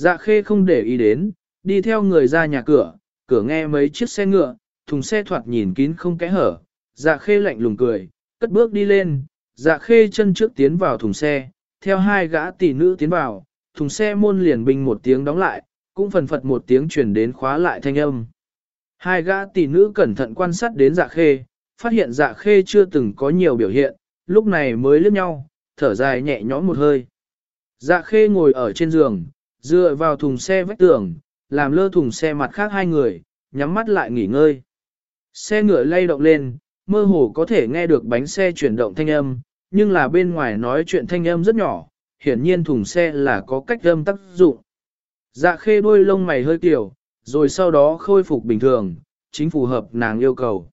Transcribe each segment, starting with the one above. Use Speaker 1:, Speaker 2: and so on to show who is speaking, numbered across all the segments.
Speaker 1: Dạ khê không để ý đến, đi theo người ra nhà cửa, cửa nghe mấy chiếc xe ngựa, thùng xe thoạt nhìn kín không kẽ hở, dạ khê lạnh lùng cười, cất bước đi lên, dạ khê chân trước tiến vào thùng xe, theo hai gã tỷ nữ tiến vào, thùng xe môn liền bình một tiếng đóng lại, cũng phần phật một tiếng chuyển đến khóa lại thanh âm. Hai gã tỷ nữ cẩn thận quan sát đến dạ khê, phát hiện dạ khê chưa từng có nhiều biểu hiện, lúc này mới liếc nhau, thở dài nhẹ nhõm một hơi. Dạ khê ngồi ở trên giường, dựa vào thùng xe vách tường, làm lơ thùng xe mặt khác hai người, nhắm mắt lại nghỉ ngơi. Xe ngựa lay động lên, mơ hồ có thể nghe được bánh xe chuyển động thanh âm, nhưng là bên ngoài nói chuyện thanh âm rất nhỏ, hiển nhiên thùng xe là có cách âm tác dụng. Dạ khê đuôi lông mày hơi tiểu rồi sau đó khôi phục bình thường, chính phù hợp nàng yêu cầu.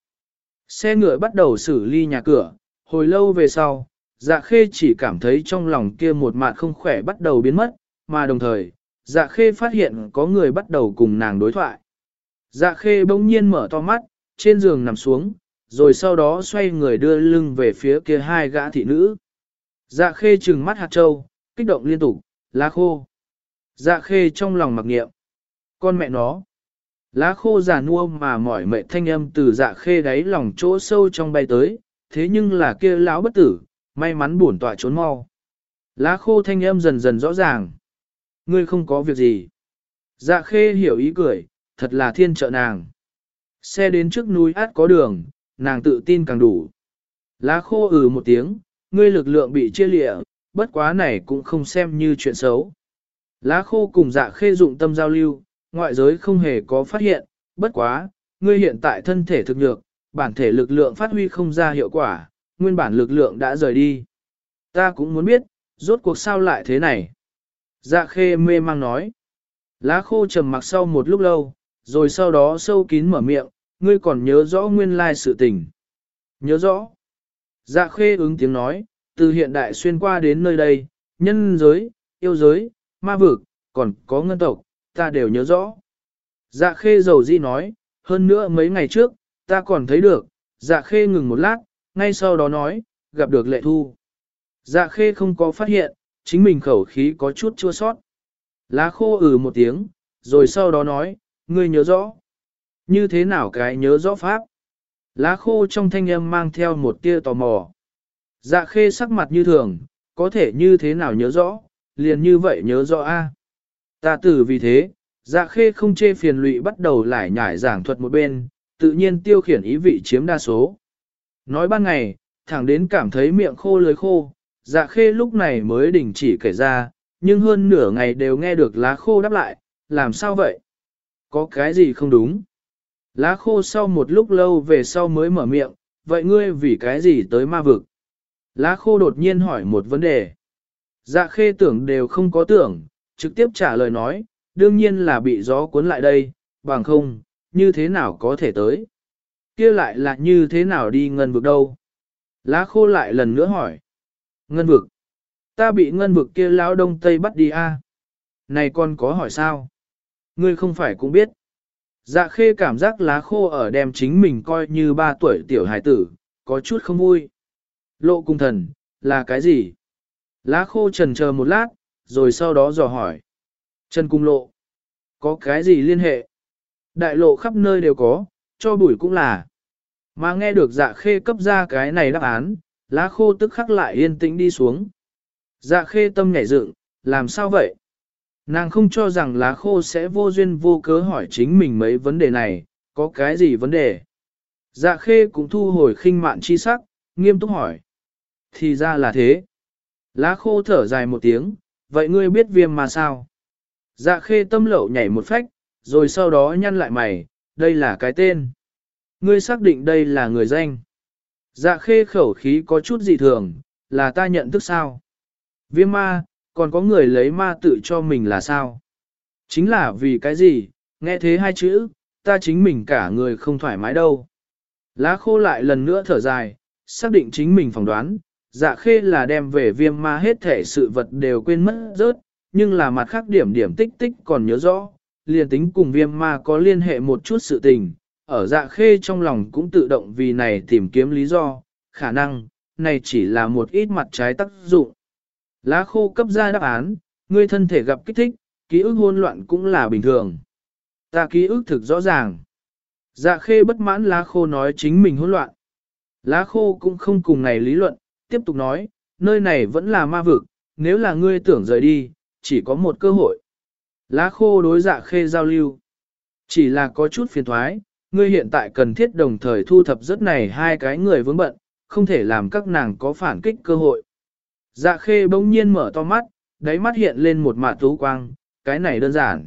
Speaker 1: Xe ngựa bắt đầu xử ly nhà cửa, hồi lâu về sau, dạ khê chỉ cảm thấy trong lòng kia một mạt không khỏe bắt đầu biến mất, mà đồng thời, dạ khê phát hiện có người bắt đầu cùng nàng đối thoại. Dạ khê bỗng nhiên mở to mắt, trên giường nằm xuống, rồi sau đó xoay người đưa lưng về phía kia hai gã thị nữ. Dạ khê trừng mắt hạt trâu, kích động liên tục, lá khô. Dạ khê trong lòng mặc niệm. Con mẹ nó. Lá khô già nua mà mỏi mệt thanh âm từ dạ khê đáy lòng chỗ sâu trong bay tới, thế nhưng là kia lão bất tử, may mắn bổn tọa trốn mau. Lá khô thanh âm dần dần rõ ràng. Ngươi không có việc gì. Dạ khê hiểu ý cười, thật là thiên trợ nàng. Xe đến trước núi át có đường, nàng tự tin càng đủ. Lá khô ừ một tiếng, ngươi lực lượng bị chia lịa, bất quá này cũng không xem như chuyện xấu. Lá khô cùng dạ khê dụng tâm giao lưu, ngoại giới không hề có phát hiện, bất quá, ngươi hiện tại thân thể thực nhược, bản thể lực lượng phát huy không ra hiệu quả, nguyên bản lực lượng đã rời đi. Ta cũng muốn biết, rốt cuộc sao lại thế này. Dạ khê mê mang nói. Lá khô trầm mặc sau một lúc lâu, rồi sau đó sâu kín mở miệng, ngươi còn nhớ rõ nguyên lai sự tình. Nhớ rõ. Dạ khê ứng tiếng nói, từ hiện đại xuyên qua đến nơi đây, nhân giới, yêu giới, ma vực, còn có ngân tộc, ta đều nhớ rõ. Dạ khê dầu di nói, hơn nữa mấy ngày trước, ta còn thấy được, dạ khê ngừng một lát, ngay sau đó nói, gặp được lệ thu. Dạ khê không có phát hiện, chính mình khẩu khí có chút chua sót. Lá khô ừ một tiếng, rồi sau đó nói, ngươi nhớ rõ. Như thế nào cái nhớ rõ pháp? Lá khô trong thanh âm mang theo một tia tò mò. Dạ khê sắc mặt như thường, có thể như thế nào nhớ rõ, liền như vậy nhớ rõ a. Ta tử vì thế, dạ khê không chê phiền lụy bắt đầu lại nhải giảng thuật một bên, tự nhiên tiêu khiển ý vị chiếm đa số. Nói ban ngày, thẳng đến cảm thấy miệng khô lưới khô, dạ khê lúc này mới đình chỉ kể ra, nhưng hơn nửa ngày đều nghe được lá khô đáp lại, làm sao vậy? Có cái gì không đúng? Lá khô sau một lúc lâu về sau mới mở miệng, vậy ngươi vì cái gì tới ma vực? Lá khô đột nhiên hỏi một vấn đề. Dạ khê tưởng đều không có tưởng, trực tiếp trả lời nói, đương nhiên là bị gió cuốn lại đây, bằng không, như thế nào có thể tới? kia lại là như thế nào đi ngân vực đâu? Lá khô lại lần nữa hỏi. Ngân vực. Ta bị ngân vực kia lão đông tây bắt đi a. Này con có hỏi sao? Ngươi không phải cũng biết. Dạ khê cảm giác lá khô ở đem chính mình coi như ba tuổi tiểu hải tử, có chút không vui. Lộ cung thần, là cái gì? Lá khô trần chờ một lát, rồi sau đó dò hỏi. Trần cung lộ. Có cái gì liên hệ? Đại lộ khắp nơi đều có, cho bụi cũng là. Mà nghe được dạ khê cấp ra cái này đáp án, lá khô tức khắc lại yên tĩnh đi xuống. Dạ khê tâm nhảy dựng, làm sao vậy? Nàng không cho rằng lá khô sẽ vô duyên vô cớ hỏi chính mình mấy vấn đề này, có cái gì vấn đề? Dạ khê cũng thu hồi khinh mạn chi sắc, nghiêm túc hỏi. Thì ra là thế. Lá khô thở dài một tiếng, vậy ngươi biết viêm mà sao? Dạ khê tâm lậu nhảy một phách, rồi sau đó nhăn lại mày, đây là cái tên. Ngươi xác định đây là người danh. Dạ khê khẩu khí có chút dị thường, là ta nhận thức sao? Viêm ma, còn có người lấy ma tự cho mình là sao? Chính là vì cái gì, nghe thế hai chữ, ta chính mình cả người không thoải mái đâu. Lá khô lại lần nữa thở dài, xác định chính mình phỏng đoán, dạ khê là đem về viêm ma hết thể sự vật đều quên mất rớt, nhưng là mặt khác điểm điểm tích tích còn nhớ rõ, liền tính cùng viêm ma có liên hệ một chút sự tình, ở dạ khê trong lòng cũng tự động vì này tìm kiếm lý do, khả năng, này chỉ là một ít mặt trái tác dụng. Lá khô cấp ra đáp án, ngươi thân thể gặp kích thích, ký ức hỗn loạn cũng là bình thường. Ta ký ức thực rõ ràng. Dạ khê bất mãn lá khô nói chính mình hỗn loạn. Lá khô cũng không cùng này lý luận, tiếp tục nói, nơi này vẫn là ma vực, nếu là ngươi tưởng rời đi, chỉ có một cơ hội. Lá khô đối dạ khê giao lưu. Chỉ là có chút phiền thoái, ngươi hiện tại cần thiết đồng thời thu thập rất này hai cái người vướng bận, không thể làm các nàng có phản kích cơ hội. Dạ khê bỗng nhiên mở to mắt, đáy mắt hiện lên một mạt tú quang, cái này đơn giản.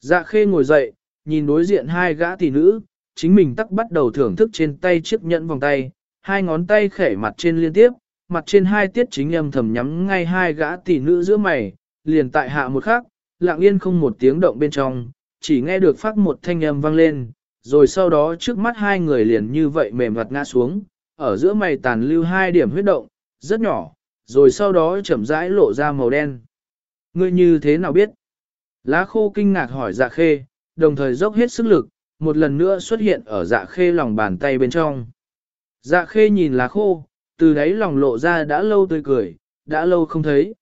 Speaker 1: Dạ khê ngồi dậy, nhìn đối diện hai gã tỷ nữ, chính mình tắc bắt đầu thưởng thức trên tay chiếc nhẫn vòng tay, hai ngón tay khẻ mặt trên liên tiếp, mặt trên hai tiết chính âm thầm nhắm ngay hai gã tỷ nữ giữa mày, liền tại hạ một khắc, lặng yên không một tiếng động bên trong, chỉ nghe được phát một thanh âm vang lên, rồi sau đó trước mắt hai người liền như vậy mềm mặt ngã xuống, ở giữa mày tàn lưu hai điểm huyết động, rất nhỏ, rồi sau đó chậm rãi lộ ra màu đen. Ngươi như thế nào biết? Lá khô kinh ngạc hỏi dạ khê, đồng thời dốc hết sức lực, một lần nữa xuất hiện ở dạ khê lòng bàn tay bên trong. Dạ khê nhìn lá khô, từ đấy lòng lộ ra đã lâu tươi cười, đã lâu không thấy.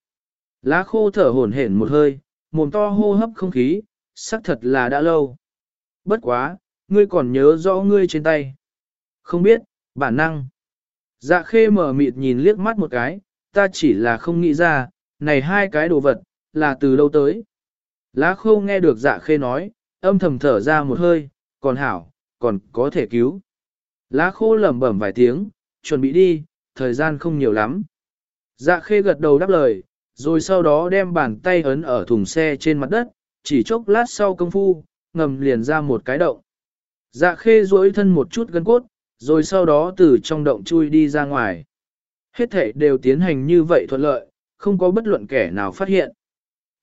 Speaker 1: Lá khô thở hổn hển một hơi, mồm to hô hấp không khí, xác thật là đã lâu. Bất quá, ngươi còn nhớ rõ ngươi trên tay. Không biết, bản năng. Dạ khê mở mịt nhìn liếc mắt một cái, ta chỉ là không nghĩ ra, này hai cái đồ vật, là từ đâu tới. Lá khô nghe được dạ khê nói, âm thầm thở ra một hơi, còn hảo, còn có thể cứu. Lá khô lẩm bẩm vài tiếng, chuẩn bị đi, thời gian không nhiều lắm. Dạ khê gật đầu đáp lời, rồi sau đó đem bàn tay ấn ở thùng xe trên mặt đất, chỉ chốc lát sau công phu, ngầm liền ra một cái động. Dạ khê duỗi thân một chút gân cốt, rồi sau đó từ trong động chui đi ra ngoài. Hết thể đều tiến hành như vậy thuận lợi, không có bất luận kẻ nào phát hiện.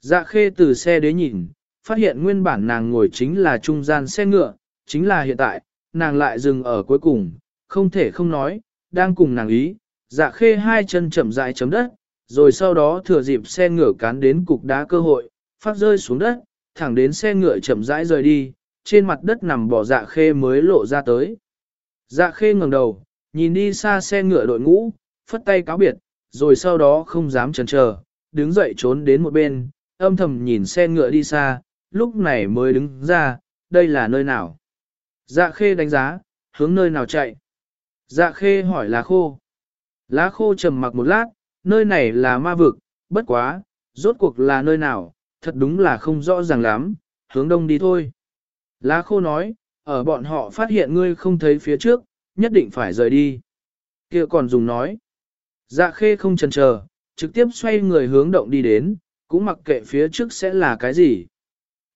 Speaker 1: Dạ khê từ xe đế nhìn, phát hiện nguyên bản nàng ngồi chính là trung gian xe ngựa, chính là hiện tại, nàng lại dừng ở cuối cùng, không thể không nói, đang cùng nàng ý, dạ khê hai chân chậm rãi chấm đất, rồi sau đó thừa dịp xe ngựa cán đến cục đá cơ hội, phát rơi xuống đất, thẳng đến xe ngựa chậm rãi rời đi, trên mặt đất nằm bỏ dạ khê mới lộ ra tới. Dạ khê ngẩng đầu, nhìn đi xa xe ngựa đội ngũ, phất tay cáo biệt, rồi sau đó không dám chần chờ, đứng dậy trốn đến một bên, âm thầm nhìn xe ngựa đi xa, lúc này mới đứng ra, đây là nơi nào. Dạ khê đánh giá, hướng nơi nào chạy. Dạ khê hỏi lá khô. Lá khô trầm mặc một lát, nơi này là ma vực, bất quá, rốt cuộc là nơi nào, thật đúng là không rõ ràng lắm, hướng đông đi thôi. Lá khô nói, ở bọn họ phát hiện ngươi không thấy phía trước, nhất định phải rời đi. kia còn dùng nói. Dạ khê không chần chờ, trực tiếp xoay người hướng động đi đến, cũng mặc kệ phía trước sẽ là cái gì.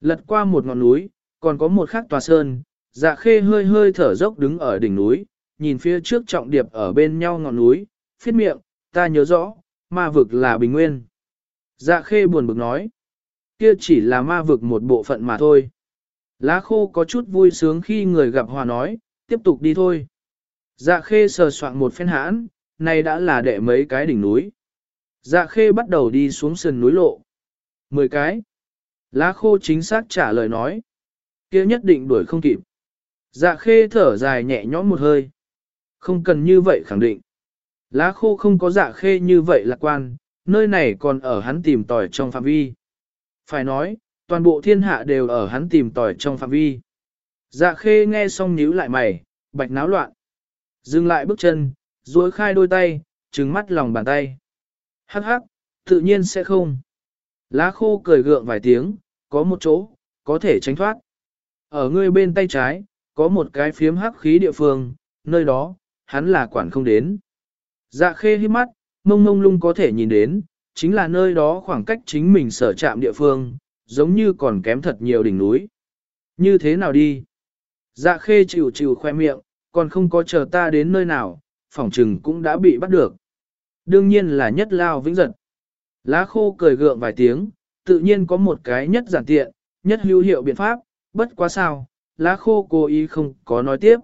Speaker 1: Lật qua một ngọn núi, còn có một khắc tòa sơn, dạ khê hơi hơi thở dốc đứng ở đỉnh núi, nhìn phía trước trọng điệp ở bên nhau ngọn núi, phiết miệng, ta nhớ rõ, ma vực là bình nguyên. Dạ khê buồn bực nói, kia chỉ là ma vực một bộ phận mà thôi. Lá khô có chút vui sướng khi người gặp hòa nói, tiếp tục đi thôi. Dạ khê sờ soạn một phen hãn, này đã là đệ mấy cái đỉnh núi. Dạ khê bắt đầu đi xuống sườn núi lộ. Mười cái. Lá khô chính xác trả lời nói. kia nhất định đuổi không kịp. Dạ khê thở dài nhẹ nhõm một hơi. Không cần như vậy khẳng định. Lá khô không có dạ khê như vậy lạc quan, nơi này còn ở hắn tìm tòi trong phạm vi. Phải nói, toàn bộ thiên hạ đều ở hắn tìm tòi trong phạm vi. Dạ khê nghe xong nhíu lại mày, bạch náo loạn. Dừng lại bước chân, duỗi khai đôi tay, trừng mắt lòng bàn tay. Hắc hắc, tự nhiên sẽ không. Lá khô cười gượng vài tiếng, có một chỗ, có thể tránh thoát. Ở ngươi bên tay trái, có một cái phiếm hắc khí địa phương, nơi đó, hắn là quản không đến. Dạ khê hít mắt, mông mông lung có thể nhìn đến, chính là nơi đó khoảng cách chính mình sở chạm địa phương, giống như còn kém thật nhiều đỉnh núi. Như thế nào đi? Dạ khê chịu chịu khoe miệng, còn không có chờ ta đến nơi nào, phỏng trừng cũng đã bị bắt được. Đương nhiên là nhất lao vĩnh giật. Lá khô cười gượng vài tiếng, tự nhiên có một cái nhất giản tiện, nhất hữu hiệu biện pháp, bất quá sao, lá khô cố ý không có nói tiếp.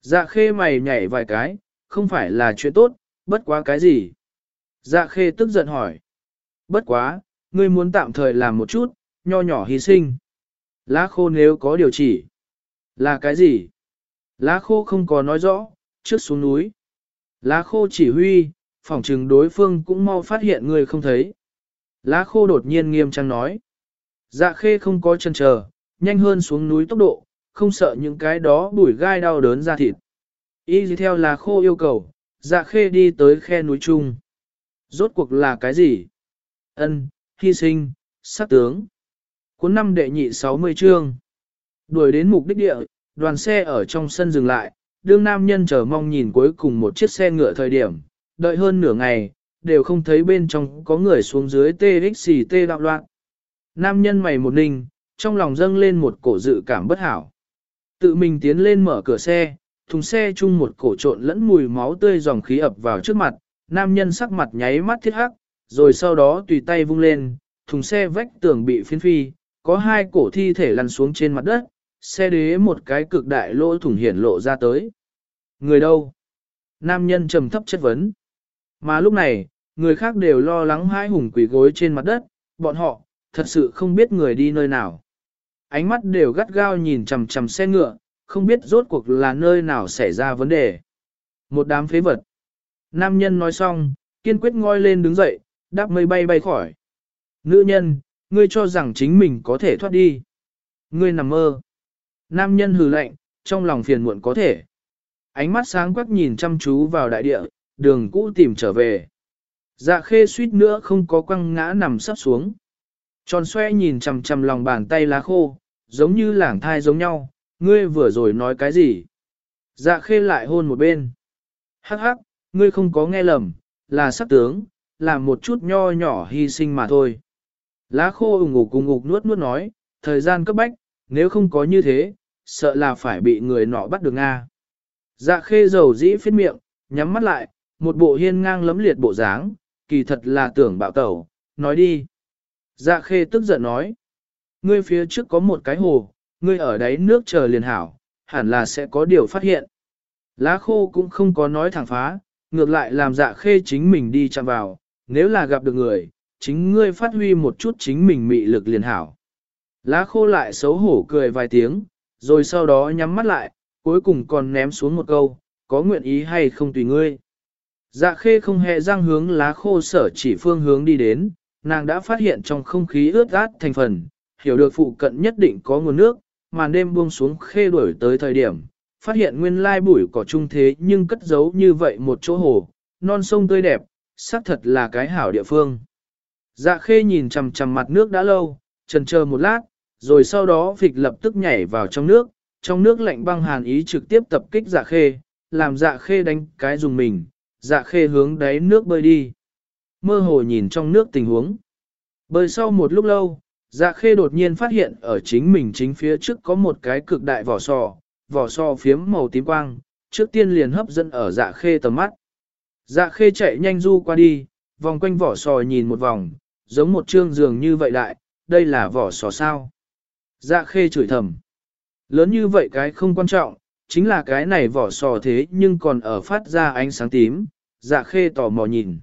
Speaker 1: Dạ khê mày nhảy vài cái, không phải là chuyện tốt, bất quá cái gì. Dạ khê tức giận hỏi. Bất quá, ngươi muốn tạm thời làm một chút, nho nhỏ hy sinh. Lá khô nếu có điều chỉ. Là cái gì? Lá khô không có nói rõ, trước xuống núi. Lá khô chỉ huy, phỏng chừng đối phương cũng mau phát hiện người không thấy. Lá khô đột nhiên nghiêm trang nói. Dạ khê không có chân chờ, nhanh hơn xuống núi tốc độ, không sợ những cái đó bùi gai đau đớn ra thịt. Y dì theo là khô yêu cầu, dạ khê đi tới khe núi chung, Rốt cuộc là cái gì? Ân, hy sinh, sát tướng. Cuốn năm đệ nhị 60 chương. Đuổi đến mục đích địa, đoàn xe ở trong sân dừng lại, đương nam nhân chờ mong nhìn cuối cùng một chiếc xe ngựa thời điểm, đợi hơn nửa ngày, đều không thấy bên trong có người xuống dưới TXT đạo loạn. Nam nhân mày một ninh, trong lòng dâng lên một cổ dự cảm bất hảo. Tự mình tiến lên mở cửa xe, thùng xe chung một cổ trộn lẫn mùi máu tươi dòng khí ập vào trước mặt, nam nhân sắc mặt nháy mắt thiết hắc, rồi sau đó tùy tay vung lên, thùng xe vách tường bị phiến phi, có hai cổ thi thể lăn xuống trên mặt đất, xe đế một cái cực đại lỗ thủng hiển lộ ra tới. Người đâu? Nam nhân trầm thấp chất vấn. Mà lúc này, người khác đều lo lắng hai hùng quỷ gối trên mặt đất, bọn họ, thật sự không biết người đi nơi nào. Ánh mắt đều gắt gao nhìn chằm chằm xe ngựa, không biết rốt cuộc là nơi nào xảy ra vấn đề. Một đám phế vật. Nam nhân nói xong, kiên quyết ngoi lên đứng dậy, đáp mây bay bay khỏi. Nữ nhân, ngươi cho rằng chính mình có thể thoát đi. Ngươi nằm mơ. Nam nhân hừ lạnh, trong lòng phiền muộn có thể. Ánh mắt sáng quắc nhìn chăm chú vào đại địa, đường cũ tìm trở về. Dạ khê suýt nữa không có quăng ngã nằm sắp xuống. Tròn xoe nhìn chằm chằm lòng bàn tay lá khô, giống như lảng thai giống nhau, ngươi vừa rồi nói cái gì? Dạ khê lại hôn một bên. Hắc hắc, ngươi không có nghe lầm, là sắc tướng, là một chút nho nhỏ hy sinh mà thôi. Lá khô ủng ngục cùng ngục nuốt nuốt nói, thời gian cấp bách, nếu không có như thế, sợ là phải bị người nọ bắt được Nga. Dạ khê dầu dĩ phết miệng, nhắm mắt lại, một bộ hiên ngang lấm liệt bộ dáng, kỳ thật là tưởng bạo tẩu, nói đi. Dạ khê tức giận nói, ngươi phía trước có một cái hồ, ngươi ở đấy nước chờ liền hảo, hẳn là sẽ có điều phát hiện. Lá khô cũng không có nói thẳng phá, ngược lại làm dạ khê chính mình đi chạm vào, nếu là gặp được người, chính ngươi phát huy một chút chính mình mị lực liền hảo. Lá khô lại xấu hổ cười vài tiếng, rồi sau đó nhắm mắt lại, cuối cùng còn ném xuống một câu, có nguyện ý hay không tùy ngươi. Dạ khê không hề răng hướng lá khô sở chỉ phương hướng đi đến, nàng đã phát hiện trong không khí ướt át thành phần, hiểu được phụ cận nhất định có nguồn nước, màn đêm buông xuống khê đuổi tới thời điểm, phát hiện nguyên lai bụi cỏ trung thế nhưng cất giấu như vậy một chỗ hồ, non sông tươi đẹp, xác thật là cái hảo địa phương. Dạ khê nhìn chằm chằm mặt nước đã lâu, trần chờ một lát, rồi sau đó phịch lập tức nhảy vào trong nước, trong nước lạnh băng hàn ý trực tiếp tập kích dạ khê, làm dạ khê đánh cái dùng mình, dạ khê hướng đáy nước bơi đi. Mơ hồ nhìn trong nước tình huống. Bơi sau một lúc lâu, dạ khê đột nhiên phát hiện ở chính mình chính phía trước có một cái cực đại vỏ sò, vỏ sò phiếm màu tím quang, trước tiên liền hấp dẫn ở dạ khê tầm mắt. Dạ khê chạy nhanh du qua đi, vòng quanh vỏ sò nhìn một vòng, giống một trương giường như vậy đại, đây là vỏ sò sao. Dạ khê chửi thầm. Lớn như vậy cái không quan trọng, chính là cái này vỏ sò thế nhưng còn ở phát ra ánh sáng tím, dạ khê tò mò nhìn.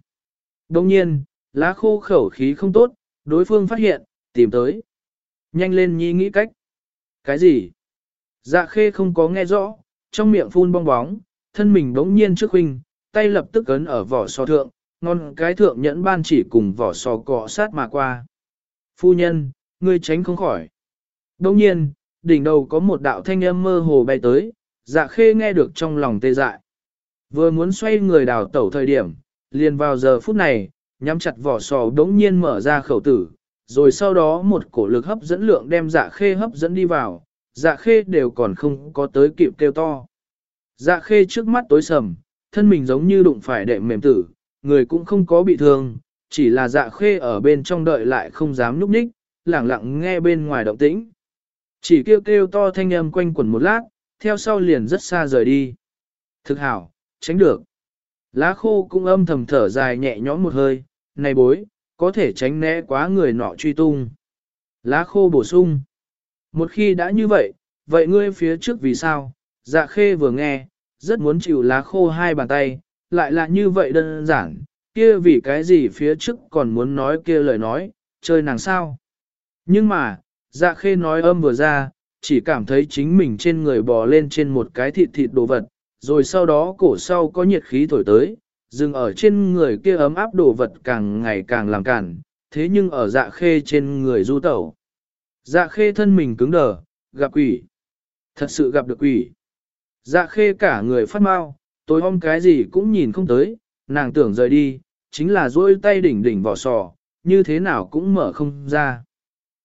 Speaker 1: Đồng nhiên, lá khô khẩu khí không tốt, đối phương phát hiện, tìm tới. Nhanh lên nhi nghĩ cách. Cái gì? Dạ khê không có nghe rõ, trong miệng phun bong bóng, thân mình đống nhiên trước huynh, tay lập tức ấn ở vỏ sò thượng, ngon cái thượng nhẫn ban chỉ cùng vỏ sò cọ sát mà qua. Phu nhân, ngươi tránh không khỏi. Đông nhiên, đỉnh đầu có một đạo thanh âm mơ hồ bay tới, dạ khê nghe được trong lòng tê dại. Vừa muốn xoay người đào tẩu thời điểm, liền vào giờ phút này, nhắm chặt vỏ sò đống nhiên mở ra khẩu tử, rồi sau đó một cổ lực hấp dẫn lượng đem dạ khê hấp dẫn đi vào, dạ khê đều còn không có tới kịp kêu to. Dạ khê trước mắt tối sầm, thân mình giống như đụng phải đệm mềm tử, người cũng không có bị thương, chỉ là dạ khê ở bên trong đợi lại không dám núp ních, lẳng lặng nghe bên ngoài động tĩnh. Chỉ kêu kêu to thanh âm quanh quẩn một lát, theo sau liền rất xa rời đi. Thực hảo, tránh được. Lá khô cũng âm thầm thở dài nhẹ nhõm một hơi, này bối, có thể tránh né quá người nọ truy tung. Lá khô bổ sung. Một khi đã như vậy, vậy ngươi phía trước vì sao? Dạ khê vừa nghe, rất muốn chịu lá khô hai bàn tay, lại là như vậy đơn giản, kia vì cái gì phía trước còn muốn nói kia lời nói, chơi nàng sao? Nhưng mà, dạ khê nói âm vừa ra, chỉ cảm thấy chính mình trên người bò lên trên một cái thịt thịt đồ vật, rồi sau đó cổ sau có nhiệt khí thổi tới, dừng ở trên người kia ấm áp đồ vật càng ngày càng làm cản, thế nhưng ở dạ khê trên người du tẩu. Dạ khê thân mình cứng đờ, gặp quỷ. Thật sự gặp được quỷ. Dạ khê cả người phát mau, tối hôm cái gì cũng nhìn không tới, nàng tưởng rời đi, chính là duỗi tay đỉnh đỉnh vỏ sò, như thế nào cũng mở không ra.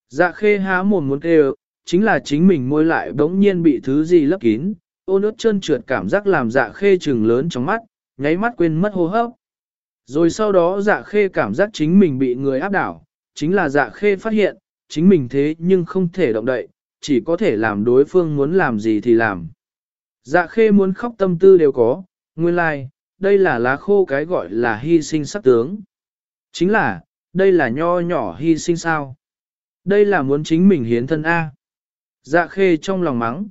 Speaker 1: Dạ khê há mồm muốn kêu, chính là chính mình môi lại bỗng nhiên bị thứ gì lấp kín, ô nước chân trượt cảm giác làm dạ khê trừng lớn trong mắt, nháy mắt quên mất hô hấp. Rồi sau đó dạ khê cảm giác chính mình bị người áp đảo, chính là dạ khê phát hiện, chính mình thế nhưng không thể động đậy, chỉ có thể làm đối phương muốn làm gì thì làm. Dạ khê muốn khóc tâm tư đều có, nguyên lai, like, đây là lá khô cái gọi là hy sinh sắc tướng. Chính là, đây là nho nhỏ hy sinh sao. Đây là muốn chính mình hiến thân A. Dạ khê trong lòng mắng.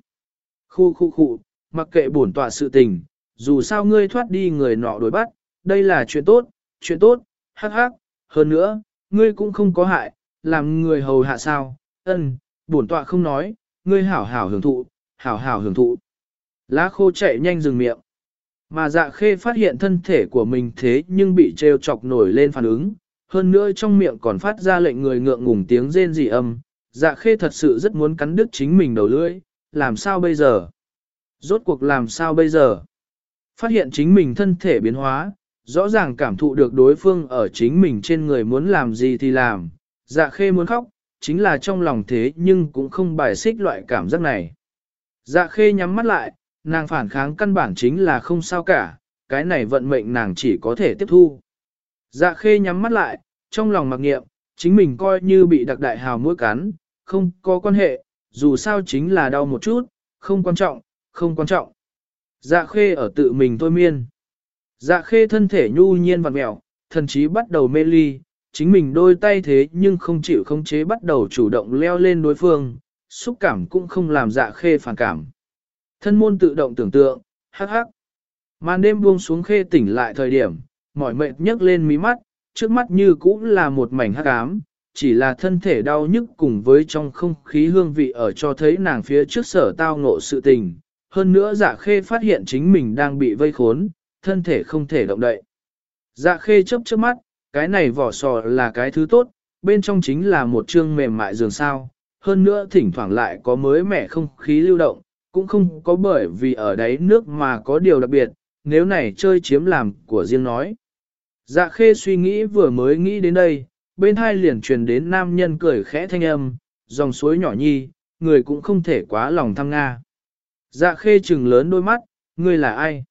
Speaker 1: Khu khu khu, mặc kệ bổn tọa sự tình, dù sao ngươi thoát đi người nọ đối bắt, đây là chuyện tốt, chuyện tốt, hắc hắc, hơn nữa, ngươi cũng không có hại, làm người hầu hạ sao, ân, bổn tọa không nói, ngươi hảo hảo hưởng thụ, hảo hảo hưởng thụ. Lá khô chạy nhanh dừng miệng. Mà dạ khê phát hiện thân thể của mình thế nhưng bị treo chọc nổi lên phản ứng, hơn nữa trong miệng còn phát ra lệnh người ngượng ngùng tiếng rên rỉ âm, dạ khê thật sự rất muốn cắn đứt chính mình đầu lưỡi, làm sao bây giờ? Rốt cuộc làm sao bây giờ? Phát hiện chính mình thân thể biến hóa, rõ ràng cảm thụ được đối phương ở chính mình trên người muốn làm gì thì làm, dạ khê muốn khóc, chính là trong lòng thế nhưng cũng không bài xích loại cảm giác này. Dạ khê nhắm mắt lại, nàng phản kháng căn bản chính là không sao cả, cái này vận mệnh nàng chỉ có thể tiếp thu. Dạ khê nhắm mắt lại, trong lòng mặc nghiệm, chính mình coi như bị đặc đại hào mũi cắn, không có quan hệ, dù sao chính là đau một chút, không quan trọng, không quan trọng. Dạ khê ở tự mình thôi miên. Dạ khê thân thể nhu nhiên vặn mẹo, thần chí bắt đầu mê ly, chính mình đôi tay thế nhưng không chịu khống chế bắt đầu chủ động leo lên đối phương, xúc cảm cũng không làm dạ khê phản cảm. Thân môn tự động tưởng tượng, hắc hắc. Màn đêm buông xuống khê tỉnh lại thời điểm, mỏi mệt nhấc lên mí mắt, trước mắt như cũng là một mảnh hắc ám, chỉ là thân thể đau nhức cùng với trong không khí hương vị ở cho thấy nàng phía trước sở tao ngộ sự tình. Hơn nữa dạ khê phát hiện chính mình đang bị vây khốn, thân thể không thể động đậy. Dạ khê chớp trước mắt, cái này vỏ sò là cái thứ tốt, bên trong chính là một chương mềm mại giường sao, hơn nữa thỉnh thoảng lại có mới mẻ không khí lưu động, cũng không có bởi vì ở đáy nước mà có điều đặc biệt, nếu này chơi chiếm làm của riêng nói. Dạ khê suy nghĩ vừa mới nghĩ đến đây, bên hai liền truyền đến nam nhân cười khẽ thanh âm, dòng suối nhỏ nhi, người cũng không thể quá lòng thăng nga. Dạ khê trừng lớn đôi mắt, ngươi là ai?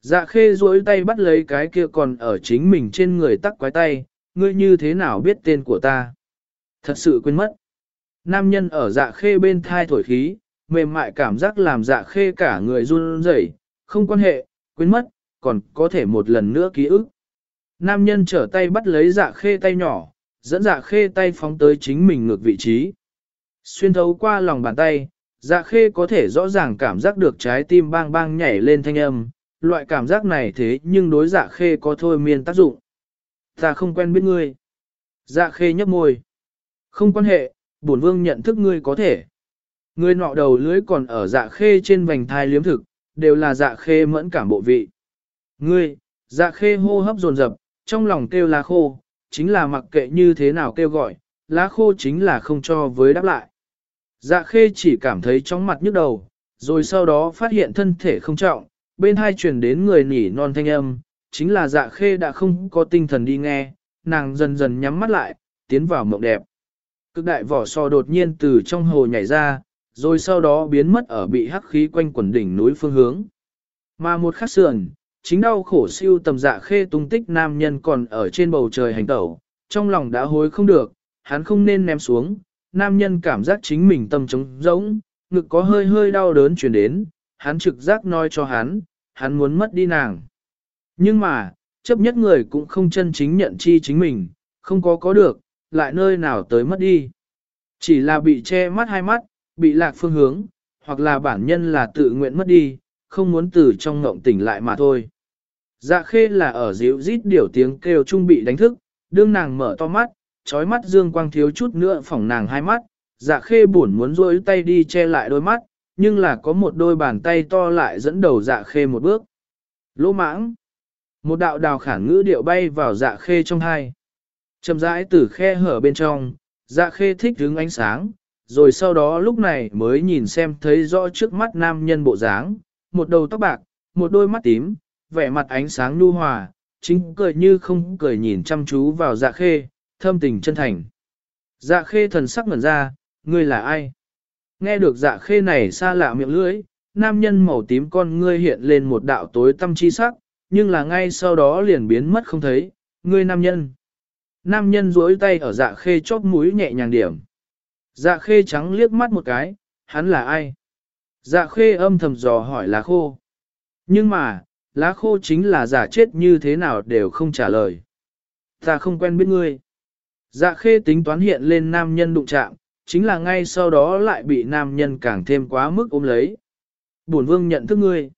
Speaker 1: Dạ khê duỗi tay bắt lấy cái kia còn ở chính mình trên người tắc quái tay, ngươi như thế nào biết tên của ta? Thật sự quên mất. Nam nhân ở dạ khê bên thai thổi khí, mềm mại cảm giác làm dạ khê cả người run rẩy, không quan hệ, quên mất, còn có thể một lần nữa ký ức. Nam nhân trở tay bắt lấy dạ khê tay nhỏ, dẫn dạ khê tay phóng tới chính mình ngược vị trí. Xuyên thấu qua lòng bàn tay, dạ khê có thể rõ ràng cảm giác được trái tim bang bang nhảy lên thanh âm, loại cảm giác này thế nhưng đối dạ khê có thôi miên tác dụng. Ta không quen biết ngươi. Dạ khê nhấp môi. Không quan hệ, bổn vương nhận thức ngươi có thể. Ngươi nọ đầu lưới còn ở dạ khê trên vành thai liếm thực, đều là dạ khê mẫn cảm bộ vị. Ngươi, dạ khê hô hấp dồn dập, trong lòng kêu lá khô, chính là mặc kệ như thế nào kêu gọi, lá khô chính là không cho với đáp lại. Dạ khê chỉ cảm thấy chóng mặt nhức đầu, rồi sau đó phát hiện thân thể không trọng, bên hai truyền đến người nỉ non thanh âm, chính là dạ khê đã không có tinh thần đi nghe, nàng dần dần nhắm mắt lại, tiến vào mộng đẹp. Cực đại vỏ sò đột nhiên từ trong hồ nhảy ra, rồi sau đó biến mất ở bị hắc khí quanh quần đỉnh núi phương hướng. Mà một khắc sườn, chính đau khổ siêu tầm dạ khê tung tích nam nhân còn ở trên bầu trời hành tẩu, trong lòng đã hối không được, hắn không nên ném xuống, nam nhân cảm giác chính mình tâm trống rỗng, ngực có hơi hơi đau đớn chuyển đến, hắn trực giác nói cho hắn, hắn muốn mất đi nàng. Nhưng mà, chấp nhất người cũng không chân chính nhận chi chính mình, không có có được, lại nơi nào tới mất đi. Chỉ là bị che mắt hai mắt, bị lạc phương hướng, hoặc là bản nhân là tự nguyện mất đi, không muốn từ trong ngộng tỉnh lại mà thôi. Dạ khê là ở dịu rít điều tiếng kêu trung bị đánh thức, đương nàng mở to mắt, trói mắt dương quang thiếu chút nữa phỏng nàng hai mắt, dạ khê buồn muốn rôi tay đi che lại đôi mắt, nhưng là có một đôi bàn tay to lại dẫn đầu dạ khê một bước. Lỗ mãng. Một đạo đào khản ngữ điệu bay vào dạ khê trong hai. Chầm rãi từ khe hở bên trong, dạ khê thích hướng ánh sáng, rồi sau đó lúc này mới nhìn xem thấy rõ trước mắt nam nhân bộ dáng, một đầu tóc bạc, một đôi mắt tím, vẻ mặt ánh sáng nu hòa, chính cười như không cười nhìn chăm chú vào dạ khê, thâm tình chân thành. Dạ khê thần sắc ngẩn ra, ngươi là ai? Nghe được dạ khê này xa lạ miệng lưỡi, nam nhân màu tím con ngươi hiện lên một đạo tối tâm chi sắc, nhưng là ngay sau đó liền biến mất không thấy, ngươi nam nhân. Nam nhân duỗi tay ở dạ khê chóp mũi nhẹ nhàng điểm. Dạ khê trắng liếc mắt một cái, hắn là ai? Dạ khê âm thầm dò hỏi lá khô. Nhưng mà, lá khô chính là giả chết như thế nào đều không trả lời. Ta không quen biết ngươi. Dạ khê tính toán hiện lên nam nhân đụng chạm, chính là ngay sau đó lại bị nam nhân càng thêm quá mức ôm lấy. Bổn vương nhận thức ngươi.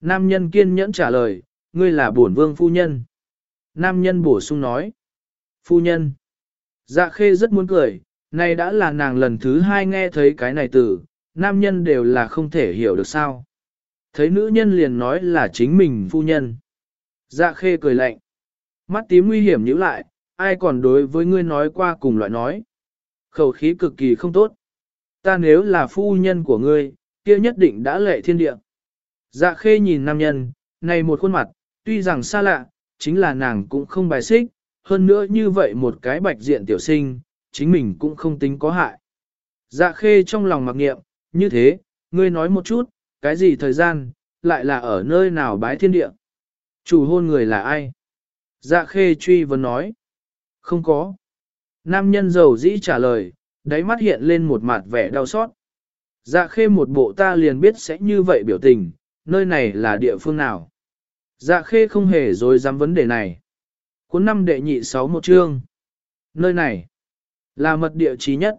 Speaker 1: Nam nhân kiên nhẫn trả lời, ngươi là bổn vương phu nhân. Nam nhân bổ sung nói. Phu nhân. Dạ khê rất muốn cười, này đã là nàng lần thứ hai nghe thấy cái này từ, nam nhân đều là không thể hiểu được sao. Thấy nữ nhân liền nói là chính mình phu nhân. Dạ khê cười lạnh. Mắt tím nguy hiểm nhíu lại, ai còn đối với ngươi nói qua cùng loại nói. Khẩu khí cực kỳ không tốt. Ta nếu là phu nhân của ngươi, kia nhất định đã lệ thiên địa. Dạ khê nhìn nam nhân, này một khuôn mặt, tuy rằng xa lạ, chính là nàng cũng không bài xích, hơn nữa như vậy một cái bạch diện tiểu sinh, chính mình cũng không tính có hại. Dạ khê trong lòng mặc nghiệm, như thế, ngươi nói một chút, cái gì thời gian, lại là ở nơi nào bái thiên địa? Chủ hôn người là ai? Dạ khê truy vấn nói. Không có. Nam nhân giàu dĩ trả lời, đáy mắt hiện lên một mặt vẻ đau xót. Dạ khê một bộ ta liền biết sẽ như vậy biểu tình, nơi này là địa phương nào. Dạ khê không hề dối dám vấn đề này. Cuốn năm đệ nhị sáu một chương. Nơi này là mật địa trí nhất.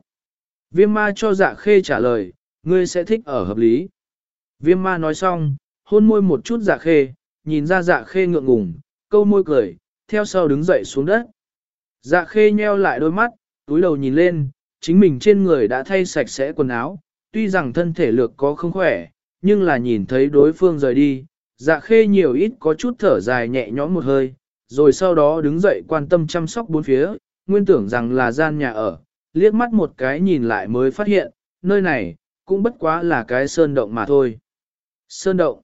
Speaker 1: Viêm ma cho dạ khê trả lời, ngươi sẽ thích ở hợp lý. Viêm ma nói xong, hôn môi một chút dạ khê, nhìn ra dạ khê ngượng ngùng, câu môi cười, theo sau đứng dậy xuống đất. Dạ khê nheo lại đôi mắt, túi đầu nhìn lên, chính mình trên người đã thay sạch sẽ quần áo, tuy rằng thân thể lược có không khỏe, nhưng là nhìn thấy đối phương rời đi, dạ khê nhiều ít có chút thở dài nhẹ nhõm một hơi, rồi sau đó đứng dậy quan tâm chăm sóc bốn phía, nguyên tưởng rằng là gian nhà ở, liếc mắt một cái nhìn lại mới phát hiện, nơi này, cũng bất quá là cái sơn động mà thôi. Sơn động.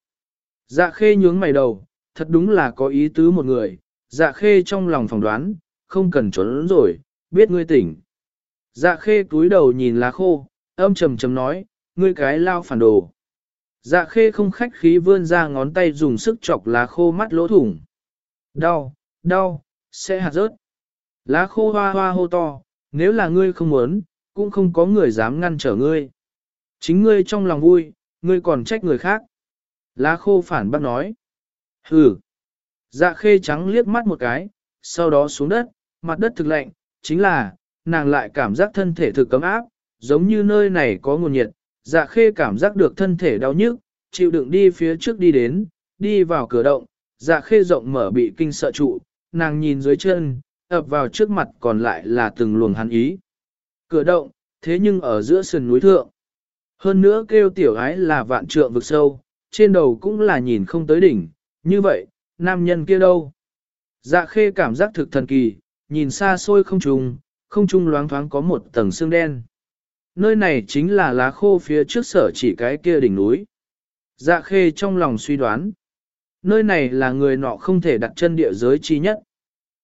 Speaker 1: Dạ khê nhướng mày đầu, thật đúng là có ý tứ một người, dạ khê trong lòng phỏng đoán, không cần trốn rồi, biết ngươi tỉnh. Dạ khê túi đầu nhìn lá khô, âm trầm trầm nói, ngươi cái lao phản đồ. Dạ khê không khách khí vươn ra ngón tay dùng sức chọc lá khô mắt lỗ thủng. Đau, đau, sẽ hạt rớt. Lá khô hoa hoa hô to, nếu là ngươi không muốn, cũng không có người dám ngăn trở ngươi. Chính ngươi trong lòng vui, ngươi còn trách người khác. Lá khô phản bác nói. Hừ. Dạ khê trắng liếc mắt một cái, sau đó xuống đất, mặt đất thực lạnh, chính là, nàng lại cảm giác thân thể thực cấm áp, giống như nơi này có nguồn nhiệt, dạ khê cảm giác được thân thể đau nhức, chịu đựng đi phía trước đi đến, đi vào cửa động, dạ khê rộng mở bị kinh sợ trụ, nàng nhìn dưới chân, ập vào trước mặt còn lại là từng luồng hắn ý. Cửa động, thế nhưng ở giữa sườn núi thượng. Hơn nữa kêu tiểu ái là vạn trượng vực sâu, trên đầu cũng là nhìn không tới đỉnh, như vậy, nam nhân kia đâu? Dạ khê cảm giác thực thần kỳ, nhìn xa xôi không trùng, không trung loáng thoáng có một tầng xương đen. Nơi này chính là lá khô phía trước sở chỉ cái kia đỉnh núi. Dạ khê trong lòng suy đoán. Nơi này là người nọ không thể đặt chân địa giới chi nhất.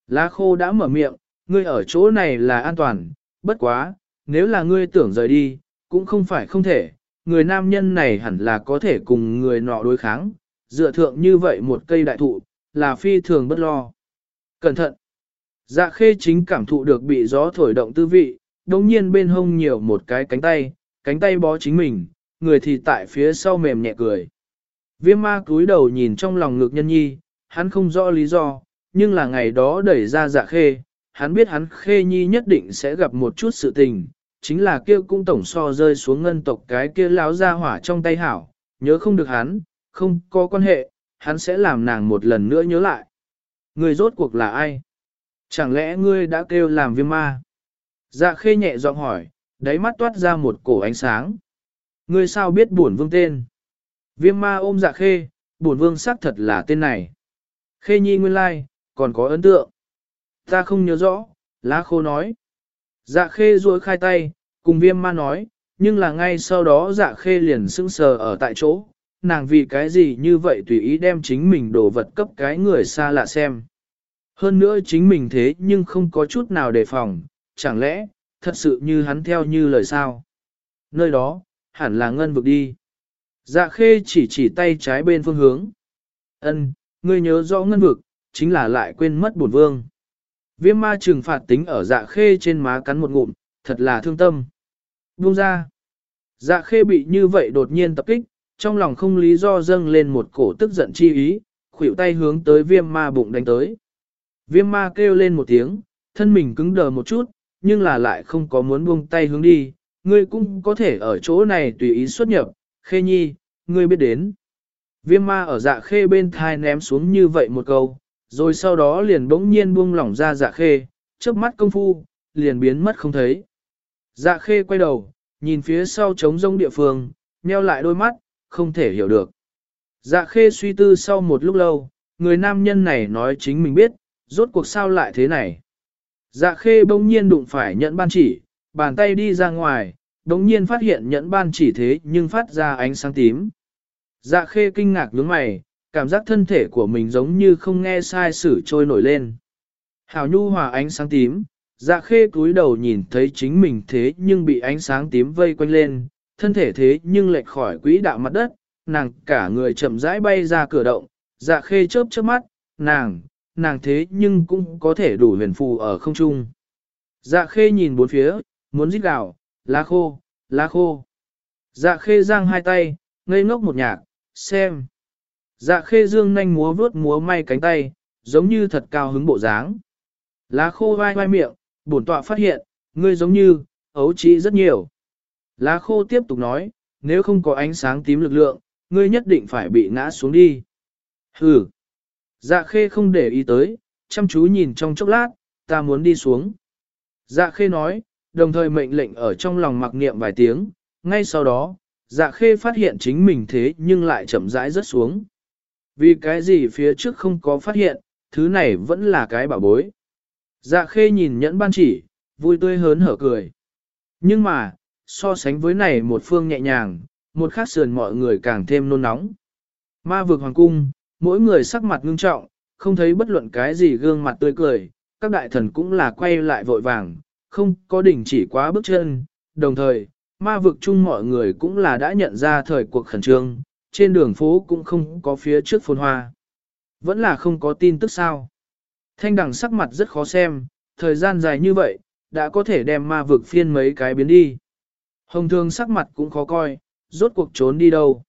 Speaker 1: Lá khô đã mở miệng, ngươi ở chỗ này là an toàn, bất quá, nếu là ngươi tưởng rời đi, cũng không phải không thể, người nam nhân này hẳn là có thể cùng người nọ đối kháng, dựa thượng như vậy một cây đại thụ, là phi thường bất lo. Cẩn thận! Dạ khê chính cảm thụ được bị gió thổi động tư vị, đồng nhiên bên hông nhiều một cái cánh tay, cánh tay bó chính mình, người thì tại phía sau mềm nhẹ cười. Viêm ma cúi đầu nhìn trong lòng ngực nhân nhi, hắn không rõ lý do, nhưng là ngày đó đẩy ra dạ khê, hắn biết hắn khê nhi nhất định sẽ gặp một chút sự tình, chính là kia cũng tổng so rơi xuống ngân tộc cái kia láo ra hỏa trong tay hảo, nhớ không được hắn, không có quan hệ, hắn sẽ làm nàng một lần nữa nhớ lại. Người rốt cuộc là ai? Chẳng lẽ ngươi đã kêu làm viêm ma? Dạ khê nhẹ giọng hỏi, đáy mắt toát ra một cổ ánh sáng. Ngươi sao biết bổn vương tên? Viêm ma ôm dạ khê, bổn vương xác thật là tên này. Khê nhi nguyên lai, còn có ấn tượng. Ta không nhớ rõ, lá khô nói. Dạ khê duỗi khai tay, Cùng viêm ma nói, nhưng là ngay sau đó dạ khê liền sững sờ ở tại chỗ, nàng vì cái gì như vậy tùy ý đem chính mình đồ vật cấp cái người xa lạ xem. Hơn nữa chính mình thế nhưng không có chút nào đề phòng, chẳng lẽ, thật sự như hắn theo như lời sao. Nơi đó, hẳn là ngân vực đi. Dạ khê chỉ chỉ tay trái bên phương hướng. Ân, ngươi nhớ rõ ngân vực, chính là lại quên mất bổn vương. Viêm ma trừng phạt tính ở dạ khê trên má cắn một ngụm, thật là thương tâm. Buông ra. Dạ khê bị như vậy đột nhiên tập kích, trong lòng không lý do dâng lên một cổ tức giận chi ý, khuỷu tay hướng tới viêm ma bụng đánh tới. Viêm ma kêu lên một tiếng, thân mình cứng đờ một chút, nhưng là lại không có muốn buông tay hướng đi, ngươi cũng có thể ở chỗ này tùy ý xuất nhập, khê nhi, ngươi biết đến. Viêm ma ở dạ khê bên thai ném xuống như vậy một câu, rồi sau đó liền bỗng nhiên buông lỏng ra dạ khê, chớp mắt công phu, liền biến mất không thấy. Dạ khê quay đầu, nhìn phía sau trống rông địa phương, nheo lại đôi mắt, không thể hiểu được. Dạ khê suy tư sau một lúc lâu, người nam nhân này nói chính mình biết, rốt cuộc sao lại thế này. Dạ khê bỗng nhiên đụng phải nhẫn ban chỉ, bàn tay đi ra ngoài, bỗng nhiên phát hiện nhẫn ban chỉ thế nhưng phát ra ánh sáng tím. Dạ khê kinh ngạc nhướng mày, cảm giác thân thể của mình giống như không nghe sai sử trôi nổi lên. Hảo nhu hòa ánh sáng tím, dạ khê cúi đầu nhìn thấy chính mình thế nhưng bị ánh sáng tím vây quanh lên, thân thể thế nhưng lệch khỏi quỹ đạo mặt đất, nàng cả người chậm rãi bay ra cửa động, dạ khê chớp chớp mắt, nàng, nàng thế nhưng cũng có thể đủ huyền phù ở không trung. Dạ khê nhìn bốn phía, muốn giết gạo, lá khô, lá khô. Dạ khê giang hai tay, ngây ngốc một nhạc, xem. Dạ khê dương nhanh múa vướt múa may cánh tay, giống như thật cao hứng bộ dáng. Lá khô vai vai miệng, bổn tọa phát hiện, ngươi giống như, ấu trí rất nhiều. Lá khô tiếp tục nói, nếu không có ánh sáng tím lực lượng, ngươi nhất định phải bị ngã xuống đi. Hừ. Dạ khê không để ý tới, chăm chú nhìn trong chốc lát, ta muốn đi xuống. Dạ khê nói, đồng thời mệnh lệnh ở trong lòng mặc niệm vài tiếng, ngay sau đó, dạ khê phát hiện chính mình thế nhưng lại chậm rãi rớt xuống. Vì cái gì phía trước không có phát hiện, thứ này vẫn là cái bảo bối. Dạ khê nhìn nhẫn ban chỉ, vui tươi hớn hở cười. Nhưng mà, so sánh với này một phương nhẹ nhàng, một khác sườn mọi người càng thêm nôn nóng. Ma vực hoàng cung, mỗi người sắc mặt ngưng trọng, không thấy bất luận cái gì gương mặt tươi cười, các đại thần cũng là quay lại vội vàng, không có đỉnh chỉ quá bước chân, đồng thời, ma vực chung mọi người cũng là đã nhận ra thời cuộc khẩn trương, trên đường phố cũng không có phía trước phồn hoa. Vẫn là không có tin tức sao. Thanh đằng sắc mặt rất khó xem, thời gian dài như vậy, đã có thể đem ma vực phiên mấy cái biến đi. Hồng thương sắc mặt cũng khó coi, rốt cuộc trốn đi đâu.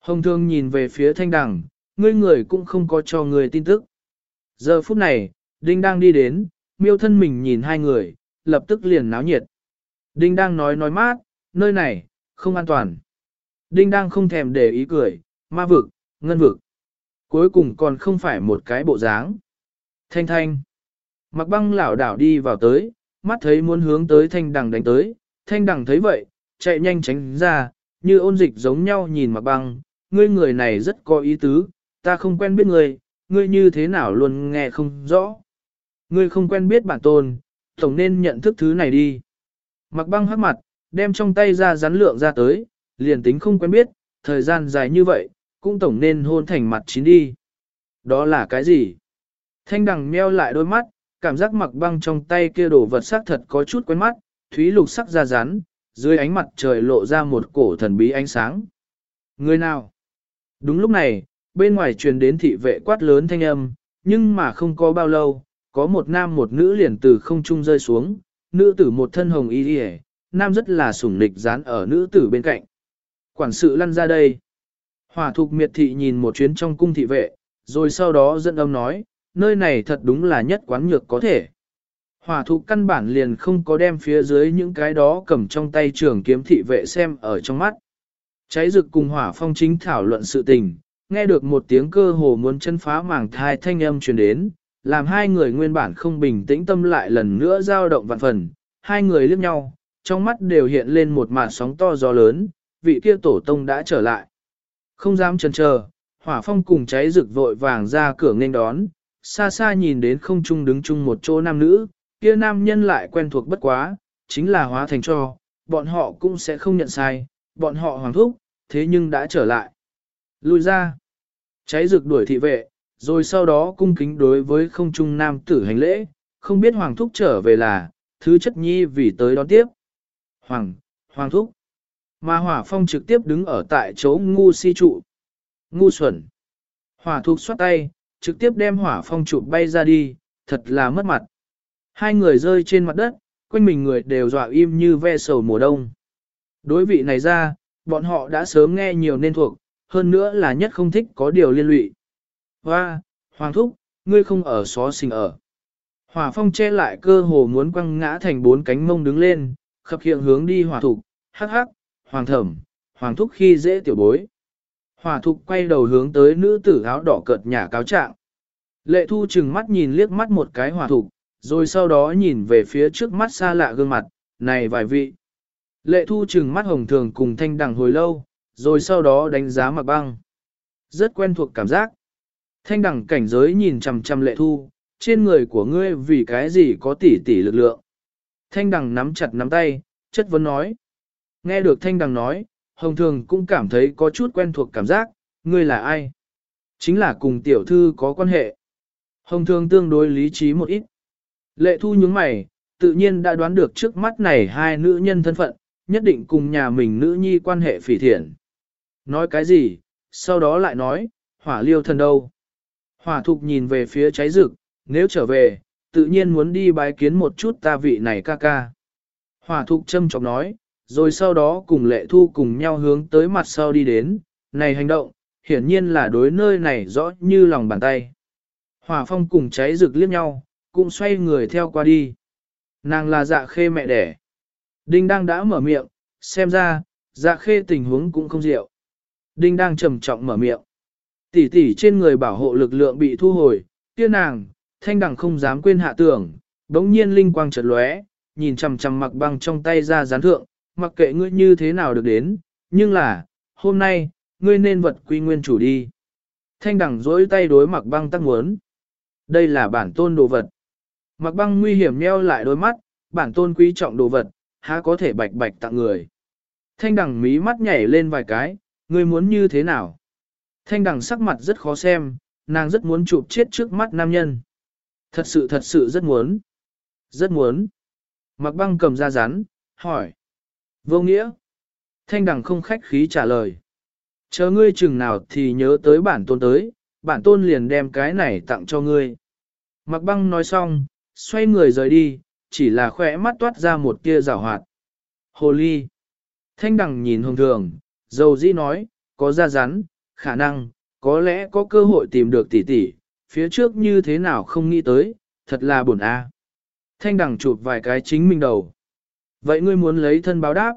Speaker 1: Hồng thương nhìn về phía thanh đằng, ngươi người cũng không có cho người tin tức. Giờ phút này, Đinh đang đi đến, miêu thân mình nhìn hai người, lập tức liền náo nhiệt. Đinh đang nói nói mát, nơi này, không an toàn. Đinh đang không thèm để ý cười, ma vực, ngân vực. Cuối cùng còn không phải một cái bộ dáng. Thanh thanh. Mặc băng lảo đảo đi vào tới, mắt thấy muốn hướng tới thanh đằng đánh tới. Thanh đằng thấy vậy, chạy nhanh tránh ra, như ôn dịch giống nhau nhìn mặc băng. Ngươi người này rất có ý tứ, ta không quen biết ngươi, ngươi như thế nào luôn nghe không rõ. Ngươi không quen biết bản tôn, tổng nên nhận thức thứ này đi. Mặc băng hắc mặt, đem trong tay ra rắn lượng ra tới, liền tính không quen biết, thời gian dài như vậy, cũng tổng nên hôn thành mặt chín đi. Đó là cái gì? Thanh đằng meo lại đôi mắt, cảm giác mặc băng trong tay kia đổ vật sắc thật có chút quen mắt, thúy lục sắc ra rắn, dưới ánh mặt trời lộ ra một cổ thần bí ánh sáng. Người nào? Đúng lúc này, bên ngoài truyền đến thị vệ quát lớn thanh âm, nhưng mà không có bao lâu, có một nam một nữ liền từ không trung rơi xuống, nữ tử một thân hồng y điề, nam rất là sủng nịch dán ở nữ tử bên cạnh. Quản sự lăn ra đây. Hỏa thục miệt thị nhìn một chuyến trong cung thị vệ, rồi sau đó dẫn âm nói, nơi này thật đúng là nhất quán nhược có thể. Hỏa thục căn bản liền không có đem phía dưới những cái đó cầm trong tay trường kiếm thị vệ xem ở trong mắt. Cháy rực cùng hỏa phong chính thảo luận sự tình, nghe được một tiếng cơ hồ muốn chân phá màng thai thanh âm truyền đến, làm hai người nguyên bản không bình tĩnh tâm lại lần nữa dao động vạn phần, hai người liếc nhau, trong mắt đều hiện lên một màn sóng to gió lớn, vị kia tổ tông đã trở lại. Không dám chần chờ, hỏa phong cùng cháy rực vội vàng ra cửa nghênh đón, xa xa nhìn đến không trung đứng chung một chỗ nam nữ, kia nam nhân lại quen thuộc bất quá, chính là hóa thành cho, bọn họ cũng sẽ không nhận sai, bọn họ hoàng thúc, thế nhưng đã trở lại. Lùi ra, cháy rực đuổi thị vệ, rồi sau đó cung kính đối với không trung nam tử hành lễ, không biết hoàng thúc trở về là, thứ chất nhi vì tới đón tiếp. Hoàng, hoàng thúc. Mà hỏa phong trực tiếp đứng ở tại chỗ ngu si trụ. Ngu xuẩn. Hỏa thuộc xoát tay, trực tiếp đem hỏa phong trụ bay ra đi, thật là mất mặt. Hai người rơi trên mặt đất, quanh mình người đều dọa im như ve sầu mùa đông. Đối vị này ra, bọn họ đã sớm nghe nhiều nên thuộc, hơn nữa là nhất không thích có điều liên lụy. Hoa, Hoàng Thúc, ngươi không ở xó xình ở. Hỏa phong che lại cơ hồ muốn quăng ngã thành bốn cánh mông đứng lên, khập hiện hướng đi hỏa thục, hắc hắc, hoàng thẩm, hoàng thúc khi dễ tiểu bối. Hỏa thục quay đầu hướng tới nữ tử áo đỏ cợt nhả cáo trạng. Lệ thu chừng mắt nhìn liếc mắt một cái hỏa thục, rồi sau đó nhìn về phía trước mắt xa lạ gương mặt, này vài vị. Lệ thu chừng mắt hồng thường cùng thanh đằng hồi lâu, rồi sau đó đánh giá mặc băng. Rất quen thuộc cảm giác. Thanh đằng cảnh giới nhìn chằm chằm lệ thu, trên người của ngươi vì cái gì có tỷ tỷ lực lượng. Thanh đằng nắm chặt nắm tay, chất vấn nói. Nghe được thanh đằng nói, hồng thường cũng cảm thấy có chút quen thuộc cảm giác, ngươi là ai? Chính là cùng tiểu thư có quan hệ. Hồng thường tương đối lý trí một ít. Lệ thu nhướng mày, tự nhiên đã đoán được trước mắt này hai nữ nhân thân phận, nhất định cùng nhà mình nữ nhi quan hệ phỉ thiện. Nói cái gì, sau đó lại nói, hỏa liêu thần đâu. Hỏa thục nhìn về phía cháy rực, nếu trở về, tự nhiên muốn đi bái kiến một chút ta vị này ca ca. Hỏa thục châm trọng nói, rồi sau đó cùng lệ thu cùng nhau hướng tới mặt sau đi đến, này hành động, hiển nhiên là đối nơi này rõ như lòng bàn tay. Hỏa phong cùng cháy rực liếc nhau, cũng xoay người theo qua đi. Nàng là dạ khê mẹ đẻ. Đinh đang đã mở miệng, xem ra, dạ khê tình huống cũng không diệu. Đinh đang trầm trọng mở miệng. Tỷ tỷ trên người bảo hộ lực lượng bị thu hồi, tiên nàng, thanh đẳng không dám quên hạ tưởng, đống nhiên linh quang chợt lóe, nhìn chằm chằm mặc băng trong tay ra gián thượng, mặc kệ ngươi như thế nào được đến, nhưng là, hôm nay, ngươi nên vật quy nguyên chủ đi. Thanh đẳng dối tay đối mặc băng tắc muốn. Đây là bản tôn đồ vật. Mặc băng nguy hiểm nheo lại đôi mắt, bản tôn quý trọng đồ vật, há có thể bạch bạch tặng người. Thanh đẳng mí mắt nhảy lên vài cái, ngươi muốn như thế nào? Thanh đẳng sắc mặt rất khó xem, nàng rất muốn chụp chết trước mắt nam nhân. Thật sự thật sự rất muốn. Rất muốn. Mặc băng cầm ra rắn, hỏi. Vô nghĩa. Thanh đằng không khách khí trả lời. Chờ ngươi chừng nào thì nhớ tới bản tôn tới, bản tôn liền đem cái này tặng cho ngươi. Mặc băng nói xong, xoay người rời đi, chỉ là khỏe mắt toát ra một tia rào hoạt. Hồ ly. Thanh đằng nhìn hồng thường, dầu dĩ nói, có ra rắn, khả năng, có lẽ có cơ hội tìm được tỷ tỷ, phía trước như thế nào không nghĩ tới, thật là buồn a. Thanh đằng chụp vài cái chính mình đầu. Vậy ngươi muốn lấy thân báo đáp?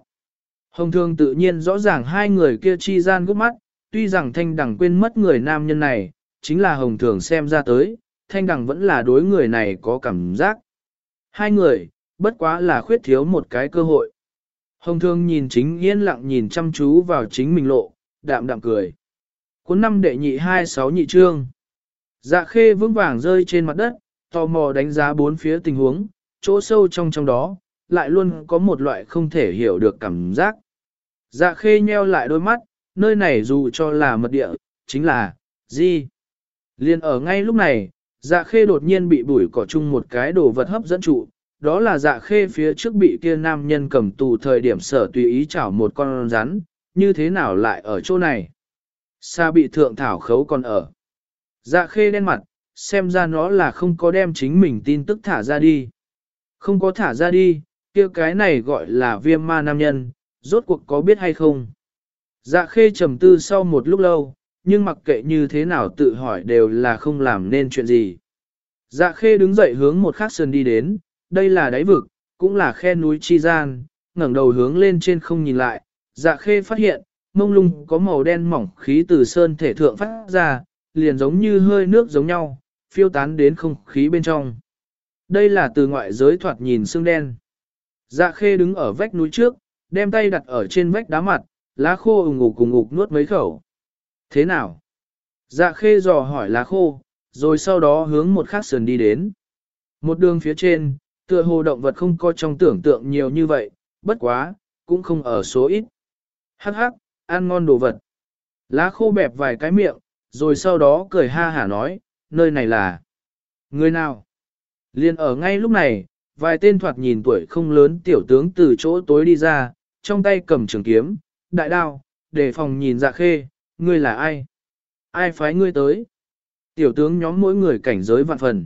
Speaker 1: Hồng thương tự nhiên rõ ràng hai người kia chi gian gút mắt, tuy rằng thanh đẳng quên mất người nam nhân này, chính là hồng thường xem ra tới, thanh đẳng vẫn là đối người này có cảm giác. Hai người, bất quá là khuyết thiếu một cái cơ hội. Hồng thương nhìn chính yên lặng nhìn chăm chú vào chính mình lộ, đạm đạm cười. Cuốn năm đệ nhị hai sáu nhị trương. Dạ khê vững vàng rơi trên mặt đất, tò mò đánh giá bốn phía tình huống, chỗ sâu trong trong đó, lại luôn có một loại không thể hiểu được cảm giác. Dạ khê nheo lại đôi mắt, nơi này dù cho là mật địa, chính là, gì? Liên ở ngay lúc này, dạ khê đột nhiên bị bụi cỏ chung một cái đồ vật hấp dẫn trụ, đó là dạ khê phía trước bị kia nam nhân cầm tù thời điểm sở tùy ý chảo một con rắn, như thế nào lại ở chỗ này? Sa bị thượng thảo khấu còn ở. Dạ khê đen mặt, xem ra nó là không có đem chính mình tin tức thả ra đi. Không có thả ra đi, kia cái này gọi là viêm ma nam nhân, rốt cuộc có biết hay không? Dạ khê trầm tư sau một lúc lâu, nhưng mặc kệ như thế nào tự hỏi đều là không làm nên chuyện gì. Dạ khê đứng dậy hướng một khắc sơn đi đến, đây là đáy vực, cũng là khe núi chi gian, ngẩng đầu hướng lên trên không nhìn lại, dạ khê phát hiện, mông lung có màu đen mỏng khí từ sơn thể thượng phát ra, liền giống như hơi nước giống nhau, phiêu tán đến không khí bên trong. Đây là từ ngoại giới thoạt nhìn xương đen. Dạ khê đứng ở vách núi trước, đem tay đặt ở trên vách đá mặt, lá khô ủng ngục cùng ngục nuốt mấy khẩu. Thế nào? Dạ khê dò hỏi lá khô, rồi sau đó hướng một khắc sườn đi đến. Một đường phía trên, tựa hồ động vật không có trong tưởng tượng nhiều như vậy, bất quá, cũng không ở số ít. Hắc hắc, ăn ngon đồ vật. Lá khô bẹp vài cái miệng, rồi sau đó cười ha hả nói, nơi này là người nào? Liên ở ngay lúc này, vài tên thoạt nhìn tuổi không lớn tiểu tướng từ chỗ tối đi ra, trong tay cầm trường kiếm, đại đao, để phòng nhìn dạ khê, ngươi là ai? Ai phái ngươi tới? Tiểu tướng nhóm mỗi người cảnh giới vạn phần.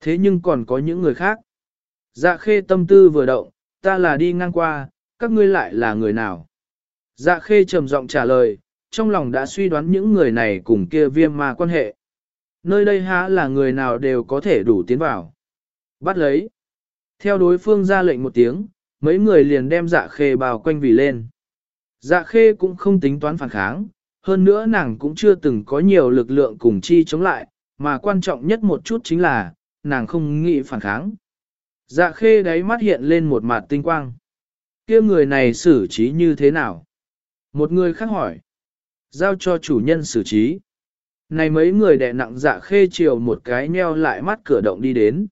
Speaker 1: Thế nhưng còn có những người khác. Dạ khê tâm tư vừa động, ta là đi ngang qua, các ngươi lại là người nào? Dạ khê trầm giọng trả lời, trong lòng đã suy đoán những người này cùng kia viêm ma quan hệ. Nơi đây há là người nào đều có thể đủ tiến vào. Bắt lấy. Theo đối phương ra lệnh một tiếng, mấy người liền đem dạ khê bao quanh vì lên. Dạ khê cũng không tính toán phản kháng, hơn nữa nàng cũng chưa từng có nhiều lực lượng cùng chi chống lại, mà quan trọng nhất một chút chính là, nàng không nghĩ phản kháng. Dạ khê đáy mắt hiện lên một mặt tinh quang. kia người này xử trí như thế nào? Một người khác hỏi. Giao cho chủ nhân xử trí. Này mấy người đè nặng dạ khê chiều một cái nheo lại mắt cửa động đi đến.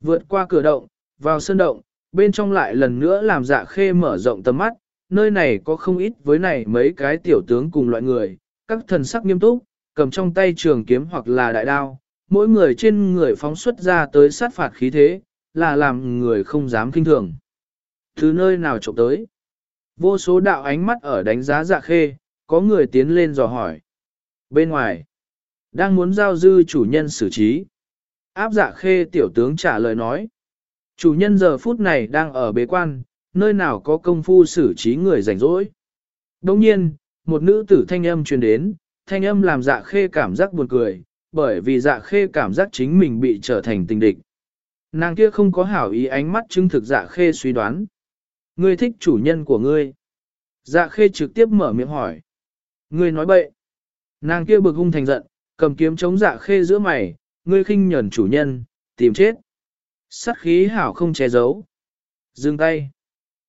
Speaker 1: Vượt qua cửa động, vào sân động, bên trong lại lần nữa làm dạ khê mở rộng tầm mắt, nơi này có không ít với này mấy cái tiểu tướng cùng loại người, các thần sắc nghiêm túc, cầm trong tay trường kiếm hoặc là đại đao, mỗi người trên người phóng xuất ra tới sát phạt khí thế, là làm người không dám kinh thường. Từ nơi nào trộm tới? Vô số đạo ánh mắt ở đánh giá dạ khê, có người tiến lên dò hỏi. Bên ngoài, đang muốn giao dư chủ nhân xử trí. Áp dạ khê tiểu tướng trả lời nói. Chủ nhân giờ phút này đang ở bế quan, nơi nào có công phu xử trí người rảnh rỗi. Đồng nhiên, một nữ tử thanh âm truyền đến, thanh âm làm dạ khê cảm giác buồn cười, bởi vì dạ khê cảm giác chính mình bị trở thành tình địch. Nàng kia không có hảo ý ánh mắt chứng thực dạ khê suy đoán. Ngươi thích chủ nhân của ngươi. Dạ khê trực tiếp mở miệng hỏi. Ngươi nói bậy. Nàng kia bực hung thành giận, cầm kiếm chống dạ khê giữa mày, ngươi khinh nhẫn chủ nhân, tìm chết. Sát khí hảo không che giấu. Dừng tay.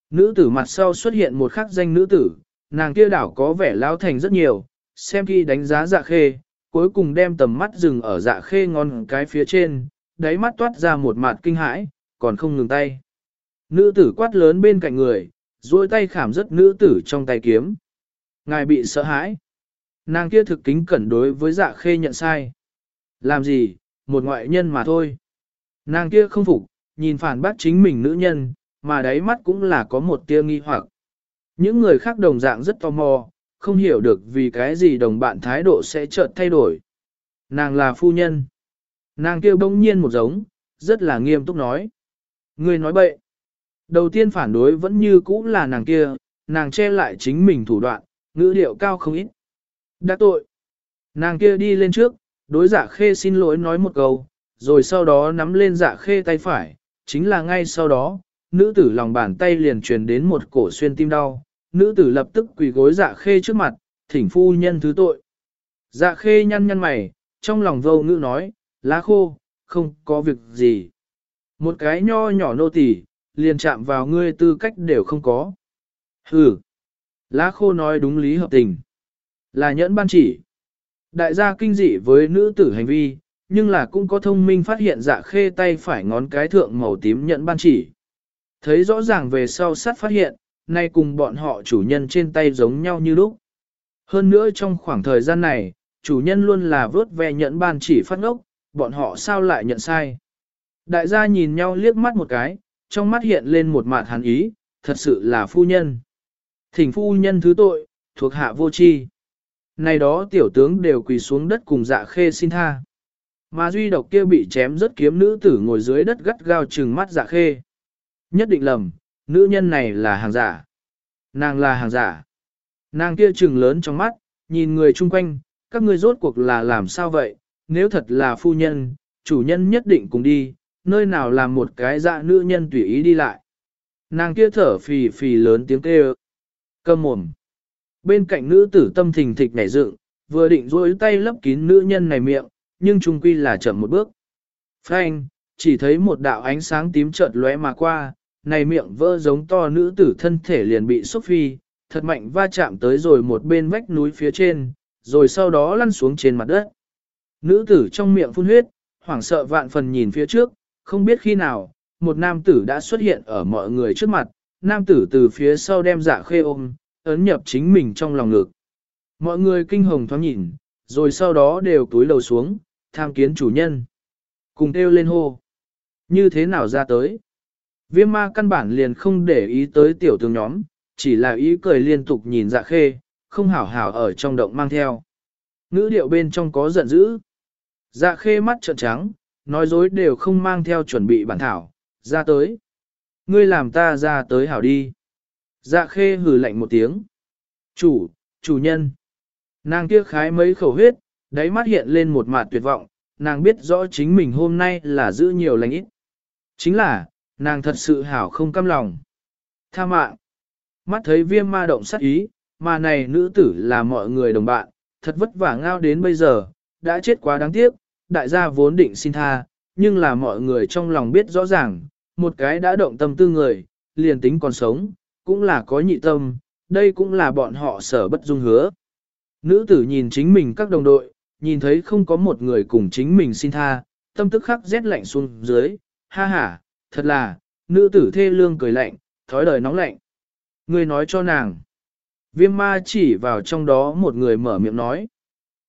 Speaker 1: Nữ tử mặt sau xuất hiện một khắc danh nữ tử, nàng kia đảo có vẻ lao thành rất nhiều, xem khi đánh giá dạ khê, cuối cùng đem tầm mắt dừng ở dạ khê ngon cái phía trên, đáy mắt toát ra một mặt kinh hãi, còn không ngừng tay. Nữ tử quát lớn bên cạnh người, duỗi tay khảm rất nữ tử trong tay kiếm. Ngài bị sợ hãi. Nàng kia thực kính cẩn đối với dạ khê nhận sai. Làm gì, một ngoại nhân mà thôi. Nàng kia không phục, nhìn phản bác chính mình nữ nhân, mà đáy mắt cũng là có một tia nghi hoặc. Những người khác đồng dạng rất tò mò, không hiểu được vì cái gì đồng bạn thái độ sẽ chợt thay đổi. Nàng là phu nhân. Nàng kia bỗng nhiên một giống, rất là nghiêm túc nói. Người nói bậy. Đầu tiên phản đối vẫn như cũ là nàng kia, nàng che lại chính mình thủ đoạn, ngữ điệu cao không ít. Đã tội. Nàng kia đi lên trước, đối giả khê xin lỗi nói một câu, rồi sau đó nắm lên dạ khê tay phải, chính là ngay sau đó, nữ tử lòng bàn tay liền truyền đến một cổ xuyên tim đau, nữ tử lập tức quỳ gối dạ khê trước mặt, thỉnh phu nhân thứ tội. Dạ khê nhăn nhăn mày, trong lòng vô ngữ nói, lá khô, không có việc gì. Một cái nho nhỏ nô tỳ, liền chạm vào ngươi tư cách đều không có. Hừ. Lá khô nói đúng lý hợp tình. Là nhẫn ban chỉ. Đại gia kinh dị với nữ tử hành vi, nhưng là cũng có thông minh phát hiện dạ khê tay phải ngón cái thượng màu tím nhẫn ban chỉ. Thấy rõ ràng về sau sát phát hiện, nay cùng bọn họ chủ nhân trên tay giống nhau như lúc. Hơn nữa trong khoảng thời gian này, chủ nhân luôn là vớt ve nhẫn ban chỉ phát ngốc, bọn họ sao lại nhận sai. Đại gia nhìn nhau liếc mắt một cái, trong mắt hiện lên một mạt hàn ý, thật sự là phu nhân. Thỉnh phu nhân thứ tội, thuộc hạ vô tri. Này đó tiểu tướng đều quỳ xuống đất cùng dạ khê xin tha. Mà duy độc kia bị chém rất kiếm nữ tử ngồi dưới đất gắt gao trừng mắt dạ khê. Nhất định lầm, nữ nhân này là hàng giả. Nàng là hàng giả. Nàng kia trừng lớn trong mắt, nhìn người chung quanh, các ngươi rốt cuộc là làm sao vậy, nếu thật là phu nhân, chủ nhân nhất định cùng đi, nơi nào làm một cái dạ nữ nhân tùy ý đi lại. Nàng kia thở phì phì lớn tiếng kêu. Cầm mồm. Bên cạnh nữ tử tâm thình thịch nhảy dựng, vừa định duỗi tay lấp kín nữ nhân này miệng, nhưng trung quy là chậm một bước. Frank, chỉ thấy một đạo ánh sáng tím chợt lóe mà qua, này miệng vỡ giống to nữ tử thân thể liền bị xúc phi, thật mạnh va chạm tới rồi một bên vách núi phía trên, rồi sau đó lăn xuống trên mặt đất. Nữ tử trong miệng phun huyết, hoảng sợ vạn phần nhìn phía trước, không biết khi nào, một nam tử đã xuất hiện ở mọi người trước mặt, nam tử từ phía sau đem dạ khê ôm, ấn nhập chính mình trong lòng ngực. Mọi người kinh hồng thoáng nhìn, rồi sau đó đều túi lầu xuống, tham kiến chủ nhân. Cùng kêu lên hô. Như thế nào ra tới? Viêm ma căn bản liền không để ý tới tiểu tướng nhóm, chỉ là ý cười liên tục nhìn dạ khê, không hảo hảo ở trong động mang theo. Ngữ điệu bên trong có giận dữ. Dạ khê mắt trợn trắng, nói dối đều không mang theo chuẩn bị bản thảo, ra tới. Ngươi làm ta ra tới hảo đi. Dạ khê hừ lạnh một tiếng. Chủ, chủ nhân. Nàng kia khái mấy khẩu huyết, đáy mắt hiện lên một mặt tuyệt vọng, nàng biết rõ chính mình hôm nay là giữ nhiều lành ít. Chính là, nàng thật sự hảo không căm lòng. Tha mạng. Mắt thấy viêm ma động sát ý, mà này nữ tử là mọi người đồng bạn, thật vất vả ngao đến bây giờ, đã chết quá đáng tiếc, đại gia vốn định xin tha, nhưng là mọi người trong lòng biết rõ ràng, một cái đã động tâm tư người, liền tính còn sống, cũng là có nhị tâm, đây cũng là bọn họ sở bất dung hứa. Nữ tử nhìn chính mình các đồng đội, nhìn thấy không có một người cùng chính mình xin tha, tâm tức khắc rét lạnh xuống dưới, ha ha, thật là, nữ tử thê lương cười lạnh, thói đời nóng lạnh. Người nói cho nàng. Viêm ma chỉ vào trong đó một người mở miệng nói.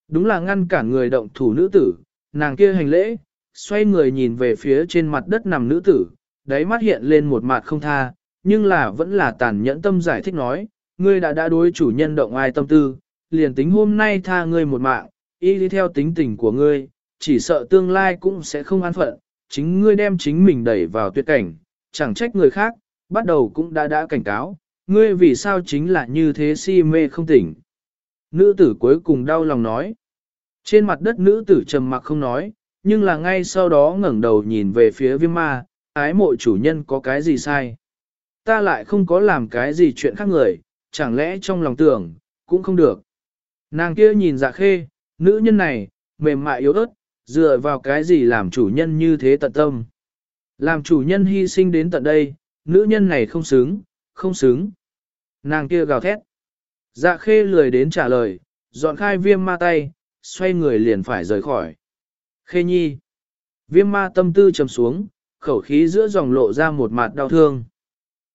Speaker 1: Đúng là ngăn cản người động thủ nữ tử, nàng kia hành lễ, xoay người nhìn về phía trên mặt đất nằm nữ tử, đáy mắt hiện lên một mặt không tha, nhưng là vẫn là tàn nhẫn tâm giải thích nói, ngươi đã đã đối chủ nhân động ai tâm tư, liền tính hôm nay tha ngươi một mạng, y đi theo tính tình của ngươi, chỉ sợ tương lai cũng sẽ không an phận, chính ngươi đem chính mình đẩy vào tuyệt cảnh, chẳng trách người khác, bắt đầu cũng đã đã cảnh cáo, ngươi vì sao chính là như thế si mê không tỉnh. Nữ tử cuối cùng đau lòng nói. Trên mặt đất nữ tử trầm mặc không nói, nhưng là ngay sau đó ngẩng đầu nhìn về phía viêm ma, ái mộ chủ nhân có cái gì sai. Ta lại không có làm cái gì chuyện khác người, chẳng lẽ trong lòng tưởng, cũng không được. Nàng kia nhìn dạ khê, nữ nhân này, mềm mại yếu ớt, dựa vào cái gì làm chủ nhân như thế tận tâm. Làm chủ nhân hy sinh đến tận đây, nữ nhân này không xứng, không xứng. Nàng kia gào thét. Dạ khê lười đến trả lời, dọn khai viêm ma tay, xoay người liền phải rời khỏi. Khê nhi. Viêm ma tâm tư trầm xuống, khẩu khí giữa dòng lộ ra một mặt đau thương.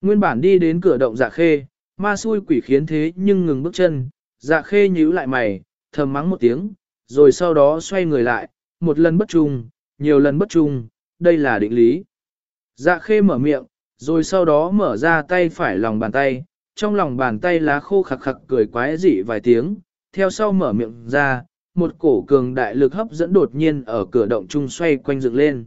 Speaker 1: Nguyên bản đi đến cửa động dạ khê, ma xui quỷ khiến thế nhưng ngừng bước chân, dạ khê nhíu lại mày, thầm mắng một tiếng, rồi sau đó xoay người lại, một lần bất trung, nhiều lần bất trung, đây là định lý. Dạ khê mở miệng, rồi sau đó mở ra tay phải lòng bàn tay, trong lòng bàn tay lá khô khặc khặc cười quái dị vài tiếng, theo sau mở miệng ra, một cổ cường đại lực hấp dẫn đột nhiên ở cửa động trung xoay quanh dựng lên.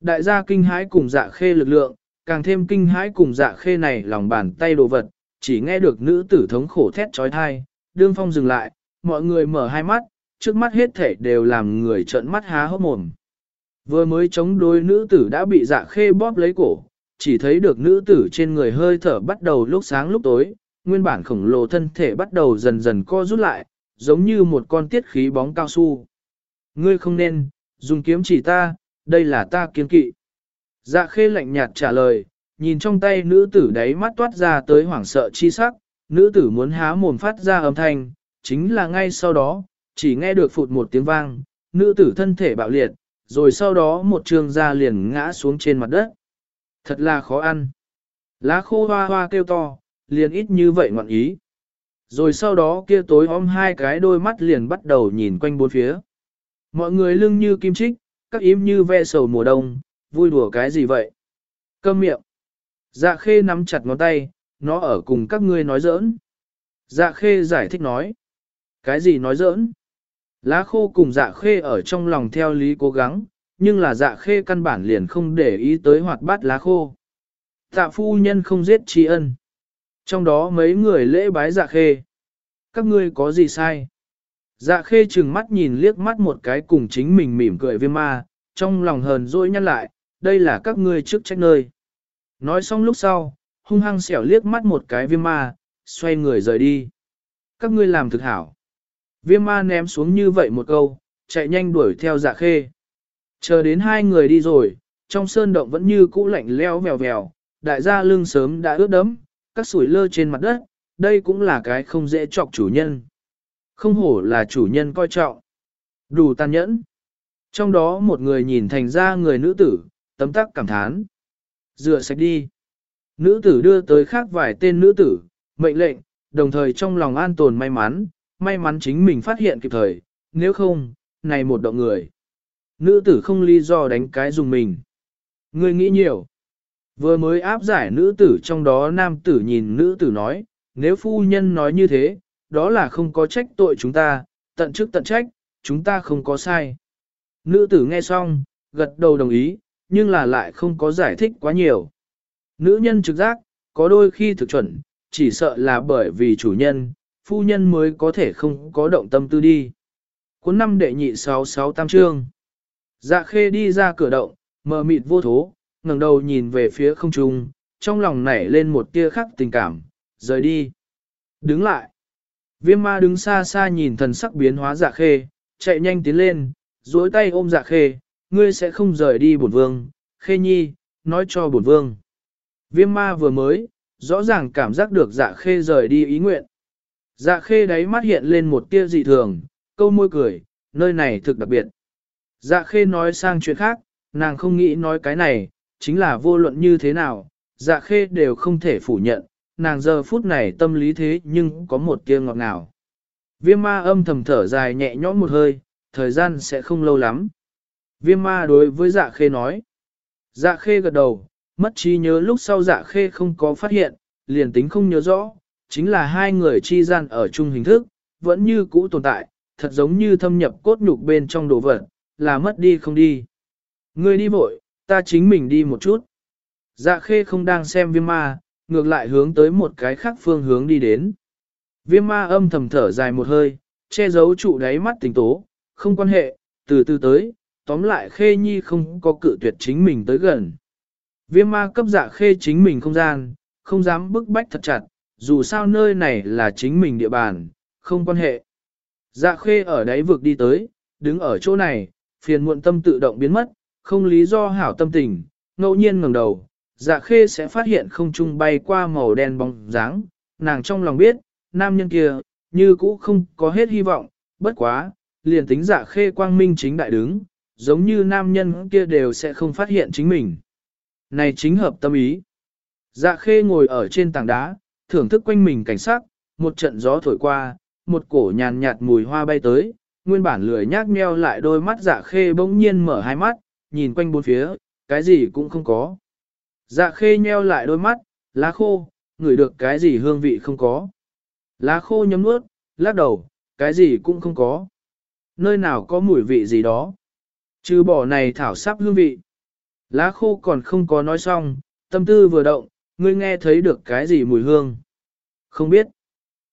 Speaker 1: Đại gia kinh hãi cùng dạ khê lực lượng, càng thêm kinh hãi cùng dạ khê này lòng bàn tay đồ vật, chỉ nghe được nữ tử thống khổ thét trói thai, đương phong dừng lại, mọi người mở hai mắt, trước mắt hết thể đều làm người trợn mắt há hốc mồm. Vừa mới chống đối nữ tử đã bị dạ khê bóp lấy cổ, chỉ thấy được nữ tử trên người hơi thở bắt đầu lúc sáng lúc tối, nguyên bản khổng lồ thân thể bắt đầu dần dần co rút lại, giống như một con tiết khí bóng cao su. Ngươi không nên, dùng kiếm chỉ ta, đây là ta kiên kỵ. Dạ khê lạnh nhạt trả lời, nhìn trong tay nữ tử đấy mắt toát ra tới hoảng sợ chi sắc, nữ tử muốn há mồm phát ra âm thanh, chính là ngay sau đó, chỉ nghe được phụt một tiếng vang, nữ tử thân thể bạo liệt, rồi sau đó một trường da liền ngã xuống trên mặt đất. Thật là khó ăn. Lá khô hoa hoa kêu to, liền ít như vậy ngọn ý. Rồi sau đó kia tối om hai cái đôi mắt liền bắt đầu nhìn quanh bốn phía. Mọi người lưng như kim trích, các im như ve sầu mùa đông, vui đùa cái gì vậy? Câm miệng. Dạ khê nắm chặt ngón tay, nó ở cùng các ngươi nói giỡn. Dạ khê giải thích nói. Cái gì nói giỡn? Lá khô cùng dạ khê ở trong lòng theo lý cố gắng, nhưng là dạ khê căn bản liền không để ý tới hoạt bát lá khô. Tạ phu nhân không giết tri ân. Trong đó mấy người lễ bái dạ khê. Các ngươi có gì sai? Dạ khê chừng mắt nhìn liếc mắt một cái cùng chính mình mỉm cười viêm ma, trong lòng hờn dỗi nhăn lại, đây là các ngươi trước trách nơi. Nói xong lúc sau, hung hăng xẻo liếc mắt một cái viêm ma, xoay người rời đi. Các ngươi làm thực hảo. Viêm ma ném xuống như vậy một câu, chạy nhanh đuổi theo dạ khê. Chờ đến hai người đi rồi, trong sơn động vẫn như cũ lạnh leo vèo vèo, đại gia lưng sớm đã ướt đẫm, các sủi lơ trên mặt đất, đây cũng là cái không dễ chọc chủ nhân. Không hổ là chủ nhân coi trọng. Đủ tàn nhẫn. Trong đó một người nhìn thành ra người nữ tử, tấm tắc cảm thán. Rửa sạch đi. Nữ tử đưa tới khác vài tên nữ tử, mệnh lệnh, đồng thời trong lòng an tồn may mắn, may mắn chính mình phát hiện kịp thời, nếu không, này một động người. Nữ tử không lý do đánh cái dùng mình. Ngươi nghĩ nhiều. Vừa mới áp giải nữ tử trong đó nam tử nhìn nữ tử nói, nếu phu nhân nói như thế, đó là không có trách tội chúng ta, tận chức tận trách, chúng ta không có sai. Nữ tử nghe xong, gật đầu đồng ý, nhưng là lại không có giải thích quá nhiều. Nữ nhân trực giác, có đôi khi thực chuẩn, chỉ sợ là bởi vì chủ nhân, phu nhân mới có thể không có động tâm tư đi. Cuốn năm đệ nhị 66 tam trương. Dạ khê đi ra cửa động, mờ mịt vô thố, ngẩng đầu nhìn về phía không trung, trong lòng nảy lên một tia khắc tình cảm, rời đi. Đứng lại. Viêm ma đứng xa xa nhìn thần sắc biến hóa dạ khê, chạy nhanh tiến lên, duỗi tay ôm dạ khê, ngươi sẽ không rời đi bổn vương, khê nhi, nói cho bổn vương. Viêm ma vừa mới, rõ ràng cảm giác được dạ khê rời đi ý nguyện. Dạ khê đáy mắt hiện lên một tia dị thường, câu môi cười, nơi này thực đặc biệt. Dạ khê nói sang chuyện khác, nàng không nghĩ nói cái này, chính là vô luận như thế nào, dạ khê đều không thể phủ nhận, nàng giờ phút này tâm lý thế nhưng có một tia ngọt ngào. Viêm ma âm thầm thở dài nhẹ nhõm một hơi, thời gian sẽ không lâu lắm. Viêm ma đối với dạ khê nói. Dạ khê gật đầu, mất trí nhớ lúc sau dạ khê không có phát hiện, liền tính không nhớ rõ, chính là hai người chi gian ở chung hình thức, vẫn như cũ tồn tại, thật giống như thâm nhập cốt nhục bên trong đồ vật, là mất đi không đi. Ngươi đi vội, ta chính mình đi một chút. Dạ khê không đang xem viêm ma, ngược lại hướng tới một cái khác phương hướng đi đến. Viêm ma âm thầm thở dài một hơi, che giấu trụ đáy mắt tình tố, không quan hệ, từ từ tới, tóm lại khê nhi không có cự tuyệt chính mình tới gần. Viêm ma cấp dạ khê chính mình không gian, không dám bức bách thật chặt, dù sao nơi này là chính mình địa bàn, không quan hệ. Dạ khê ở đáy vực đi tới, đứng ở chỗ này, phiền muộn tâm tự động biến mất, không lý do hảo tâm tình, ngẫu nhiên ngẩng đầu, dạ khê sẽ phát hiện không trung bay qua màu đen bóng dáng, nàng trong lòng biết, nam nhân kia, như cũ không có hết hy vọng, bất quá, liền tính dạ khê quang minh chính đại đứng, giống như nam nhân kia đều sẽ không phát hiện chính mình. Này chính hợp tâm ý. Dạ khê ngồi ở trên tảng đá, thưởng thức quanh mình cảnh sắc, một trận gió thổi qua, một cổ nhàn nhạt mùi hoa bay tới, nguyên bản lười nhác meo lại đôi mắt dạ khê bỗng nhiên mở hai mắt, nhìn quanh bốn phía, cái gì cũng không có. Dạ khê nheo lại đôi mắt, lá khô, ngửi được cái gì hương vị không có. Lá khô nhấm nuốt, lắc đầu, cái gì cũng không có. Nơi nào có mùi vị gì đó. Trừ bỏ này thảo sắp hương vị. Lá khô còn không có nói xong, tâm tư vừa động, ngươi nghe thấy được cái gì mùi hương. Không biết.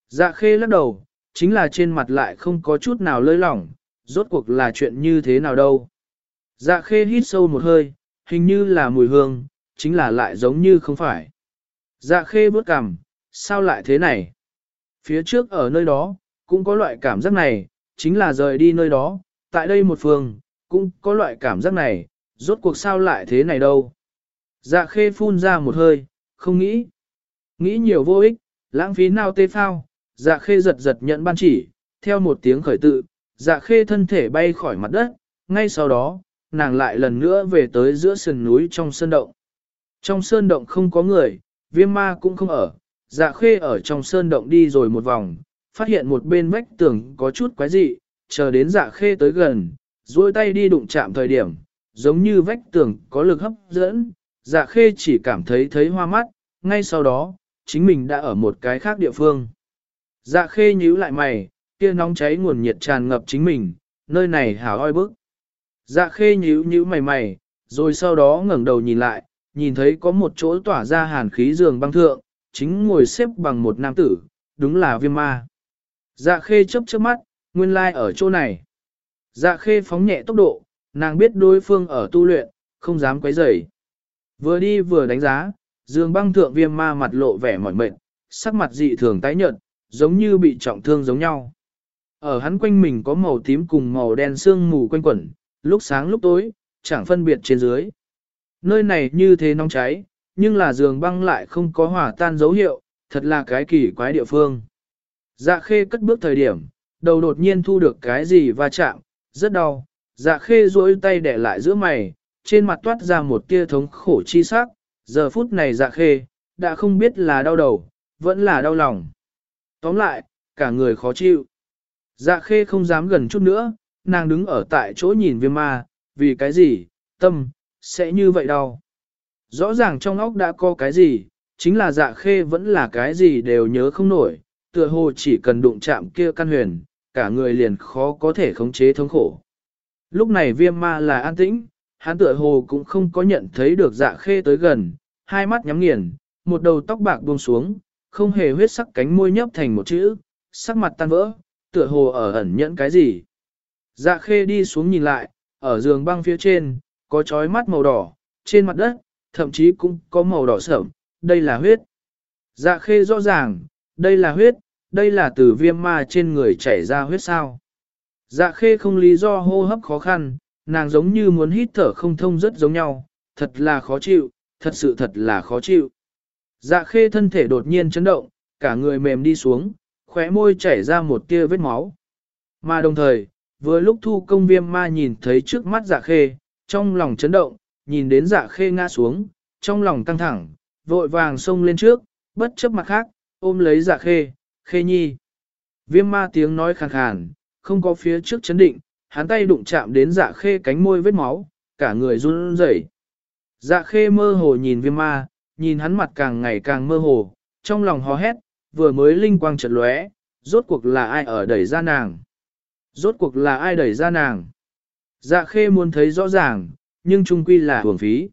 Speaker 1: Dạ khê lắc đầu, chính là trên mặt lại không có chút nào lơi lỏng, rốt cuộc là chuyện như thế nào đâu. Dạ khê hít sâu một hơi, hình như là mùi hương, chính là lại giống như không phải. Dạ khê bước cằm, sao lại thế này? Phía trước ở nơi đó, cũng có loại cảm giác này, chính là rời đi nơi đó, tại đây một phường, cũng có loại cảm giác này, rốt cuộc sao lại thế này đâu. Dạ khê phun ra một hơi, không nghĩ. Nghĩ nhiều vô ích, lãng phí nào tê phao, dạ khê giật giật nhận ban chỉ, theo một tiếng khởi tự, dạ khê thân thể bay khỏi mặt đất, ngay sau đó, nàng lại lần nữa về tới giữa sườn núi trong sơn động. Trong sơn động không có người, viêm ma cũng không ở, dạ khê ở trong sơn động đi rồi một vòng, phát hiện một bên vách tường có chút quái dị, chờ đến dạ khê tới gần, duỗi tay đi đụng chạm thời điểm, giống như vách tường có lực hấp dẫn, dạ khê chỉ cảm thấy thấy hoa mắt, ngay sau đó, chính mình đã ở một cái khác địa phương. Dạ khê nhíu lại mày, kia nóng cháy nguồn nhiệt tràn ngập chính mình, nơi này hào oi bức. Dạ khê nhíu nhíu mày mày, rồi sau đó ngẩng đầu nhìn lại, nhìn thấy có một chỗ tỏa ra hàn khí giường băng thượng, chính ngồi xếp bằng một nam tử, đúng là viêm ma. Dạ khê chớp chớp mắt, nguyên lai like ở chỗ này. Dạ khê phóng nhẹ tốc độ, nàng biết đối phương ở tu luyện, không dám quấy rầy. Vừa đi vừa đánh giá, giường băng thượng viêm ma mặt lộ vẻ mỏi mệt, sắc mặt dị thường tái nhợt, giống như bị trọng thương giống nhau. Ở hắn quanh mình có màu tím cùng màu đen sương mù quanh quẩn, lúc sáng lúc tối, chẳng phân biệt trên dưới. Nơi này như thế nóng cháy, nhưng là giường băng lại không có hỏa tan dấu hiệu, thật là cái kỳ quái địa phương. Dạ khê cất bước thời điểm, đầu đột nhiên thu được cái gì va chạm, rất đau. Dạ khê duỗi tay để lại giữa mày, trên mặt toát ra một tia thống khổ chi sắc. Giờ phút này dạ khê, đã không biết là đau đầu, vẫn là đau lòng. Tóm lại, cả người khó chịu. Dạ khê không dám gần chút nữa, nàng đứng ở tại chỗ nhìn viêm ma, vì cái gì, tâm, sẽ như vậy đau Rõ ràng trong óc đã có cái gì, chính là dạ khê vẫn là cái gì đều nhớ không nổi, tựa hồ chỉ cần đụng chạm kia căn huyền, cả người liền khó có thể khống chế thống khổ. Lúc này viêm ma là an tĩnh, hắn tựa hồ cũng không có nhận thấy được dạ khê tới gần, hai mắt nhắm nghiền, một đầu tóc bạc buông xuống, không hề huyết sắc cánh môi nhấp thành một chữ, sắc mặt tan vỡ, tựa hồ ở ẩn nhẫn cái gì. Dạ khê đi xuống nhìn lại, ở giường băng phía trên, có chói mắt màu đỏ, trên mặt đất, thậm chí cũng có màu đỏ sẫm, đây là huyết. Dạ khê rõ ràng, đây là huyết, đây là từ viêm ma trên người chảy ra huyết sao. Dạ khê không lý do hô hấp khó khăn, nàng giống như muốn hít thở không thông rất giống nhau, thật là khó chịu, thật sự thật là khó chịu. Dạ khê thân thể đột nhiên chấn động, cả người mềm đi xuống, khóe môi chảy ra một tia vết máu. Mà đồng thời, vừa lúc thu công viêm ma nhìn thấy trước mắt dạ khê, trong lòng chấn động, nhìn đến dạ khê ngã xuống, trong lòng căng thẳng, vội vàng xông lên trước, bất chấp mặt khác, ôm lấy dạ khê, khê nhi. Viêm ma tiếng nói khàn khàn, không có phía trước chấn định, hắn tay đụng chạm đến dạ khê cánh môi vết máu, cả người run rẩy. Dạ khê mơ hồ nhìn viêm ma, nhìn hắn mặt càng ngày càng mơ hồ, trong lòng hò hét, vừa mới linh quang chợt lóe, rốt cuộc là ai ở đẩy ra nàng. Rốt cuộc là ai đẩy ra nàng. Dạ khê muốn thấy rõ ràng, nhưng trung quy là hưởng phí.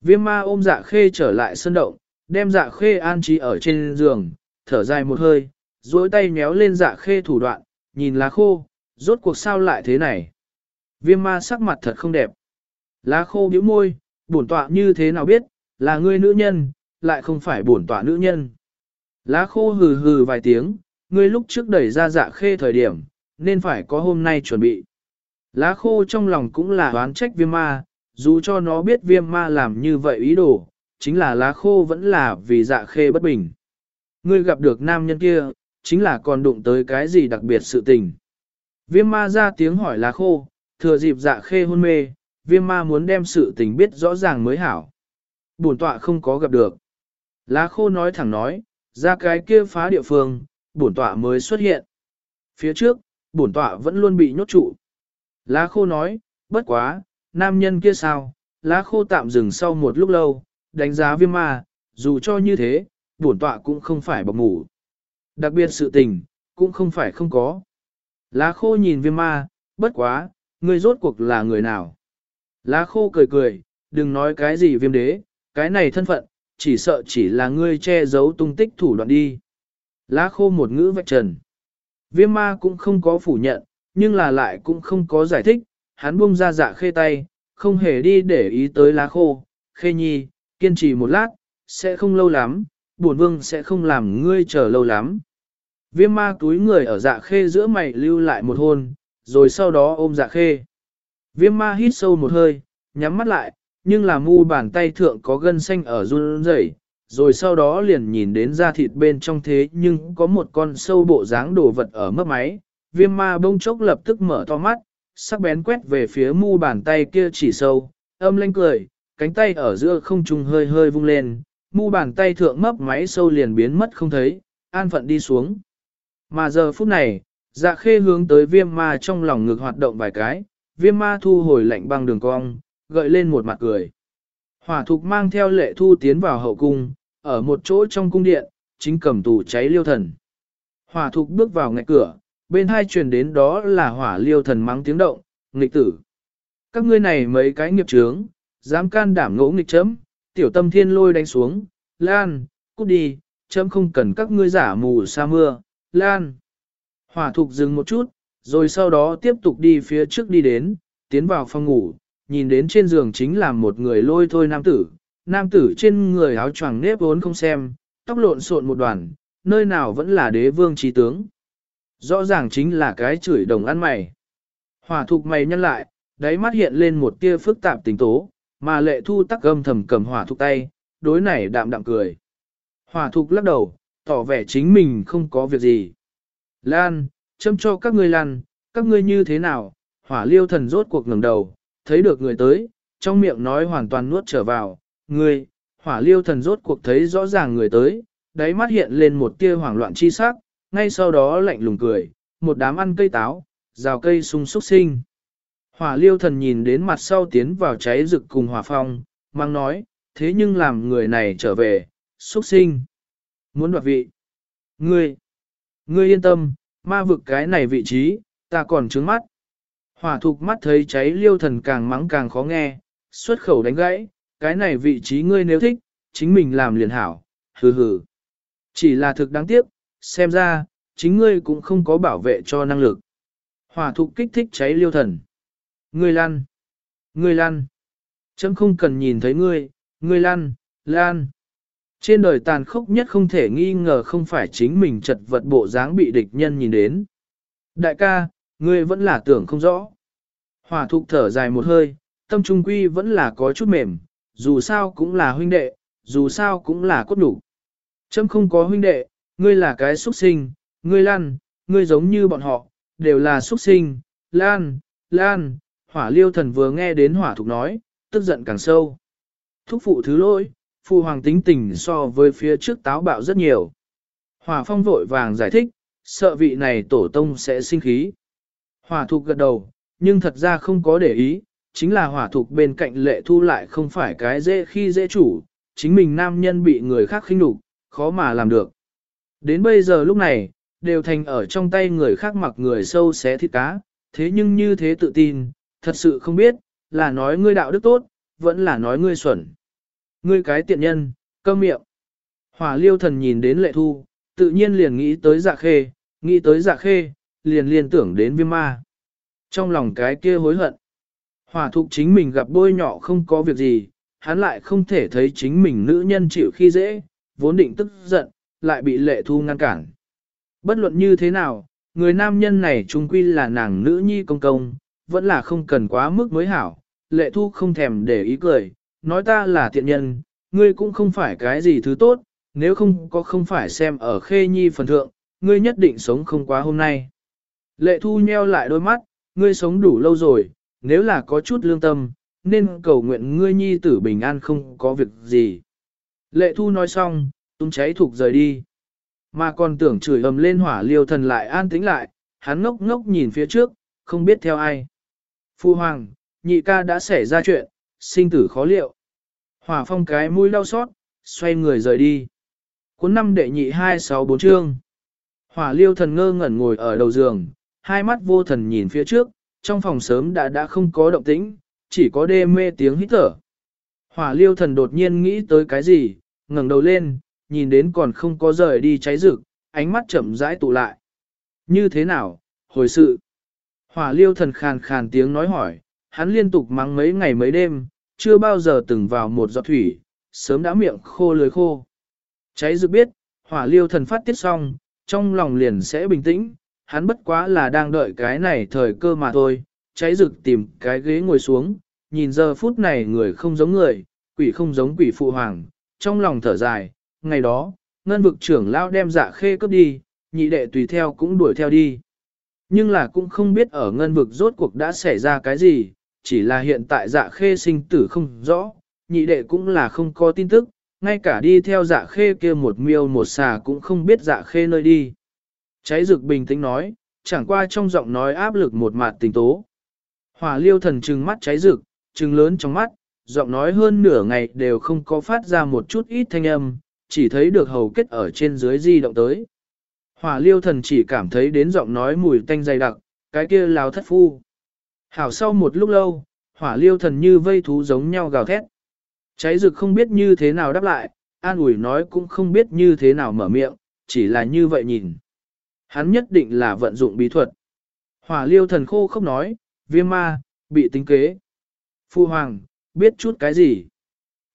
Speaker 1: Viêm ma ôm dạ khê trở lại sân động, đem dạ khê an trí ở trên giường, thở dài một hơi, duỗi tay nhéo lên dạ khê thủ đoạn, nhìn lá khô, rốt cuộc sao lại thế này. Viêm ma sắc mặt thật không đẹp. Lá khô bĩu môi, bổn tọa như thế nào biết, là ngươi nữ nhân, lại không phải bổn tọa nữ nhân. Lá khô hừ hừ vài tiếng, ngươi lúc trước đẩy ra dạ khê thời điểm, nên phải có hôm nay chuẩn bị. Lá khô trong lòng cũng là đoán trách viêm ma, dù cho nó biết viêm ma làm như vậy ý đồ, chính là lá khô vẫn là vì dạ khê bất bình. Ngươi gặp được nam nhân kia, chính là còn đụng tới cái gì đặc biệt sự tình. Viêm ma ra tiếng hỏi lá khô, thừa dịp dạ khê hôn mê, viêm ma muốn đem sự tình biết rõ ràng mới hảo. Bổn tọa không có gặp được. Lá khô nói thẳng nói, ra cái kia phá địa phương, bổn tọa mới xuất hiện. Phía trước, bổn tọa vẫn luôn bị nhốt trụ. Lá khô nói, bất quá, nam nhân kia sao, lá khô tạm dừng sau một lúc lâu, đánh giá viêm ma, dù cho như thế, bổn tọa cũng không phải bọc ngủ. Đặc biệt sự tình, cũng không phải không có. Lá khô nhìn viêm ma, bất quá, ngươi rốt cuộc là người nào. Lá khô cười cười, đừng nói cái gì viêm đế, cái này thân phận, chỉ sợ chỉ là ngươi che giấu tung tích thủ đoạn đi. Lá khô một ngữ vạch trần. Viêm ma cũng không có phủ nhận, nhưng là lại cũng không có giải thích, hắn buông ra dạ khê tay, không hề đi để ý tới lá khô. Khê nhi, kiên trì một lát, sẽ không lâu lắm, bổn vương sẽ không làm ngươi chờ lâu lắm. Viêm ma túi người ở dạ khê giữa mày lưu lại một hôn, rồi sau đó ôm dạ khê. Viêm ma hít sâu một hơi, nhắm mắt lại, nhưng là mu bàn tay thượng có gân xanh ở run rẩy, rồi sau đó liền nhìn đến da thịt bên trong thế nhưng có một con sâu bộ dáng đồ vật ở mấp máy. Viêm ma bông chốc lập tức mở to mắt, sắc bén quét về phía mu bàn tay kia chỉ sâu, âm lên cười, cánh tay ở giữa không trung hơi hơi vung lên, mu bàn tay thượng mấp máy sâu liền biến mất không thấy, an phận đi xuống. Mà giờ phút này, dạ khê hướng tới viêm ma trong lòng ngực hoạt động vài cái, viêm ma thu hồi lạnh băng đường cong, gợi lên một mặt cười. Hỏa thục mang theo lệ thu tiến vào hậu cung, ở một chỗ trong cung điện, chính cầm tù cháy liêu thần. Hỏa thục bước vào ngạch cửa, bên hai truyền đến đó là hỏa liêu thần mắng tiếng động, nghịch tử. Các ngươi này mấy cái nghiệp trướng, dám can đảm ngỗ nghịch chấm, tiểu tâm thiên lôi đánh xuống, lan, cút đi, chấm không cần các ngươi giả mù sa mưa, lan. Hỏa thục dừng một chút, rồi sau đó tiếp tục đi phía trước đi đến, tiến vào phòng ngủ, nhìn đến trên giường chính là một người lôi thôi nam tử, nam tử trên người áo choàng nếp vốn không xem, tóc lộn xộn một đoàn, nơi nào vẫn là đế vương trí tướng. Rõ ràng chính là cái chửi đồng ăn mày. Hỏa thục mày nhăn lại, đáy mắt hiện lên một tia phức tạp tình tố, mà lệ thu tắc âm thầm cầm hỏa thục tay, đối này đạm đạm cười. Hỏa thục lắc đầu, tỏ vẻ chính mình không có việc gì. Lan, châm cho các ngươi lan, các ngươi như thế nào? Hỏa liêu thần rốt cuộc ngẩng đầu, thấy được người tới, trong miệng nói hoàn toàn nuốt trở vào, ngươi, hỏa liêu thần rốt cuộc thấy rõ ràng người tới, đáy mắt hiện lên một tia hoảng loạn chi sắc, ngay sau đó lạnh lùng cười, một đám ăn cây táo, rào cây sung súc sinh. Hỏa liêu thần nhìn đến mặt sau tiến vào cháy rực cùng hỏa phong, mang nói, thế nhưng làm người này trở về, xuất sinh. Muốn đoạt vị. Ngươi, ngươi yên tâm, ma vực cái này vị trí, ta còn trướng mắt. Hỏa thục mắt thấy cháy liêu thần càng mắng càng khó nghe, xuất khẩu đánh gãy, cái này vị trí ngươi nếu thích, chính mình làm liền hảo, hừ hừ. Chỉ là thực đáng tiếc, xem ra, chính ngươi cũng không có bảo vệ cho năng lực. Hỏa thục kích thích cháy liêu thần. Ngươi lăn, ngươi lăn. Chấm không cần nhìn thấy ngươi, ngươi lăn, lan. Trên đời tàn khốc nhất không thể nghi ngờ không phải chính mình chật vật bộ dáng bị địch nhân nhìn đến. Đại ca, ngươi vẫn là tưởng không rõ. Hỏa thục thở dài một hơi, tâm trung quy vẫn là có chút mềm, dù sao cũng là huynh đệ, dù sao cũng là cốt đủ. Châm không có huynh đệ, ngươi là cái xuất sinh, ngươi lan, ngươi giống như bọn họ, đều là xuất sinh, lan, lan, hỏa liêu thần vừa nghe đến hỏa thục nói, tức giận càng sâu. Thúc phụ thứ lỗi, phụ hoàng tính tình so với phía trước táo bạo rất nhiều. Hỏa phong vội vàng giải thích, sợ vị này tổ tông sẽ sinh khí. Hỏa thục gật đầu, nhưng thật ra không có để ý, chính là hỏa thục bên cạnh lệ thu lại không phải cái dễ khi dễ chủ, chính mình nam nhân bị người khác khinh nhục, khó mà làm được. Đến bây giờ lúc này, đều thành ở trong tay người khác mặc người sâu xé thịt cá, thế nhưng như thế tự tin, thật sự không biết, là nói ngươi đạo đức tốt, vẫn là nói ngươi xuẩn. Ngươi cái tiện nhân, cơ miệng. Hỏa liêu thần nhìn đến lệ thu, tự nhiên liền nghĩ tới dạ khê, nghĩ tới dạ khê, liền liên tưởng đến viêm ma. Trong lòng cái kia hối hận. Hỏa thục chính mình gặp bôi nhỏ không có việc gì, hắn lại không thể thấy chính mình nữ nhân chịu khi dễ, vốn định tức giận, lại bị lệ thu ngăn cản. Bất luận như thế nào, người nam nhân này trung quy là nàng nữ nhi công công, vẫn là không cần quá mức mới hảo. Lệ thu không thèm để ý cười, nói ta là thiện nhân, ngươi cũng không phải cái gì thứ tốt, nếu không có không phải xem ở khê nhi phần thượng, ngươi nhất định sống không quá hôm nay. Lệ thu nheo lại đôi mắt, ngươi sống đủ lâu rồi, nếu là có chút lương tâm, nên cầu nguyện ngươi nhi tử bình an không có việc gì. Lệ thu nói xong, tung cháy thuộc rời đi. Mà còn tưởng chửi ầm lên hỏa liêu thần lại an tĩnh lại, hắn ngốc ngốc nhìn phía trước, không biết theo ai. Phu hoàng, nhị ca đã xảy ra chuyện, sinh tử khó liệu. Hỏa phong cái mũi đau xót, xoay người rời đi. Cuốn năm đệ nhị hai sáu bốn chương. Hỏa liêu thần ngơ ngẩn ngồi ở đầu giường, hai mắt vô thần nhìn phía trước, trong phòng sớm đã đã không có động tĩnh, chỉ có đê mê tiếng hít thở. Hỏa liêu thần đột nhiên nghĩ tới cái gì, ngẩng đầu lên, nhìn đến còn không có rời đi cháy rực, ánh mắt chậm rãi tụ lại. Như thế nào, hồi sự. Hỏa liêu thần khàn khàn tiếng nói hỏi, hắn liên tục mắng mấy ngày mấy đêm, chưa bao giờ từng vào một giọt thủy, sớm đã miệng khô lưới khô. Cháy dự biết, hỏa liêu thần phát tiết xong, trong lòng liền sẽ bình tĩnh, hắn bất quá là đang đợi cái này thời cơ mà thôi, cháy rực tìm cái ghế ngồi xuống, nhìn giờ phút này người không giống người, quỷ không giống quỷ phụ hoàng, trong lòng thở dài, ngày đó, ngân vực trưởng lao đem dạ khê cướp đi, nhị đệ tùy theo cũng đuổi theo đi. Nhưng là cũng không biết ở ngân vực rốt cuộc đã xảy ra cái gì, chỉ là hiện tại dạ khê sinh tử không rõ, nhị đệ cũng là không có tin tức, ngay cả đi theo dạ khê kia một miêu một xà cũng không biết dạ khê nơi đi. Cháy rực bình tĩnh nói, chẳng qua trong giọng nói áp lực một mặt tình tố. Hỏa liêu thần trừng mắt cháy rực, trừng lớn trong mắt, giọng nói hơn nửa ngày đều không có phát ra một chút ít thanh âm, chỉ thấy được hầu kết ở trên dưới di động tới. Hỏa liêu thần chỉ cảm thấy đến giọng nói mùi tanh dày đặc, cái kia lào thất phu. Hảo sau một lúc lâu, hỏa liêu thần như vây thú giống nhau gào thét. Cháy rực không biết như thế nào đáp lại, an ủi nói cũng không biết như thế nào mở miệng, chỉ là như vậy nhìn. Hắn nhất định là vận dụng bí thuật. Hỏa liêu thần khô không nói, viêm ma, bị tính kế. Phu hoàng, biết chút cái gì?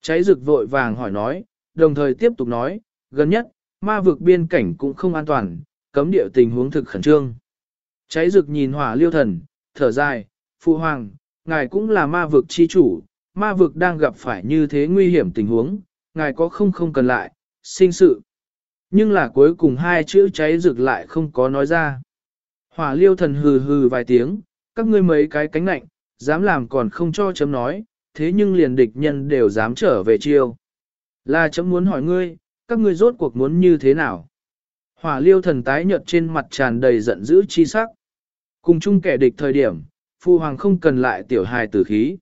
Speaker 1: Cháy rực vội vàng hỏi nói, đồng thời tiếp tục nói, gần nhất, ma vực biên cảnh cũng không an toàn, cấm địa tình huống thực khẩn trương. Cháy rực nhìn hỏa liêu thần, thở dài, Phụ hoàng, ngài cũng là ma vực chi chủ, ma vực đang gặp phải như thế nguy hiểm tình huống, ngài có không không cần lại, sinh sự. Nhưng là cuối cùng hai chữ cháy rực lại không có nói ra. Hỏa liêu thần hừ hừ vài tiếng, các ngươi mấy cái cánh nạnh, dám làm còn không cho chấm nói, thế nhưng liền địch nhân đều dám trở về chiêu. Là chấm muốn hỏi ngươi, các ngươi rốt cuộc muốn như thế nào? Hỏa liêu thần tái nhợt trên mặt tràn đầy giận dữ chi sắc. Cùng chung kẻ địch thời điểm, phu hoàng không cần lại tiểu hài tử khí.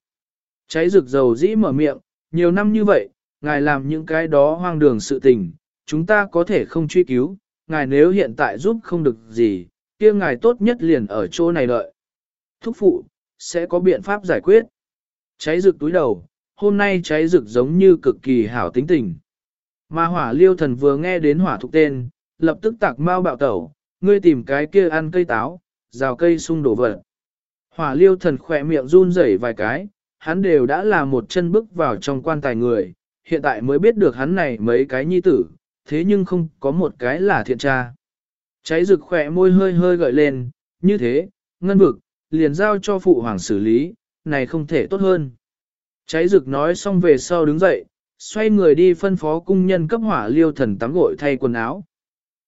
Speaker 1: Cháy rực dầu dĩ mở miệng, nhiều năm như vậy, ngài làm những cái đó hoang đường sự tình, chúng ta có thể không truy cứu, ngài nếu hiện tại giúp không được gì, kia ngài tốt nhất liền ở chỗ này đợi. Thúc phụ, sẽ có biện pháp giải quyết. Cháy rực túi đầu, hôm nay cháy rực giống như cực kỳ hảo tính tình. Mà hỏa liêu thần vừa nghe đến hỏa thục tên, lập tức tạc mau bạo tẩu, ngươi tìm cái kia ăn cây táo, rào cây sung đổ vật. Hỏa liêu thần khỏe miệng run rẩy vài cái, hắn đều đã là một chân bước vào trong quan tài người, hiện tại mới biết được hắn này mấy cái nhi tử, thế nhưng không có một cái là thiện tra. Cháy rực khỏe môi hơi hơi gợi lên, như thế, ngân vực, liền giao cho phụ hoàng xử lý, này không thể tốt hơn. Cháy rực nói xong về sau đứng dậy, xoay người đi phân phó cung nhân cấp hỏa liêu thần tắm gội thay quần áo.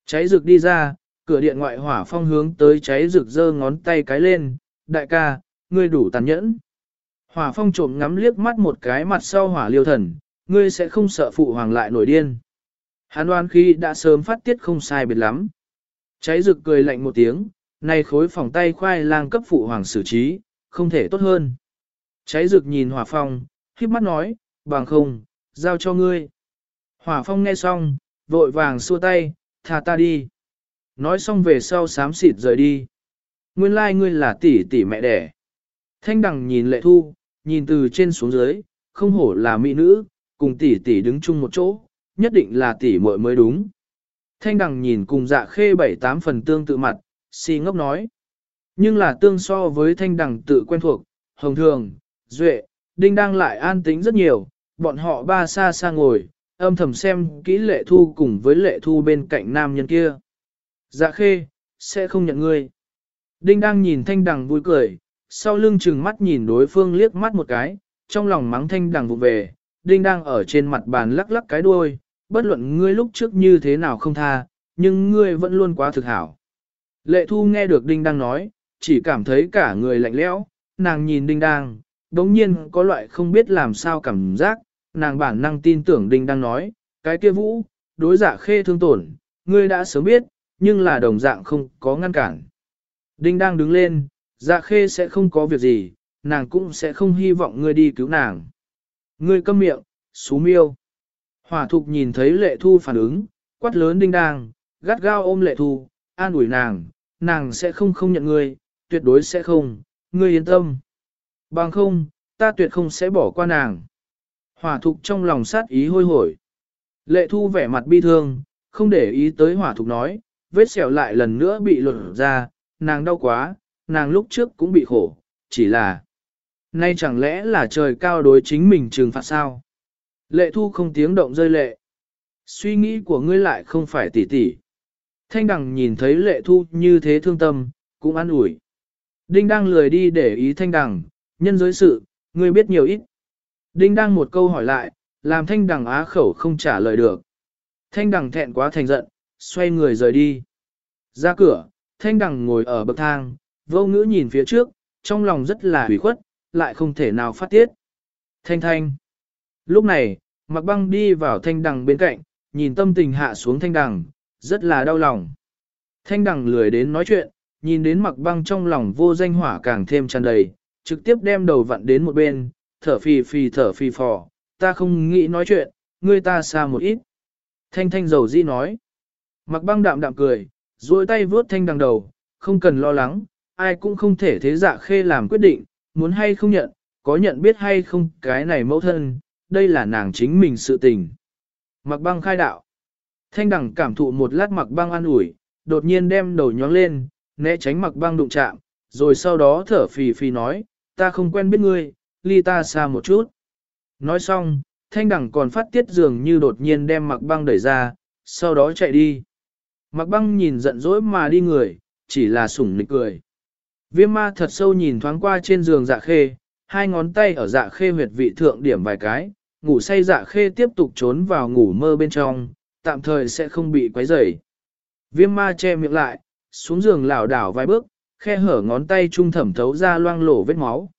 Speaker 1: Cháy rực đi ra, cửa điện ngoại hỏa phong hướng tới cháy rực giơ ngón tay cái lên, đại ca, ngươi đủ tàn nhẫn. Hỏa phong trộm ngắm liếc mắt một cái mặt sau hỏa liêu thần, ngươi sẽ không sợ phụ hoàng lại nổi điên. Hán đoan khi đã sớm phát tiết không sai biệt lắm. Cháy rực cười lạnh một tiếng, nay khối phòng tay khoai lang cấp phụ hoàng xử trí, không thể tốt hơn. Cháy rực nhìn hỏa phong, khiếp mắt nói, bằng không, giao cho ngươi. Hỏa phong nghe xong, vội vàng xua tay, thả ta đi. Nói xong về sau sám xịt rời đi. Nguyên lai like ngươi là tỷ tỷ mẹ đẻ. Thanh đằng nhìn lệ thu, nhìn từ trên xuống dưới, không hổ là mỹ nữ, cùng tỷ tỷ đứng chung một chỗ, nhất định là tỷ muội mới đúng. Thanh đằng nhìn cùng dạ khê bảy tám phần tương tự mặt, si ngốc nói. Nhưng là tương so với thanh đằng tự quen thuộc, hồng thường, duệ, đinh đang lại an tính rất nhiều, bọn họ ba xa xa ngồi, âm thầm xem kỹ lệ thu cùng với lệ thu bên cạnh nam nhân kia. Dạ khê, sẽ không nhận ngươi. Đinh đang nhìn thanh đằng vui cười, sau lưng chừng mắt nhìn đối phương liếc mắt một cái, trong lòng mắng thanh đằng vụ về, đinh đang ở trên mặt bàn lắc lắc cái đuôi, bất luận ngươi lúc trước như thế nào không tha, nhưng ngươi vẫn luôn quá thực hảo. Lệ thu nghe được đinh đang nói, chỉ cảm thấy cả người lạnh lẽo, nàng nhìn đinh đang, đống nhiên có loại không biết làm sao cảm giác, nàng bản năng tin tưởng đinh đang nói, cái kia vũ, đối dạ khê thương tổn, ngươi đã sớm biết, nhưng là đồng dạng không có ngăn cản. Đinh đang đứng lên, dạ khê sẽ không có việc gì, nàng cũng sẽ không hy vọng ngươi đi cứu nàng. Ngươi câm miệng, xú miêu. Hỏa thục nhìn thấy lệ thu phản ứng, quát lớn đinh đang, gắt gao ôm lệ thu, an ủi nàng, nàng sẽ không không nhận ngươi, tuyệt đối sẽ không, ngươi yên tâm. Bằng không, ta tuyệt không sẽ bỏ qua nàng. Hỏa thục trong lòng sát ý hôi hổi. Lệ thu vẻ mặt bi thương, không để ý tới hỏa thục nói, vết sẹo lại lần nữa bị lột ra, nàng đau quá, nàng lúc trước cũng bị khổ, chỉ là... Nay chẳng lẽ là trời cao đối chính mình trừng phạt sao? Lệ thu không tiếng động rơi lệ. Suy nghĩ của ngươi lại không phải tỉ tỉ. Thanh đằng nhìn thấy lệ thu như thế thương tâm, cũng an ủi. Đinh đang lười đi để ý thanh đằng, nhân giới sự, ngươi biết nhiều ít. Đinh đang một câu hỏi lại, làm thanh đằng á khẩu không trả lời được. Thanh đằng thẹn quá thành giận, xoay người rời đi. Ra cửa, thanh đằng ngồi ở bậc thang, vô ngữ nhìn phía trước, trong lòng rất là hủy khuất, lại không thể nào phát tiết. Thanh thanh. Lúc này, mặc băng đi vào thanh đằng bên cạnh, nhìn tâm tình hạ xuống thanh đằng, rất là đau lòng. Thanh đằng lười đến nói chuyện, nhìn đến mặc băng trong lòng vô danh hỏa càng thêm tràn đầy, trực tiếp đem đầu vặn đến một bên, thở phì phì thở phì phò, ta không nghĩ nói chuyện, ngươi ta xa một ít. Thanh thanh dầu di nói. Mặc băng đạm đạm cười, duỗi tay vuốt thanh đằng đầu, không cần lo lắng, ai cũng không thể thế dạ khê làm quyết định, muốn hay không nhận, có nhận biết hay không cái này mẫu thân, đây là nàng chính mình sự tình. Mặc băng khai đạo. Thanh đằng cảm thụ một lát mặc băng an ủi, đột nhiên đem đầu nhóng lên, né tránh mặc băng đụng chạm, rồi sau đó thở phì phì nói, ta không quen biết ngươi, ly ta xa một chút. Nói xong, thanh đằng còn phát tiết dường như đột nhiên đem mặc băng đẩy ra, sau đó chạy đi. Mặc băng nhìn giận dỗi mà đi người, chỉ là sủng nịch cười. Viêm ma thật sâu nhìn thoáng qua trên giường dạ khê, hai ngón tay ở dạ khê huyệt vị thượng điểm vài cái, ngủ say dạ khê tiếp tục trốn vào ngủ mơ bên trong, tạm thời sẽ không bị quấy rầy. Viêm ma che miệng lại, xuống giường lảo đảo vài bước, khe hở ngón tay trung thẩm thấu ra loang lổ vết máu.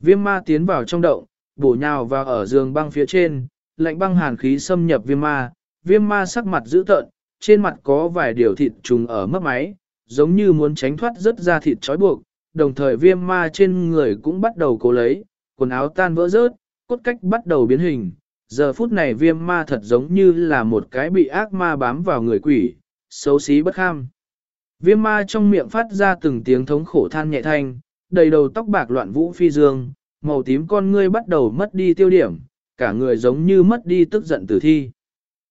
Speaker 1: Viêm ma tiến vào trong động, bổ nhào vào ở giường băng phía trên, lạnh băng hàn khí xâm nhập viêm ma, viêm ma sắc mặt dữ tợn, trên mặt có vài điều thịt trùng ở mất máy, giống như muốn tránh thoát rất ra thịt trói buộc, đồng thời viêm ma trên người cũng bắt đầu cố lấy, quần áo tan vỡ rớt, cốt cách bắt đầu biến hình. Giờ phút này viêm ma thật giống như là một cái bị ác ma bám vào người quỷ, xấu xí bất kham. Viêm ma trong miệng phát ra từng tiếng thống khổ than nhẹ thanh, đầy đầu tóc bạc loạn vũ phi dương, màu tím con ngươi bắt đầu mất đi tiêu điểm, cả người giống như mất đi tức giận tử thi.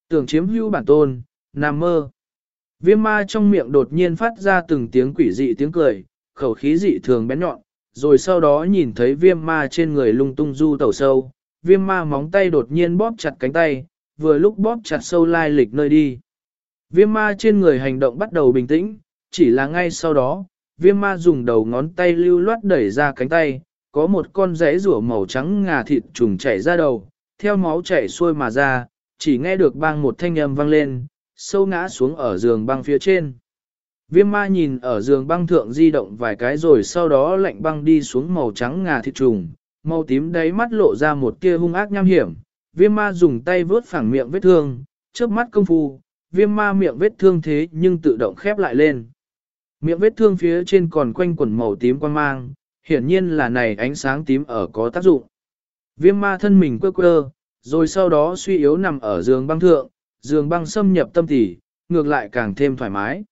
Speaker 1: Tưởng chiếm hữu bản tôn, nằm mơ. Viêm ma trong miệng đột nhiên phát ra từng tiếng quỷ dị tiếng cười, khẩu khí dị thường bén nhọn, rồi sau đó nhìn thấy viêm ma trên người lung tung du tẩu sâu, viêm ma móng tay đột nhiên bóp chặt cánh tay, vừa lúc bóp chặt sâu lai lịch nơi đi. Viêm ma trên người hành động bắt đầu bình tĩnh, chỉ là ngay sau đó, viêm ma dùng đầu ngón tay lưu loát đẩy ra cánh tay, có một con rẽ rủa màu trắng ngà thịt trùng chảy ra đầu, theo máu chảy xuôi mà ra, chỉ nghe được bang một thanh âm vang lên, sâu ngã xuống ở giường băng phía trên. Viêm ma nhìn ở giường băng thượng di động vài cái rồi sau đó lạnh băng đi xuống màu trắng ngà thịt trùng, màu tím đáy mắt lộ ra một tia hung ác nham hiểm. Viêm ma dùng tay vướt phẳng miệng vết thương, trước mắt công phu, viêm ma miệng vết thương thế nhưng tự động khép lại lên. Miệng vết thương phía trên còn quanh quần màu tím quan mang, hiển nhiên là này ánh sáng tím ở có tác dụng. Viêm ma thân mình quơ quơ, rồi sau đó suy yếu nằm ở giường băng thượng, giường băng xâm nhập tâm tỉ, ngược lại càng thêm thoải mái.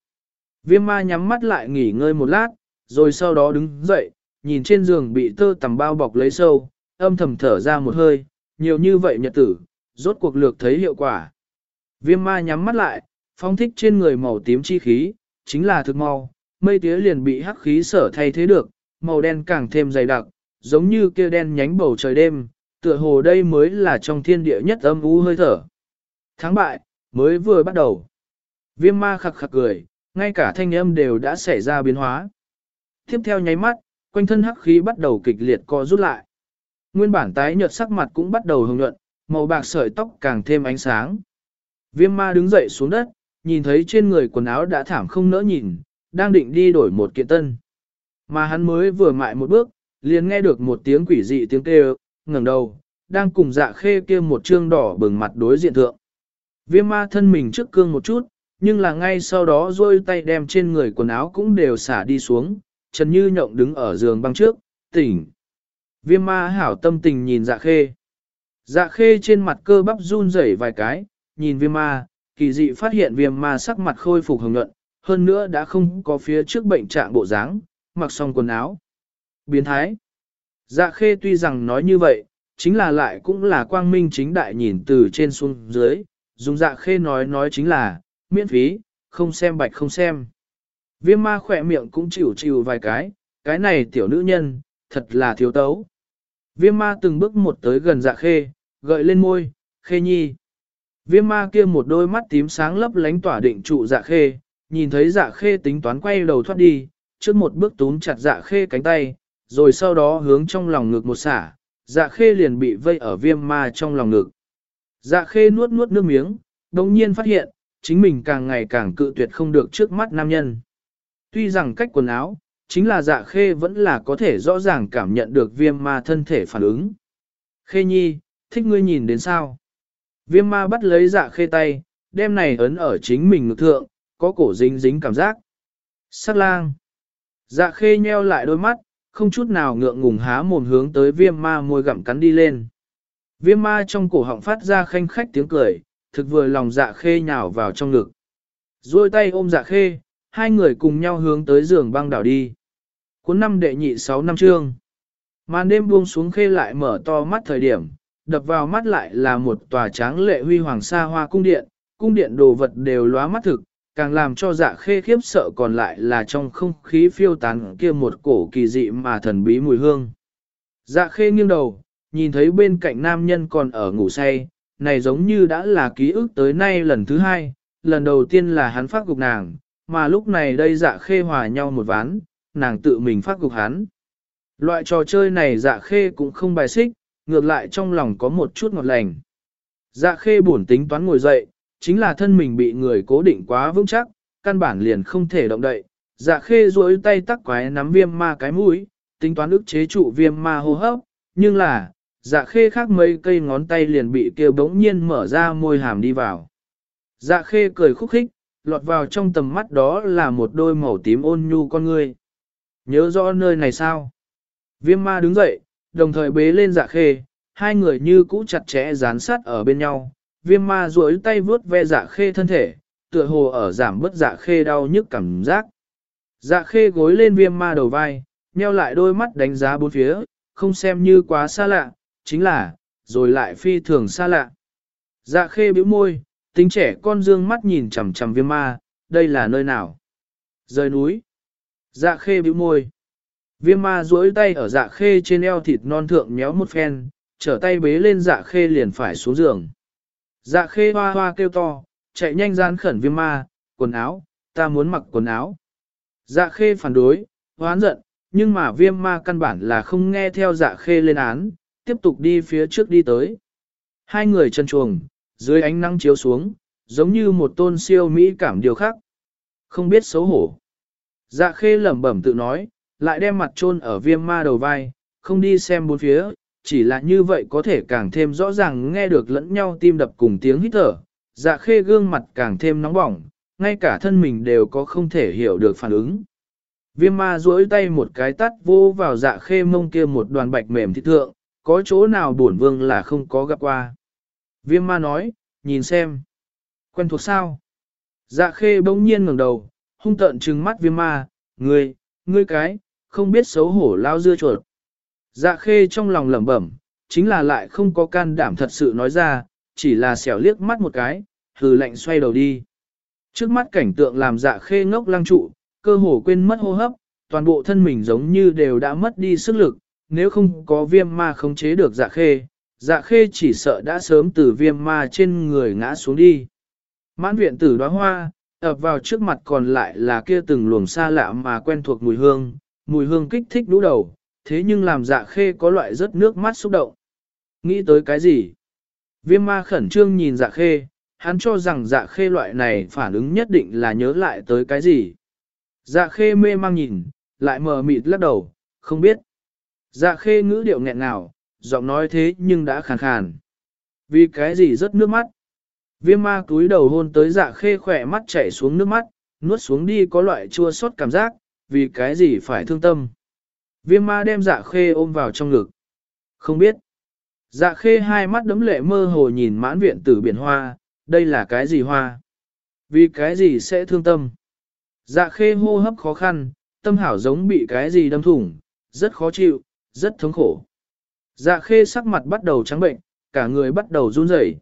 Speaker 1: Viêm ma nhắm mắt lại nghỉ ngơi một lát, rồi sau đó đứng dậy, nhìn trên giường bị tơ tằm bao bọc lấy sâu, âm thầm thở ra một hơi, nhiều như vậy nhật tử, rốt cuộc lược thấy hiệu quả. Viêm ma nhắm mắt lại, phong thích trên người màu tím chi khí, chính là thực mau, mây tía liền bị hắc khí sở thay thế được, màu đen càng thêm dày đặc, giống như kia đen nhánh bầu trời đêm, tựa hồ đây mới là trong thiên địa nhất âm u hơi thở. Thắng bại, mới vừa bắt đầu. Viêm ma khặc khặc cười, ngay cả thanh âm đều đã xảy ra biến hóa. Tiếp theo nháy mắt, quanh thân hắc khí bắt đầu kịch liệt co rút lại. Nguyên bản tái nhợt sắc mặt cũng bắt đầu hồng nhuận, màu bạc sợi tóc càng thêm ánh sáng. Viêm ma đứng dậy xuống đất, nhìn thấy trên người quần áo đã thảm không nỡ nhìn, đang định đi đổi một kiện tân. Mà hắn mới vừa mại một bước, liền nghe được một tiếng quỷ dị tiếng kêu, ngẩng đầu, đang cùng dạ khê kia một trương đỏ bừng mặt đối diện thượng. Viêm ma thân mình trước cương một chút, nhưng là ngay sau đó rôi tay đem trên người quần áo cũng đều xả đi xuống, Trần Như Nhộng đứng ở giường băng trước, tỉnh. Viêm ma hảo tâm tình nhìn dạ khê. Dạ khê trên mặt cơ bắp run rẩy vài cái, nhìn viêm ma, kỳ dị phát hiện viêm ma sắc mặt khôi phục hồng nhuận, hơn nữa đã không có phía trước bệnh trạng bộ dáng, mặc xong quần áo. Biến thái. Dạ khê tuy rằng nói như vậy, chính là lại cũng là quang minh chính đại nhìn từ trên xuống dưới, dùng dạ khê nói nói chính là, miễn phí, không xem bạch không xem. Viêm ma khỏe miệng cũng chịu chịu vài cái, cái này tiểu nữ nhân, thật là thiếu tấu. Viêm ma từng bước một tới gần dạ khê, gợi lên môi, khê nhi. Viêm ma kia một đôi mắt tím sáng lấp lánh tỏa định trụ dạ khê, nhìn thấy dạ khê tính toán quay đầu thoát đi, trước một bước túm chặt dạ khê cánh tay, rồi sau đó hướng trong lòng ngực một xả, dạ khê liền bị vây ở viêm ma trong lòng ngực. Dạ khê nuốt nuốt nước miếng, đồng nhiên phát hiện, chính mình càng ngày càng cự tuyệt không được trước mắt nam nhân. Tuy rằng cách quần áo, chính là dạ khê vẫn là có thể rõ ràng cảm nhận được viêm ma thân thể phản ứng. Khê nhi, thích ngươi nhìn đến sao? Viêm ma bắt lấy dạ khê tay, đem này ấn ở chính mình ngực thượng, có cổ dính dính cảm giác. Sát lang. Dạ khê nheo lại đôi mắt, không chút nào ngượng ngùng há mồm hướng tới viêm ma môi gặm cắn đi lên. Viêm ma trong cổ họng phát ra khanh khách tiếng cười, thực vừa lòng dạ khê nhào vào trong ngực. Rồi tay ôm dạ khê, hai người cùng nhau hướng tới giường băng đảo đi. Cuốn năm đệ nhị sáu năm trương. Màn đêm buông xuống khê lại mở to mắt thời điểm, đập vào mắt lại là một tòa tráng lệ huy hoàng sa hoa cung điện, cung điện đồ vật đều lóa mắt thực, càng làm cho dạ khê khiếp sợ còn lại là trong không khí phiêu tán kia một cổ kỳ dị mà thần bí mùi hương. Dạ khê nghiêng đầu, nhìn thấy bên cạnh nam nhân còn ở ngủ say, này giống như đã là ký ức tới nay lần thứ hai, lần đầu tiên là hắn phát gục nàng, mà lúc này đây dạ khê hòa nhau một ván, nàng tự mình phát gục hắn. Loại trò chơi này dạ khê cũng không bài xích, ngược lại trong lòng có một chút ngọt lành. Dạ khê buồn tính toán ngồi dậy, chính là thân mình bị người cố định quá vững chắc, căn bản liền không thể động đậy. Dạ khê duỗi tay tắc quái nắm viêm ma cái mũi, tính toán ức chế trụ viêm ma hô hấp, nhưng là, dạ khê khác mấy cây ngón tay liền bị kêu bỗng nhiên mở ra môi hàm đi vào. Dạ khê cười khúc khích, lọt vào trong tầm mắt đó là một đôi màu tím ôn nhu con ngươi. Nhớ rõ nơi này sao? Viêm ma đứng dậy, đồng thời bế lên dạ khê, hai người như cũ chặt chẽ dán sát ở bên nhau. Viêm ma duỗi tay vướt ve dạ khê thân thể, tựa hồ ở giảm bớt dạ khê đau nhức cảm giác. Dạ khê gối lên viêm ma đầu vai, nheo lại đôi mắt đánh giá bốn phía, không xem như quá xa lạ, chính là, rồi lại phi thường xa lạ. Dạ khê bĩu môi, tính trẻ con dương mắt nhìn chằm chằm viêm ma, đây là nơi nào? Rời núi. Dạ khê bĩu môi. Viêm ma duỗi tay ở dạ khê trên eo thịt non thượng méo một phen, trở tay bế lên dạ khê liền phải xuống giường. Dạ khê hoa hoa kêu to, chạy nhanh gian khẩn viêm ma, quần áo, ta muốn mặc quần áo. Dạ khê phản đối, hoán giận, nhưng mà viêm ma căn bản là không nghe theo dạ khê lên án, tiếp tục đi phía trước đi tới. Hai người chân chuồng, dưới ánh nắng chiếu xuống, giống như một tôn siêu mỹ cảm điều khác. Không biết xấu hổ. Dạ khê lẩm bẩm tự nói, lại đem mặt chôn ở viêm ma đầu vai, không đi xem bốn phía, chỉ là như vậy có thể càng thêm rõ ràng nghe được lẫn nhau tim đập cùng tiếng hít thở. Dạ khê gương mặt càng thêm nóng bỏng, ngay cả thân mình đều có không thể hiểu được phản ứng. Viêm ma duỗi tay một cái tắt vô vào dạ khê mông kia một đoàn bạch mềm thịt thượng, có chỗ nào bổn vương là không có gặp qua. Viêm ma nói, nhìn xem. Quen thuộc sao? Dạ khê bỗng nhiên ngẩng đầu, hung tợn trừng mắt viêm ma, ngươi, ngươi cái, không biết xấu hổ lao dưa chuột. Dạ khê trong lòng lẩm bẩm, chính là lại không có can đảm thật sự nói ra, chỉ là xẻo liếc mắt một cái, hừ lạnh xoay đầu đi. Trước mắt cảnh tượng làm dạ khê ngốc lăng trụ, cơ hồ quên mất hô hấp, toàn bộ thân mình giống như đều đã mất đi sức lực, nếu không có viêm ma khống chế được dạ khê, dạ khê chỉ sợ đã sớm từ viêm ma trên người ngã xuống đi. Mãn viện tử đóa hoa, ập vào trước mặt còn lại là kia từng luồng xa lạ mà quen thuộc mùi hương, mùi hương kích thích đũ đầu, thế nhưng làm dạ khê có loại rất nước mắt xúc động. Nghĩ tới cái gì? Viêm ma khẩn trương nhìn dạ khê, hắn cho rằng dạ khê loại này phản ứng nhất định là nhớ lại tới cái gì. Dạ khê mê mang nhìn, lại mờ mịt lắc đầu, không biết. Dạ khê ngữ điệu nghẹn nào, giọng nói thế nhưng đã khàn khàn. Vì cái gì rất nước mắt. Viêm ma túi đầu hôn tới dạ khê khỏe mắt chảy xuống nước mắt, nuốt xuống đi có loại chua xót cảm giác, vì cái gì phải thương tâm. Viêm ma đem dạ khê ôm vào trong ngực. Không biết. Dạ khê hai mắt đấm lệ mơ hồ nhìn mãn viện tử biển hoa, đây là cái gì hoa? Vì cái gì sẽ thương tâm? Dạ khê hô hấp khó khăn, tâm hảo giống bị cái gì đâm thủng, rất khó chịu, rất thống khổ. Dạ khê sắc mặt bắt đầu trắng bệnh, cả người bắt đầu run rẩy.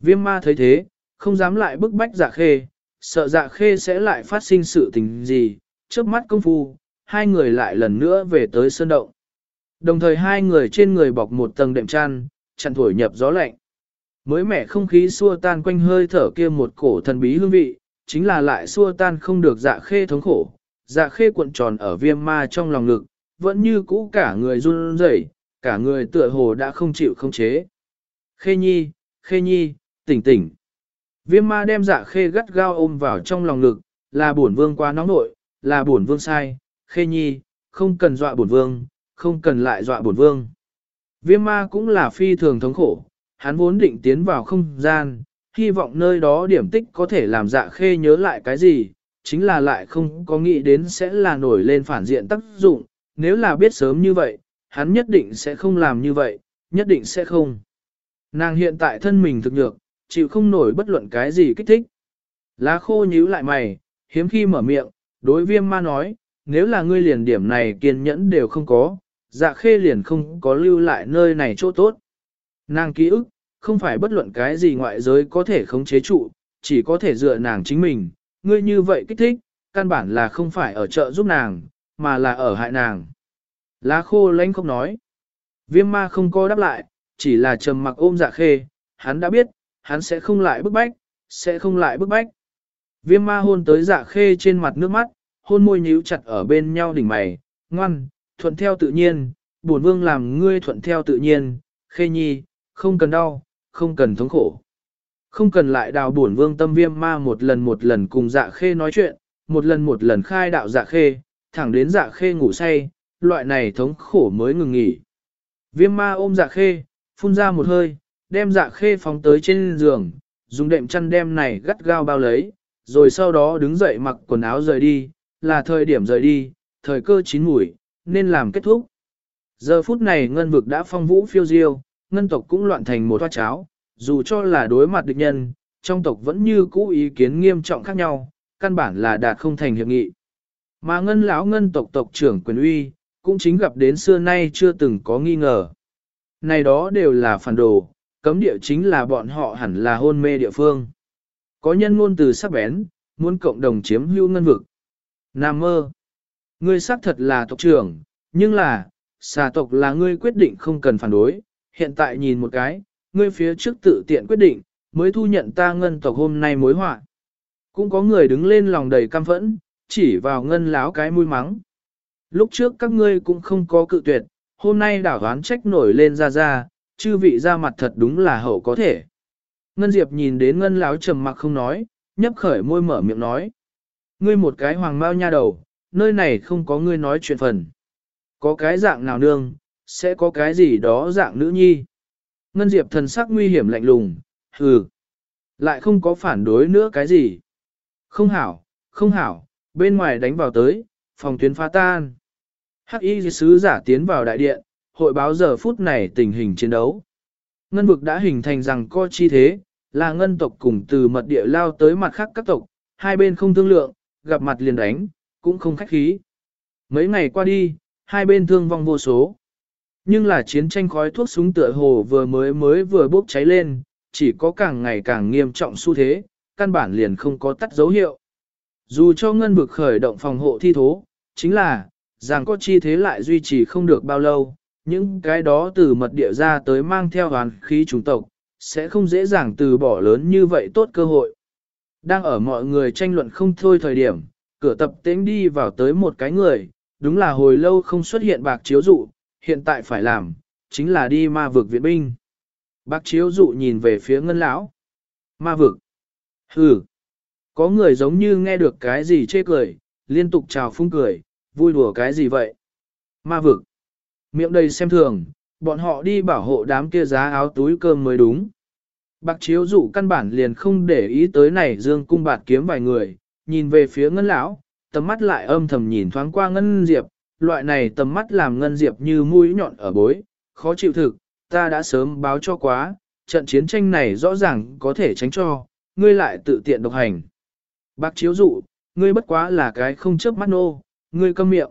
Speaker 1: Viêm ma thấy thế, không dám lại bức bách dạ khê, sợ dạ khê sẽ lại phát sinh sự tình gì, trước mắt công phu, hai người lại lần nữa về tới sơn động. Đồng thời hai người trên người bọc một tầng đệm chăn, chăn thổi nhập gió lạnh. Mới mẻ không khí xua tan quanh hơi thở kia một cổ thần bí hương vị, chính là lại xua tan không được dạ khê thống khổ. Dạ khê cuộn tròn ở viêm ma trong lòng ngực, vẫn như cũ cả người run rẩy, cả người tựa hồ đã không chịu không chế. Khê nhi, khê nhi, tỉnh tỉnh. Viêm ma đem dạ khê gắt gao ôm vào trong lòng ngực, là bổn vương quá nóng nội, là bổn vương sai, khê nhi, không cần dọa bổn vương, không cần lại dọa bổn vương. Viêm ma cũng là phi thường thống khổ, hắn vốn định tiến vào không gian, hy vọng nơi đó điểm tích có thể làm dạ khê nhớ lại cái gì, chính là lại không có nghĩ đến sẽ là nổi lên phản diện tác dụng, nếu là biết sớm như vậy, hắn nhất định sẽ không làm như vậy, nhất định sẽ không. Nàng hiện tại thân mình thực nhược, chịu không nổi bất luận cái gì kích thích. Lá khô nhíu lại mày, hiếm khi mở miệng, đối viêm ma nói, nếu là ngươi liền điểm này kiên nhẫn đều không có, dạ khê liền không có lưu lại nơi này chỗ tốt. Nàng ký ức, không phải bất luận cái gì ngoại giới có thể khống chế trụ, chỉ có thể dựa nàng chính mình, ngươi như vậy kích thích, căn bản là không phải ở chợ giúp nàng, mà là ở hại nàng. Lá khô lánh không nói. Viêm ma không có đáp lại, chỉ là trầm mặc ôm dạ khê, hắn đã biết, hắn sẽ không lại bức bách, sẽ không lại bức bách. Viêm ma hôn tới dạ khê trên mặt nước mắt, hôn môi nhíu chặt ở bên nhau đỉnh mày, ngoan, thuận theo tự nhiên, bổn vương làm ngươi thuận theo tự nhiên, khê nhi, không cần đau, không cần thống khổ. Không cần lại đào bổn vương tâm viêm ma một lần một lần cùng dạ khê nói chuyện, một lần một lần khai đạo dạ khê, thẳng đến dạ khê ngủ say, loại này thống khổ mới ngừng nghỉ. Viêm ma ôm dạ khê, phun ra một hơi, đem dạ khê phóng tới trên giường, dùng đệm chăn đem này gắt gao bao lấy, rồi sau đó đứng dậy mặc quần áo rời đi, là thời điểm rời đi, thời cơ chín mùi, nên làm kết thúc. Giờ phút này ngân vực đã phong vũ phiêu diêu, ngân tộc cũng loạn thành một toa cháo, dù cho là đối mặt địch nhân, trong tộc vẫn như cũ ý kiến nghiêm trọng khác nhau, căn bản là đạt không thành hiệp nghị. Mà ngân lão ngân tộc tộc trưởng quyền uy, cũng chính gặp đến xưa nay chưa từng có nghi ngờ. Này đó đều là phản đồ, cấm địa chính là bọn họ hẳn là hôn mê địa phương. Có nhân ngôn từ sắc bén, muốn cộng đồng chiếm hữu ngân vực. Nam mơ. Ngươi xác thật là tộc trưởng, nhưng là, xà tộc là ngươi quyết định không cần phản đối. Hiện tại nhìn một cái, ngươi phía trước tự tiện quyết định, mới thu nhận ta ngân tộc hôm nay mối họa. Cũng có người đứng lên lòng đầy căm phẫn, chỉ vào ngân láo cái mũi mắng. Lúc trước các ngươi cũng không có cự tuyệt, hôm nay đảo đoán trách nổi lên ra ra, chư vị ra mặt thật đúng là hậu có thể. Ngân Diệp nhìn đến ngân láo trầm mặc không nói, nhấp khởi môi mở miệng nói. Ngươi một cái hoàng mao nha đầu, nơi này không có ngươi nói chuyện phần. Có cái dạng nào nương, sẽ có cái gì đó dạng nữ nhi. Ngân Diệp thần sắc nguy hiểm lạnh lùng, hừ. Lại không có phản đối nữa cái gì. Không hảo, không hảo, bên ngoài đánh vào tới, phòng tuyến phá tan. Hắc y sứ giả tiến vào đại điện, hội báo giờ phút này tình hình chiến đấu. Ngân vực đã hình thành rằng co chi thế, là ngân tộc cùng từ mật địa lao tới mặt khác các tộc, hai bên không thương lượng, gặp mặt liền đánh, cũng không khách khí. Mấy ngày qua đi, hai bên thương vong vô số. Nhưng là chiến tranh khói thuốc súng tựa hồ vừa mới mới vừa bốc cháy lên, chỉ có càng ngày càng nghiêm trọng xu thế, căn bản liền không có tắt dấu hiệu. Dù cho ngân vực khởi động phòng hộ thi thố, chính là, rằng có chi thế lại duy trì không được bao lâu, những cái đó từ mật địa ra tới mang theo hoàn khí chủng tộc, sẽ không dễ dàng từ bỏ lớn như vậy tốt cơ hội. Đang ở mọi người tranh luận không thôi thời điểm, cửa tập tễnh đi vào tới một cái người, đúng là hồi lâu không xuất hiện bạc chiếu dụ, hiện tại phải làm, chính là đi ma vực viện binh. Bạc chiếu dụ nhìn về phía ngân lão. Ma vực. Hừ. Có người giống như nghe được cái gì chê cười, liên tục chào phung cười, vui đùa cái gì vậy? Ma vực. Miệng đầy xem thường, bọn họ đi bảo hộ đám kia giá áo túi cơm mới đúng. Bạc chiếu dụ căn bản liền không để ý tới này dương cung bạt kiếm vài người, nhìn về phía ngân lão, tầm mắt lại âm thầm nhìn thoáng qua ngân diệp, loại này tầm mắt làm ngân diệp như mũi nhọn ở bối, khó chịu thực, ta đã sớm báo cho quá, trận chiến tranh này rõ ràng có thể tránh cho, ngươi lại tự tiện độc hành. Bạc chiếu dụ, ngươi bất quá là cái không chớp mắt nô, ngươi câm miệng.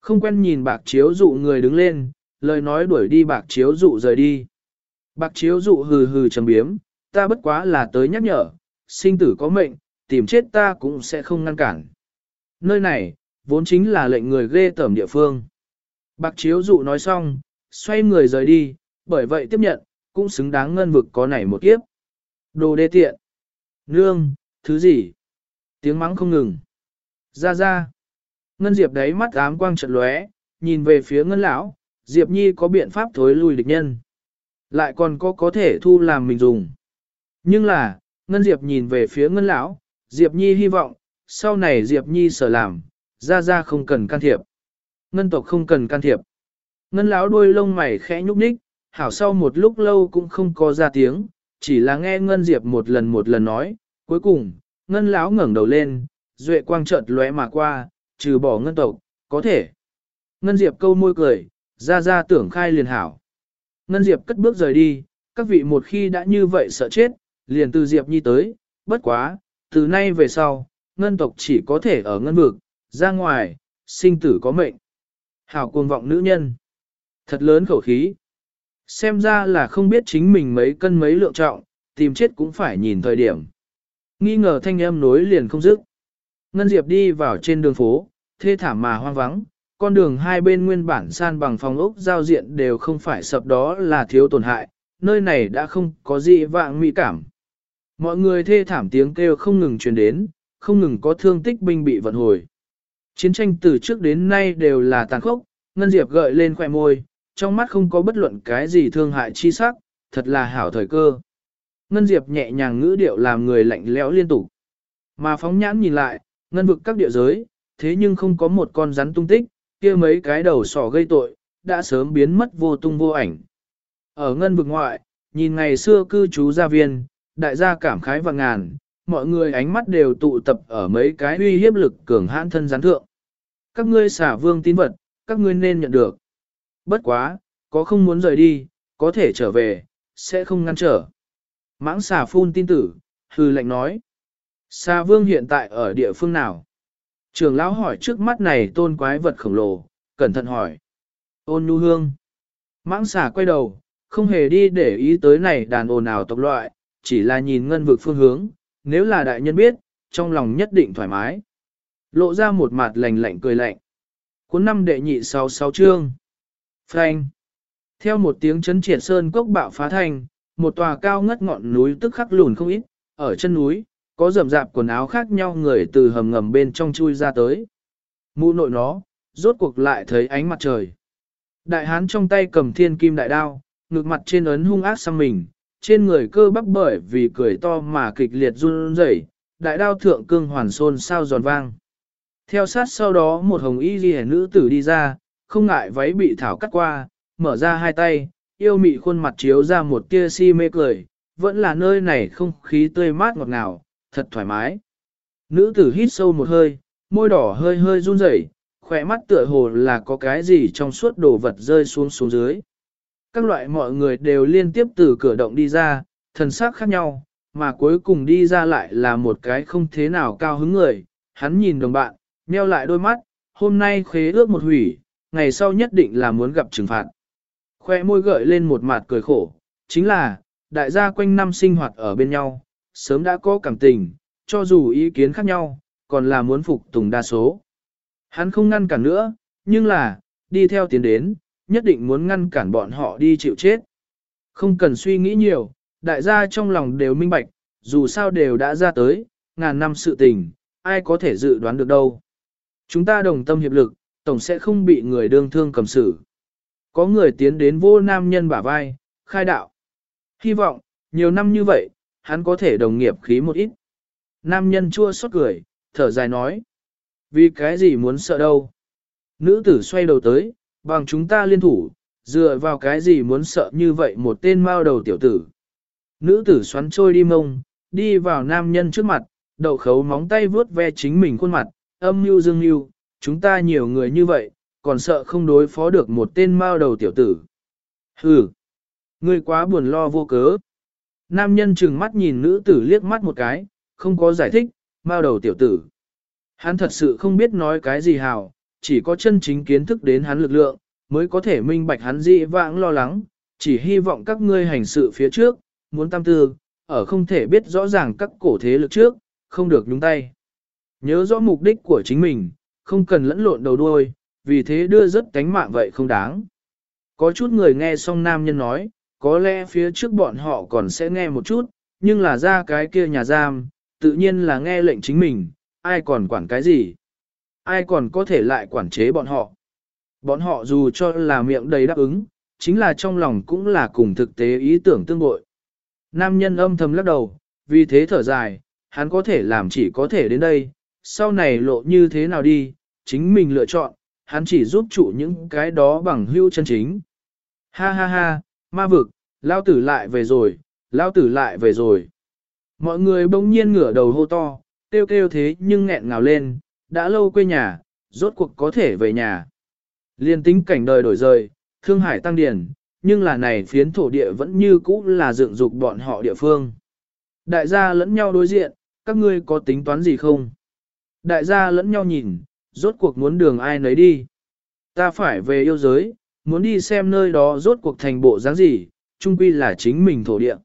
Speaker 1: Không quen nhìn bạc chiếu dụ người đứng lên, lời nói đuổi đi bạc chiếu dụ rời đi. Bạc chiếu dụ hừ hừ trầm biếm, ta bất quá là tới nhắc nhở, sinh tử có mệnh, tìm chết ta cũng sẽ không ngăn cản. Nơi này, vốn chính là lệnh người ghê tởm địa phương. Bạc chiếu dụ nói xong, xoay người rời đi, bởi vậy tiếp nhận, cũng xứng đáng ngân vực có nảy một kiếp. Đồ đê tiện. Nương, thứ gì? Tiếng mắng không ngừng. Ra ra. Ngân Diệp đấy mắt ám quang chợt lóe, nhìn về phía Ngân lão, Diệp Nhi có biện pháp thối lui địch nhân. Lại còn có có thể thu làm mình dùng. Nhưng là, Ngân Diệp nhìn về phía Ngân lão, Diệp Nhi hy vọng, sau này Diệp Nhi sở làm, ra ra không cần can thiệp. Ngân tộc không cần can thiệp. Ngân lão đuôi lông mày khẽ nhúc nhích, hảo sau một lúc lâu cũng không có ra tiếng, chỉ là nghe Ngân Diệp một lần một lần nói, cuối cùng, Ngân lão ngẩng đầu lên, duệ quang chợt lóe mà qua, trừ bỏ ngân tộc, có thể. Ngân Diệp câu môi cười, ra ra tưởng khai liền hảo. Ngân Diệp cất bước rời đi, các vị một khi đã như vậy sợ chết, liền từ Diệp Nhi tới, bất quá, từ nay về sau, ngân tộc chỉ có thể ở ngân vực, ra ngoài, sinh tử có mệnh. Hảo cuồng vọng nữ nhân. Thật lớn khẩu khí. Xem ra là không biết chính mình mấy cân mấy lượng trọng, tìm chết cũng phải nhìn thời điểm. Nghi ngờ thanh âm nối liền không dứt. Ngân Diệp đi vào trên đường phố, thê thảm mà hoang vắng, con đường hai bên nguyên bản san bằng phòng ốc giao diện đều không phải sập đó là thiếu tổn hại, nơi này đã không có gì vạng mỹ cảm. Mọi người thê thảm tiếng kêu không ngừng truyền đến, không ngừng có thương tích binh bị vận hồi. Chiến tranh từ trước đến nay đều là tàn khốc, Ngân Diệp gợi lên khỏe môi, trong mắt không có bất luận cái gì thương hại chi sắc, thật là hảo thời cơ. Ngân Diệp nhẹ nhàng ngữ điệu làm người lạnh lẽo liên tục. Mà phóng nhãn nhìn lại, ngân vực các địa giới, thế nhưng không có một con rắn tung tích, kia mấy cái đầu sỏ gây tội, đã sớm biến mất vô tung vô ảnh. Ở ngân vực ngoại, nhìn ngày xưa cư trú gia viên, đại gia cảm khái và ngàn, mọi người ánh mắt đều tụ tập ở mấy cái uy hiếp lực cường hãn thân gián thượng. Các ngươi xả vương tín vật, các ngươi nên nhận được. Bất quá, có không muốn rời đi, có thể trở về, sẽ không ngăn trở. Mãng xà phun tin tử, hư lệnh nói. Xà vương hiện tại ở địa phương nào? Trường lão hỏi trước mắt này tôn quái vật khổng lồ, cẩn thận hỏi. Ôn nhu hương. Mãng xà quay đầu, không hề đi để ý tới này đàn ồn ào tộc loại, chỉ là nhìn ngân vực phương hướng, nếu là đại nhân biết, trong lòng nhất định thoải mái. Lộ ra một mặt lạnh lạnh cười lạnh. Cuốn năm đệ nhị sáu sáu chương. Frank. Theo một tiếng chấn triệt sơn cốc bạo phá thành, một tòa cao ngất ngọn núi tức khắc lùn không ít, ở chân núi, có rậm rạp quần áo khác nhau người từ hầm ngầm bên trong chui ra tới. Mũ nội nó, rốt cuộc lại thấy ánh mặt trời. Đại hán trong tay cầm thiên kim đại đao, ngực mặt trên ấn hung ác sang mình, trên người cơ bắp bởi vì cười to mà kịch liệt run rẩy, đại đao thượng cương hoàn xôn sao giòn vang. Theo sát sau đó một hồng y ghi nữ tử đi ra, không ngại váy bị thảo cắt qua, mở ra hai tay, yêu mị khuôn mặt chiếu ra một tia si mê cười, vẫn là nơi này không khí tươi mát ngọt ngào, thật thoải mái. Nữ tử hít sâu một hơi, môi đỏ hơi hơi run rẩy, khỏe mắt tựa hồ là có cái gì trong suốt đồ vật rơi xuống xuống dưới. Các loại mọi người đều liên tiếp từ cửa động đi ra, thần sắc khác nhau, mà cuối cùng đi ra lại là một cái không thế nào cao hứng người. Hắn nhìn đồng bạn, nheo lại đôi mắt, hôm nay khế ước một hủy, ngày sau nhất định là muốn gặp trừng phạt. Khoe môi gợi lên một mặt cười khổ, chính là, đại gia quanh năm sinh hoạt ở bên nhau, sớm đã có cảm tình, cho dù ý kiến khác nhau, còn là muốn phục tùng đa số. Hắn không ngăn cản nữa, nhưng là, đi theo tiến đến, nhất định muốn ngăn cản bọn họ đi chịu chết. Không cần suy nghĩ nhiều, đại gia trong lòng đều minh bạch, dù sao đều đã ra tới, ngàn năm sự tình, ai có thể dự đoán được đâu. Chúng ta đồng tâm hiệp lực, tổng sẽ không bị người đương thương cầm xử. Có người tiến đến vô nam nhân bả vai, khai đạo. Hy vọng, nhiều năm như vậy, hắn có thể đồng nghiệp khí một ít. Nam nhân chua xót cười, thở dài nói. Vì cái gì muốn sợ đâu? Nữ tử xoay đầu tới, bằng chúng ta liên thủ, dựa vào cái gì muốn sợ như vậy một tên mao đầu tiểu tử. Nữ tử xoắn trôi đi mông, đi vào nam nhân trước mặt, đậu khấu móng tay vướt ve chính mình khuôn mặt, âm mưu dương mưu, chúng ta nhiều người như vậy, còn sợ không đối phó được một tên mao đầu tiểu tử. Hừ, ngươi quá buồn lo vô cớ. Nam nhân chừng mắt nhìn nữ tử liếc mắt một cái, không có giải thích, mao đầu tiểu tử. Hắn thật sự không biết nói cái gì hào, chỉ có chân chính kiến thức đến hắn lực lượng, mới có thể minh bạch hắn dị vãng lo lắng, chỉ hy vọng các ngươi hành sự phía trước, muốn tam tư, ở không thể biết rõ ràng các cổ thế lực trước, không được nhúng tay. Nhớ rõ mục đích của chính mình, không cần lẫn lộn đầu đuôi, vì thế đưa rất tánh mạng vậy không đáng. Có chút người nghe xong nam nhân nói, có lẽ phía trước bọn họ còn sẽ nghe một chút, nhưng là ra cái kia nhà giam, tự nhiên là nghe lệnh chính mình, ai còn quản cái gì. Ai còn có thể lại quản chế bọn họ. Bọn họ dù cho là miệng đầy đáp ứng, chính là trong lòng cũng là cùng thực tế ý tưởng tương bội. Nam nhân âm thầm lắc đầu, vì thế thở dài, hắn có thể làm chỉ có thể đến đây, sau này lộ như thế nào đi, chính mình lựa chọn, hắn chỉ giúp trụ những cái đó bằng hưu chân chính. Ha ha ha, ma vực, lao tử lại về rồi, lao tử lại về rồi. Mọi người bỗng nhiên ngửa đầu hô to, kêu kêu thế nhưng nghẹn ngào lên, đã lâu quê nhà, rốt cuộc có thể về nhà. Liên tính cảnh đời đổi rời, thương hải tăng điển, nhưng là này phiến thổ địa vẫn như cũ là dựng dục bọn họ địa phương. Đại gia lẫn nhau đối diện, các ngươi có tính toán gì không? Đại gia lẫn nhau nhìn, rốt cuộc muốn đường ai nấy đi. Ta phải về yêu giới, muốn đi xem nơi đó rốt cuộc thành bộ dáng gì, chung quy là chính mình thổ địa.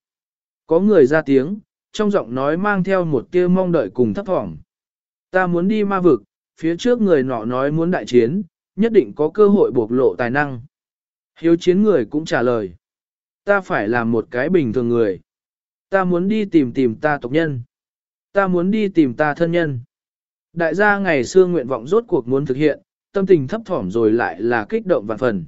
Speaker 1: Có người ra tiếng, trong giọng nói mang theo một tia mong đợi cùng thấp thỏm. Ta muốn đi ma vực, phía trước người nọ nói muốn đại chiến, nhất định có cơ hội bộc lộ tài năng. Hiếu chiến người cũng trả lời. Ta phải làm một cái bình thường người. Ta muốn đi tìm tìm ta tộc nhân. Ta muốn đi tìm ta thân nhân. Đại gia ngày xưa nguyện vọng rốt cuộc muốn thực hiện, tâm tình thấp thỏm rồi lại là kích động vạn phần.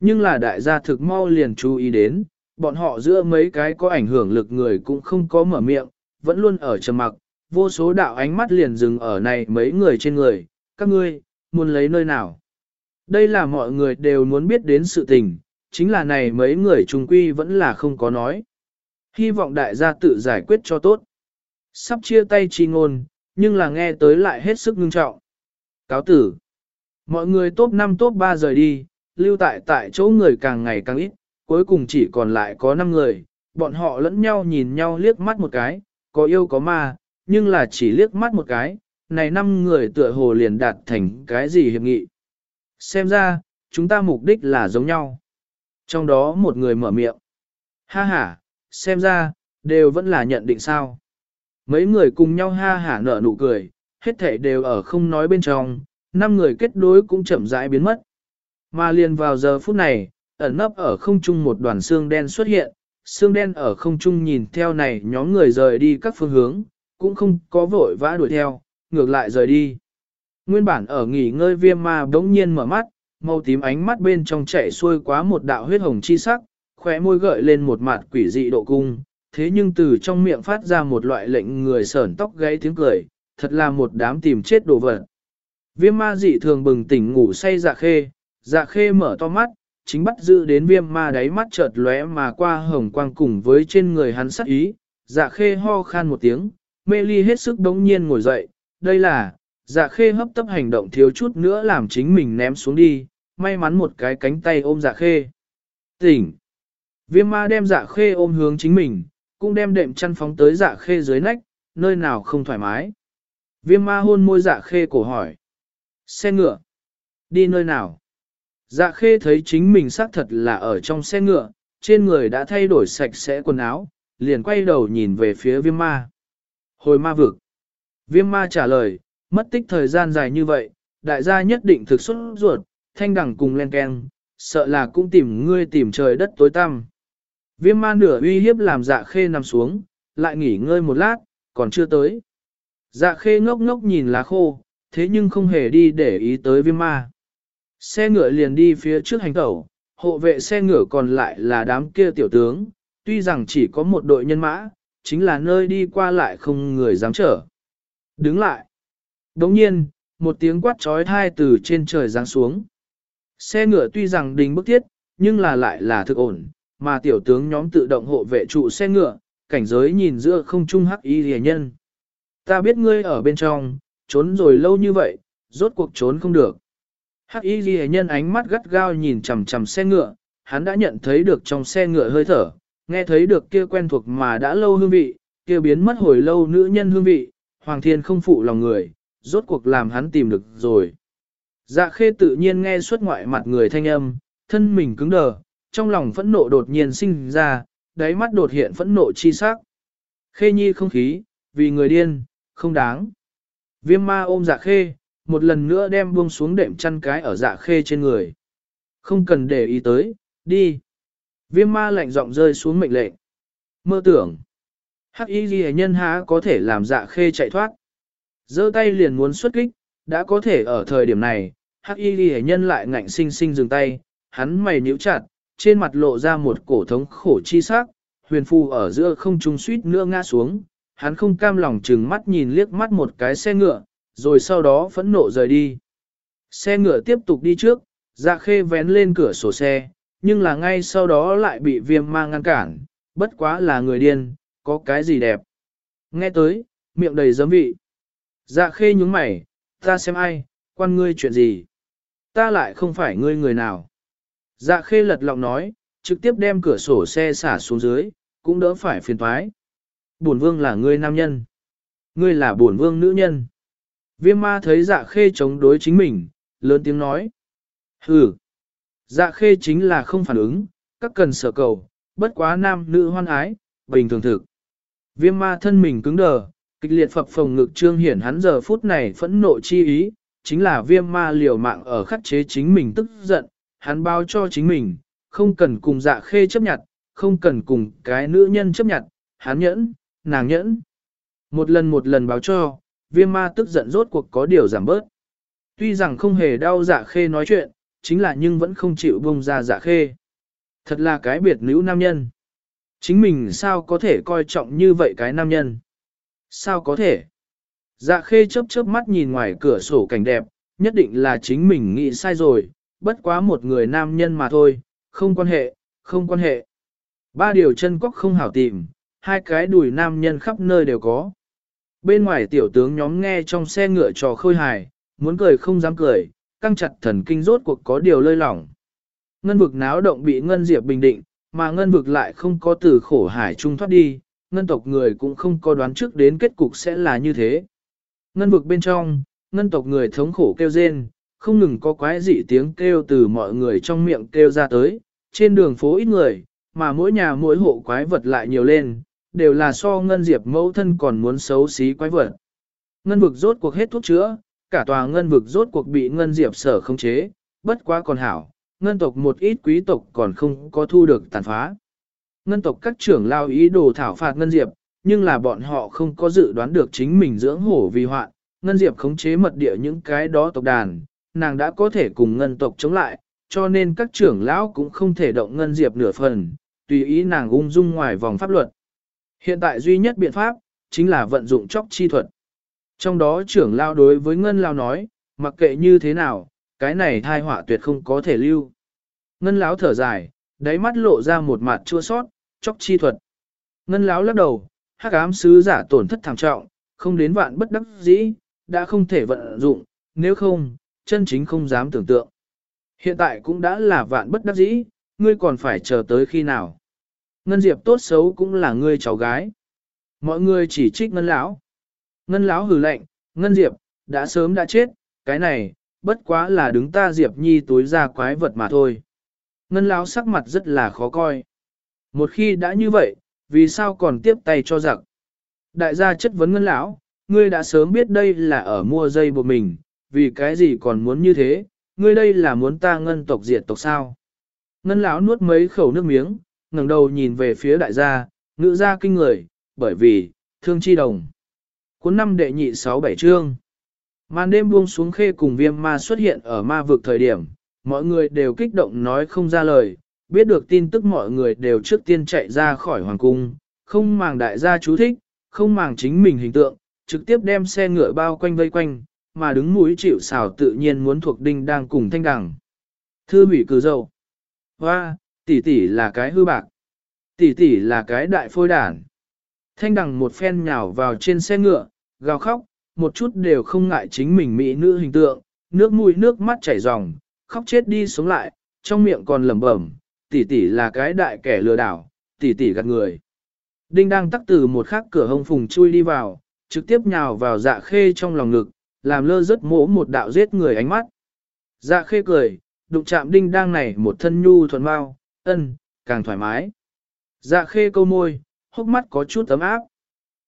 Speaker 1: Nhưng là đại gia thực mau liền chú ý đến, bọn họ giữa mấy cái có ảnh hưởng lực người cũng không có mở miệng, vẫn luôn ở trầm mặc, vô số đạo ánh mắt liền dừng ở này mấy người trên người, các ngươi, muốn lấy nơi nào. Đây là mọi người đều muốn biết đến sự tình, chính là này mấy người trùng quy vẫn là không có nói. Hy vọng đại gia tự giải quyết cho tốt. Sắp chia tay chi ngôn, nhưng là nghe tới lại hết sức ngưng trọng. Cáo tử. Mọi người top 5 top 3 rời đi, lưu tại tại chỗ người càng ngày càng ít, cuối cùng chỉ còn lại có 5 người, bọn họ lẫn nhau nhìn nhau liếc mắt một cái, có yêu có ma, nhưng là chỉ liếc mắt một cái, này 5 người tựa hồ liền đạt thành cái gì hiệp nghị. Xem ra, chúng ta mục đích là giống nhau. Trong đó một người mở miệng. Ha ha, xem ra, đều vẫn là nhận định sao. Mấy người cùng nhau ha hả nở nụ cười, hết thảy đều ở không nói bên trong, năm người kết đối cũng chậm rãi biến mất. Mà liền vào giờ phút này, ẩn nấp ở không trung một đoàn xương đen xuất hiện, xương đen ở không trung nhìn theo này nhóm người rời đi các phương hướng, cũng không có vội vã đuổi theo, ngược lại rời đi. Nguyên bản ở nghỉ ngơi viêm ma bỗng nhiên mở mắt, màu tím ánh mắt bên trong chảy xuôi quá một đạo huyết hồng chi sắc, khóe môi gợi lên một mặt quỷ dị độ cung, thế nhưng từ trong miệng phát ra một loại lệnh người sởn tóc gáy tiếng cười, thật là một đám tìm chết đồ vật. Viêm ma dị thường bừng tỉnh ngủ say dạ khê, dạ khê mở to mắt, chính bắt giữ đến viêm ma đáy mắt chợt lóe mà qua hồng quang cùng với trên người hắn sắc ý, dạ khê ho khan một tiếng, mê ly hết sức đống nhiên ngồi dậy, đây là, dạ khê hấp tấp hành động thiếu chút nữa làm chính mình ném xuống đi, may mắn một cái cánh tay ôm dạ khê. Tỉnh! Viêm ma đem dạ khê ôm hướng chính mình, cũng đem đệm chăn phóng tới dạ khê dưới nách, nơi nào không thoải mái. Viêm ma hôn môi dạ khê cổ hỏi. Xe ngựa. Đi nơi nào? Dạ khê thấy chính mình xác thật là ở trong xe ngựa, trên người đã thay đổi sạch sẽ quần áo, liền quay đầu nhìn về phía viêm ma. Hồi ma vực. Viêm ma trả lời, mất tích thời gian dài như vậy, đại gia nhất định thực xuất ruột, thanh đẳng cùng len keng, sợ là cũng tìm ngươi tìm trời đất tối tăm. Viêm ma nửa uy hiếp làm dạ khê nằm xuống, lại nghỉ ngơi một lát, còn chưa tới. Dạ khê ngốc ngốc nhìn lá khô, thế nhưng không hề đi để ý tới viêm ma. Xe ngựa liền đi phía trước hành tẩu, hộ vệ xe ngựa còn lại là đám kia tiểu tướng, tuy rằng chỉ có một đội nhân mã, chính là nơi đi qua lại không người dám trở. Đứng lại. Đồng nhiên, một tiếng quát trói thai từ trên trời giáng xuống. Xe ngựa tuy rằng đình bức thiết, nhưng là lại là thực ổn, mà tiểu tướng nhóm tự động hộ vệ trụ xe ngựa, cảnh giới nhìn giữa không trung hắc y rìa nhân. Ta biết ngươi ở bên trong, trốn rồi lâu như vậy, rốt cuộc trốn không được. Hắc y ghi nhân ánh mắt gắt gao nhìn chằm chằm xe ngựa, hắn đã nhận thấy được trong xe ngựa hơi thở, nghe thấy được kia quen thuộc mà đã lâu hương vị, kia biến mất hồi lâu nữ nhân hương vị, Hoàng Thiên không phụ lòng người, rốt cuộc làm hắn tìm được rồi. Dạ khê tự nhiên nghe xuất ngoại mặt người thanh âm, thân mình cứng đờ, trong lòng phẫn nộ đột nhiên sinh ra, đáy mắt đột hiện phẫn nộ chi sắc. Khê nhi không khí, vì người điên, không đáng. Viêm ma ôm dạ khê, một lần nữa đem buông xuống đệm chăn cái ở dạ khê trên người. Không cần để ý tới, đi. Viêm ma lạnh giọng rơi xuống mệnh lệnh. Mơ tưởng. Hắc y ghi nhân há có thể làm dạ khê chạy thoát. giơ tay liền muốn xuất kích, đã có thể ở thời điểm này, hắc y ghi nhân lại ngạnh sinh sinh dừng tay, hắn mày nhíu chặt, trên mặt lộ ra một cổ thống khổ chi sắc, huyền phu ở giữa không trung suýt nữa ngã xuống, hắn không cam lòng chừng mắt nhìn liếc mắt một cái xe ngựa, rồi sau đó phẫn nộ rời đi. Xe ngựa tiếp tục đi trước, dạ khê vén lên cửa sổ xe, nhưng là ngay sau đó lại bị viêm mang ngăn cản, bất quá là người điên, có cái gì đẹp. Nghe tới, miệng đầy giấm vị. Dạ khê nhúng mày, ta xem ai, quan ngươi chuyện gì. Ta lại không phải ngươi người nào. Dạ khê lật lọng nói, trực tiếp đem cửa sổ xe xả xuống dưới, cũng đỡ phải phiền thoái. Bổn vương là ngươi nam nhân. Ngươi là bổn vương nữ nhân. Viêm ma thấy dạ khê chống đối chính mình, lớn tiếng nói. Hừ. Dạ khê chính là không phản ứng, các cần sở cầu, bất quá nam nữ hoan ái, bình thường thực. Viêm ma thân mình cứng đờ, kịch liệt phập phồng ngực trương hiển hắn giờ phút này phẫn nộ chi ý, chính là viêm ma liều mạng ở khắc chế chính mình tức giận, hắn bao cho chính mình, không cần cùng dạ khê chấp nhận, không cần cùng cái nữ nhân chấp nhận, hắn nhẫn, nàng nhẫn. Một lần một lần báo cho, viêm ma tức giận rốt cuộc có điều giảm bớt. Tuy rằng không hề đau dạ khê nói chuyện, chính là nhưng vẫn không chịu bông ra dạ khê. Thật là cái biệt nữ nam nhân. Chính mình sao có thể coi trọng như vậy cái nam nhân? Sao có thể? Dạ khê chớp chớp mắt nhìn ngoài cửa sổ cảnh đẹp, nhất định là chính mình nghĩ sai rồi, bất quá một người nam nhân mà thôi, không quan hệ, không quan hệ. Ba điều chân quốc không hảo tìm, hai cái đùi nam nhân khắp nơi đều có. Bên ngoài tiểu tướng nhóm nghe trong xe ngựa trò khôi hài, muốn cười không dám cười, căng chặt thần kinh rốt cuộc có điều lơi lỏng. Ngân vực náo động bị Ngân Diệp bình định, mà Ngân vực lại không có từ khổ hải trung thoát đi, Ngân tộc người cũng không có đoán trước đến kết cục sẽ là như thế. Ngân vực bên trong, Ngân tộc người thống khổ kêu rên, không ngừng có quái dị tiếng kêu từ mọi người trong miệng kêu ra tới, trên đường phố ít người, mà mỗi nhà mỗi hộ quái vật lại nhiều lên, đều là so Ngân Diệp mẫu thân còn muốn xấu xí quái vật. Ngân vực rốt cuộc hết thuốc chữa, cả tòa ngân vực rốt cuộc bị ngân diệp sở khống chế, bất quá còn hảo, ngân tộc một ít quý tộc còn không có thu được tàn phá. Ngân tộc các trưởng lao ý đồ thảo phạt ngân diệp, nhưng là bọn họ không có dự đoán được chính mình dưỡng hổ vì hoạn, ngân diệp khống chế mật địa những cái đó tộc đàn, nàng đã có thể cùng ngân tộc chống lại, cho nên các trưởng lão cũng không thể động ngân diệp nửa phần, tùy ý nàng ung dung ngoài vòng pháp luật. Hiện tại duy nhất biện pháp, chính là vận dụng chóc chi thuật. Trong đó trưởng lão đối với Ngân lão nói, mặc kệ như thế nào, cái này thai họa tuyệt không có thể lưu. Ngân Lão thở dài, đáy mắt lộ ra một mặt chua sót, chóc chi thuật. Ngân Lão lắc đầu, hắc ám sứ giả tổn thất thảm trọng, không đến vạn bất đắc dĩ, đã không thể vận dụng, nếu không, chân chính không dám tưởng tượng. Hiện tại cũng đã là vạn bất đắc dĩ, ngươi còn phải chờ tới khi nào. Ngân Diệp tốt xấu cũng là ngươi cháu gái. Mọi người chỉ trích Ngân Lão. Ngân lão hừ lạnh, Ngân Diệp, đã sớm đã chết, cái này, bất quá là đứng ta Diệp Nhi tối ra quái vật mà thôi. Ngân lão sắc mặt rất là khó coi. Một khi đã như vậy, vì sao còn tiếp tay cho giặc? Đại gia chất vấn Ngân lão, ngươi đã sớm biết đây là ở mua dây buộc mình, vì cái gì còn muốn như thế, ngươi đây là muốn ta ngân tộc diệt tộc sao? Ngân lão nuốt mấy khẩu nước miếng, ngẩng đầu nhìn về phía đại gia, ngữ gia kinh người, bởi vì, thương chi đồng. Cuốn năm đệ nhị sáu bảy chương. Màn đêm buông xuống khê cùng viêm ma xuất hiện ở ma vực thời điểm, mọi người đều kích động nói không ra lời, biết được tin tức mọi người đều trước tiên chạy ra khỏi hoàng cung, không màng đại gia chú thích, không màng chính mình hình tượng, trực tiếp đem xe ngựa bao quanh vây quanh, mà đứng mũi chịu xào tự nhiên muốn thuộc đinh đang cùng thanh đằng. Thư hủy cử dâu. Hoa, tỷ tỷ là cái hư bạc. Tỷ tỷ là cái đại phôi đản. Thanh đằng một phen nhào vào trên xe ngựa, gào khóc, một chút đều không ngại chính mình mỹ nữ hình tượng, nước mũi nước mắt chảy ròng, khóc chết đi sống lại, trong miệng còn lẩm bẩm, tỷ tỷ là cái đại kẻ lừa đảo, tỷ tỷ gạt người. Đinh đang tắc từ một khắc cửa hông phùng chui đi vào, trực tiếp nhào vào dạ khê trong lòng ngực, làm lơ rất mỗ một đạo giết người ánh mắt. Dạ khê cười, đụng chạm đinh đang này một thân nhu thuần mau, ân, càng thoải mái. Dạ khê câu môi, hốc mắt có chút ấm áp.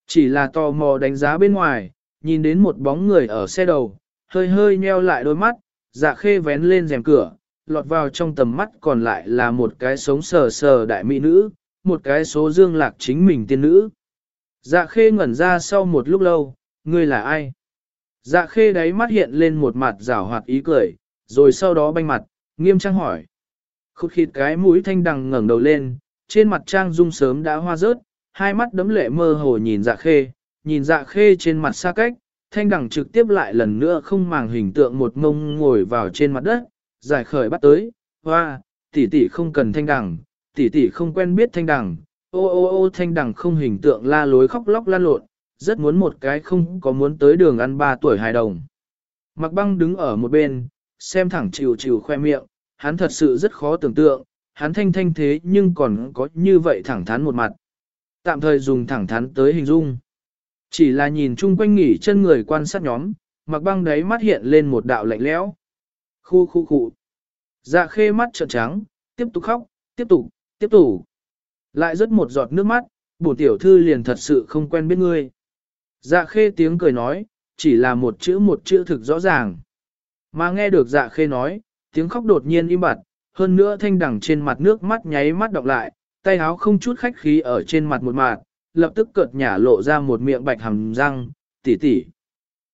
Speaker 1: Chỉ là tò mò đánh giá bên ngoài, nhìn đến một bóng người ở xe đầu, hơi hơi nheo lại đôi mắt, dạ khê vén lên rèm cửa, lọt vào trong tầm mắt còn lại là một cái sống sờ sờ đại mỹ nữ, một cái số dương lạc chính mình tiên nữ. Dạ khê ngẩn ra sau một lúc lâu, ngươi là ai? Dạ khê đáy mắt hiện lên một mặt rảo hoạt ý cười, rồi sau đó banh mặt, nghiêm trang hỏi. Khúc khịt cái mũi thanh đằng ngẩng đầu lên, trên mặt trang dung sớm đã hoa rớt, hai mắt đấm lệ mơ hồ nhìn dạ khê, nhìn dạ khê trên mặt xa cách, thanh đẳng trực tiếp lại lần nữa không màng hình tượng một mông ngồi vào trên mặt đất, giải khởi bắt tới, hoa, tỷ tỷ không cần thanh đẳng, tỷ tỷ không quen biết thanh đẳng, ô ô ô thanh đẳng không hình tượng la lối khóc lóc lan lộn, rất muốn một cái không có muốn tới đường ăn ba tuổi hài đồng. Mặc băng đứng ở một bên, xem thẳng chịu chịu khoe miệng, hắn thật sự rất khó tưởng tượng, hắn thanh thanh thế nhưng còn có như vậy thẳng thắn một mặt. Tạm thời dùng thẳng thắn tới hình dung. Chỉ là nhìn chung quanh nghỉ chân người quan sát nhóm, mặc băng đấy mắt hiện lên một đạo lạnh lẽo. Khu khu khu. Dạ khê mắt trợn trắng, tiếp tục khóc, tiếp tục, tiếp tục. Lại rớt một giọt nước mắt, bổ tiểu thư liền thật sự không quen biết ngươi. Dạ khê tiếng cười nói, chỉ là một chữ một chữ thực rõ ràng. Mà nghe được dạ khê nói, tiếng khóc đột nhiên im bặt, hơn nữa thanh đẳng trên mặt nước mắt nháy mắt đọc lại, tay áo không chút khách khí ở trên mặt một mạt, lập tức cợt nhả lộ ra một miệng bạch hàm răng, tỉ tỉ.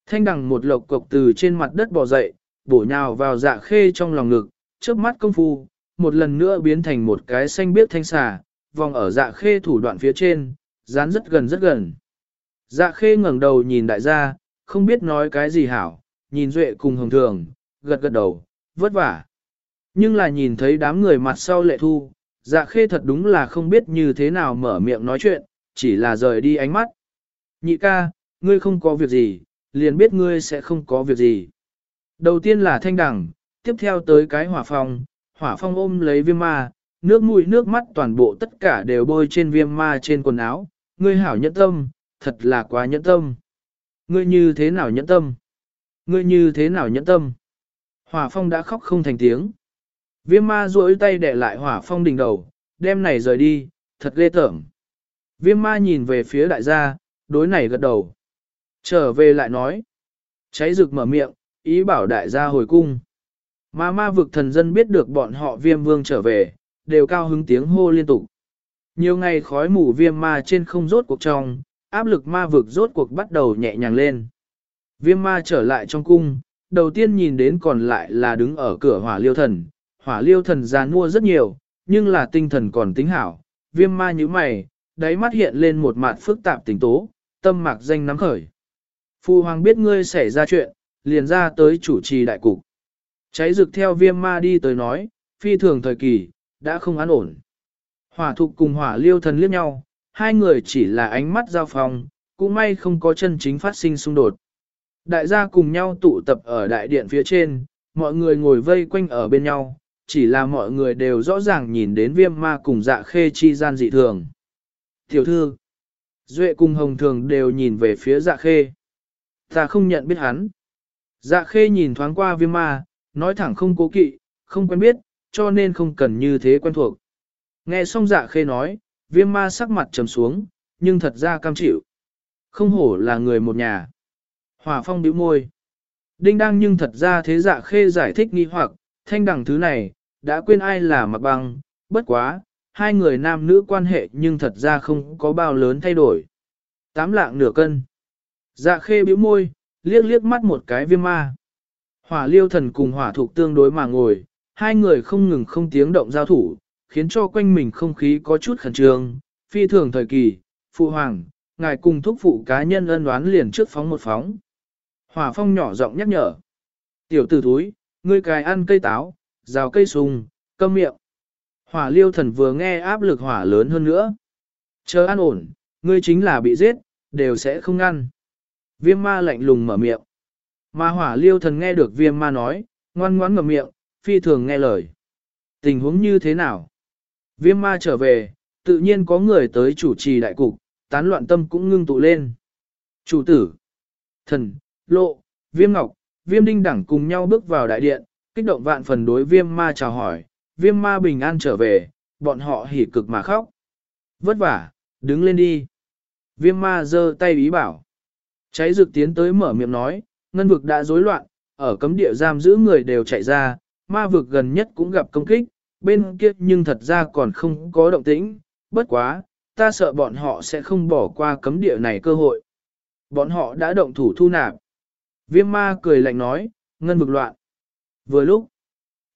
Speaker 1: Thanh đằng một lộc cộc từ trên mặt đất bò dậy, bổ nhào vào dạ khê trong lòng ngực, trước mắt công phu, một lần nữa biến thành một cái xanh biếc thanh xà, vòng ở dạ khê thủ đoạn phía trên, dán rất gần rất gần. Dạ khê ngẩng đầu nhìn đại gia, không biết nói cái gì hảo, nhìn duệ cùng hồng thường, gật gật đầu, vất vả. Nhưng là nhìn thấy đám người mặt sau lệ thu, dạ khê thật đúng là không biết như thế nào mở miệng nói chuyện, chỉ là rời đi ánh mắt. Nhị ca, ngươi không có việc gì, liền biết ngươi sẽ không có việc gì. Đầu tiên là thanh đẳng, tiếp theo tới cái hỏa phong, hỏa phong ôm lấy viêm ma, nước mũi nước mắt toàn bộ tất cả đều bôi trên viêm ma trên quần áo, ngươi hảo nhẫn tâm, thật là quá nhẫn tâm. Ngươi như thế nào nhẫn tâm? Ngươi như thế nào nhẫn tâm? Hỏa phong đã khóc không thành tiếng. Viêm ma duỗi tay để lại hỏa phong đỉnh đầu, đem này rời đi, thật ghê tởm. Viêm ma nhìn về phía đại gia, đối này gật đầu. Trở về lại nói. Cháy rực mở miệng, ý bảo đại gia hồi cung. Ma ma vực thần dân biết được bọn họ viêm vương trở về, đều cao hứng tiếng hô liên tục. Nhiều ngày khói mù viêm ma trên không rốt cuộc trong, áp lực ma vực rốt cuộc bắt đầu nhẹ nhàng lên. Viêm ma trở lại trong cung, đầu tiên nhìn đến còn lại là đứng ở cửa hỏa liêu thần. Hỏa liêu thần già mua rất nhiều, nhưng là tinh thần còn tính hảo. Viêm ma như mày, đáy mắt hiện lên một mặt phức tạp tình tố, tâm mạc danh nắm khởi. Phu hoàng biết ngươi xảy ra chuyện, liền ra tới chủ trì đại cục. Cháy rực theo viêm ma đi tới nói, phi thường thời kỳ, đã không an ổn. Hỏa thục cùng hỏa liêu thần liếc nhau, hai người chỉ là ánh mắt giao phòng, cũng may không có chân chính phát sinh xung đột. Đại gia cùng nhau tụ tập ở đại điện phía trên, mọi người ngồi vây quanh ở bên nhau, chỉ là mọi người đều rõ ràng nhìn đến viêm ma cùng dạ khê chi gian dị thường. Tiểu thư, Duệ cùng Hồng Thường đều nhìn về phía dạ khê. Ta không nhận biết hắn. Dạ khê nhìn thoáng qua viêm ma, nói thẳng không cố kỵ, không quen biết, cho nên không cần như thế quen thuộc. Nghe xong dạ khê nói, viêm ma sắc mặt trầm xuống, nhưng thật ra cam chịu. Không hổ là người một nhà. Hòa phong bĩu môi. Đinh đang nhưng thật ra thế dạ khê giải thích nghi hoặc, thanh đẳng thứ này, đã quên ai là mặt băng, bất quá, hai người nam nữ quan hệ nhưng thật ra không có bao lớn thay đổi. Tám lạng nửa cân. Dạ khê bĩu môi, liếc liếc mắt một cái viêm ma. Hỏa liêu thần cùng hỏa thuộc tương đối mà ngồi, hai người không ngừng không tiếng động giao thủ, khiến cho quanh mình không khí có chút khẩn trương, phi thường thời kỳ, phụ hoàng, ngài cùng thúc phụ cá nhân ân đoán liền trước phóng một phóng. Hỏa phong nhỏ giọng nhắc nhở. Tiểu tử thúi, ngươi cài ăn cây táo, rào cây sùng, câm miệng. Hỏa liêu thần vừa nghe áp lực hỏa lớn hơn nữa. Chờ an ổn, ngươi chính là bị giết, đều sẽ không ngăn. Viêm ma lạnh lùng mở miệng. Mà hỏa liêu thần nghe được viêm ma nói, ngoan ngoãn ngậm miệng, phi thường nghe lời. Tình huống như thế nào? Viêm ma trở về, tự nhiên có người tới chủ trì đại cục, tán loạn tâm cũng ngưng tụ lên. Chủ tử, thần, lộ, viêm ngọc, viêm đinh đẳng cùng nhau bước vào đại điện, kích động vạn phần đối viêm ma chào hỏi, viêm ma bình an trở về, bọn họ hỉ cực mà khóc. Vất vả, đứng lên đi. Viêm ma giơ tay ý bảo. Cháy rực tiến tới mở miệng nói, ngân vực đã rối loạn, ở cấm địa giam giữ người đều chạy ra, ma vực gần nhất cũng gặp công kích, bên kia nhưng thật ra còn không có động tĩnh, bất quá, ta sợ bọn họ sẽ không bỏ qua cấm địa này cơ hội. Bọn họ đã động thủ thu nạp. Viêm ma cười lạnh nói, ngân vực loạn. Vừa lúc,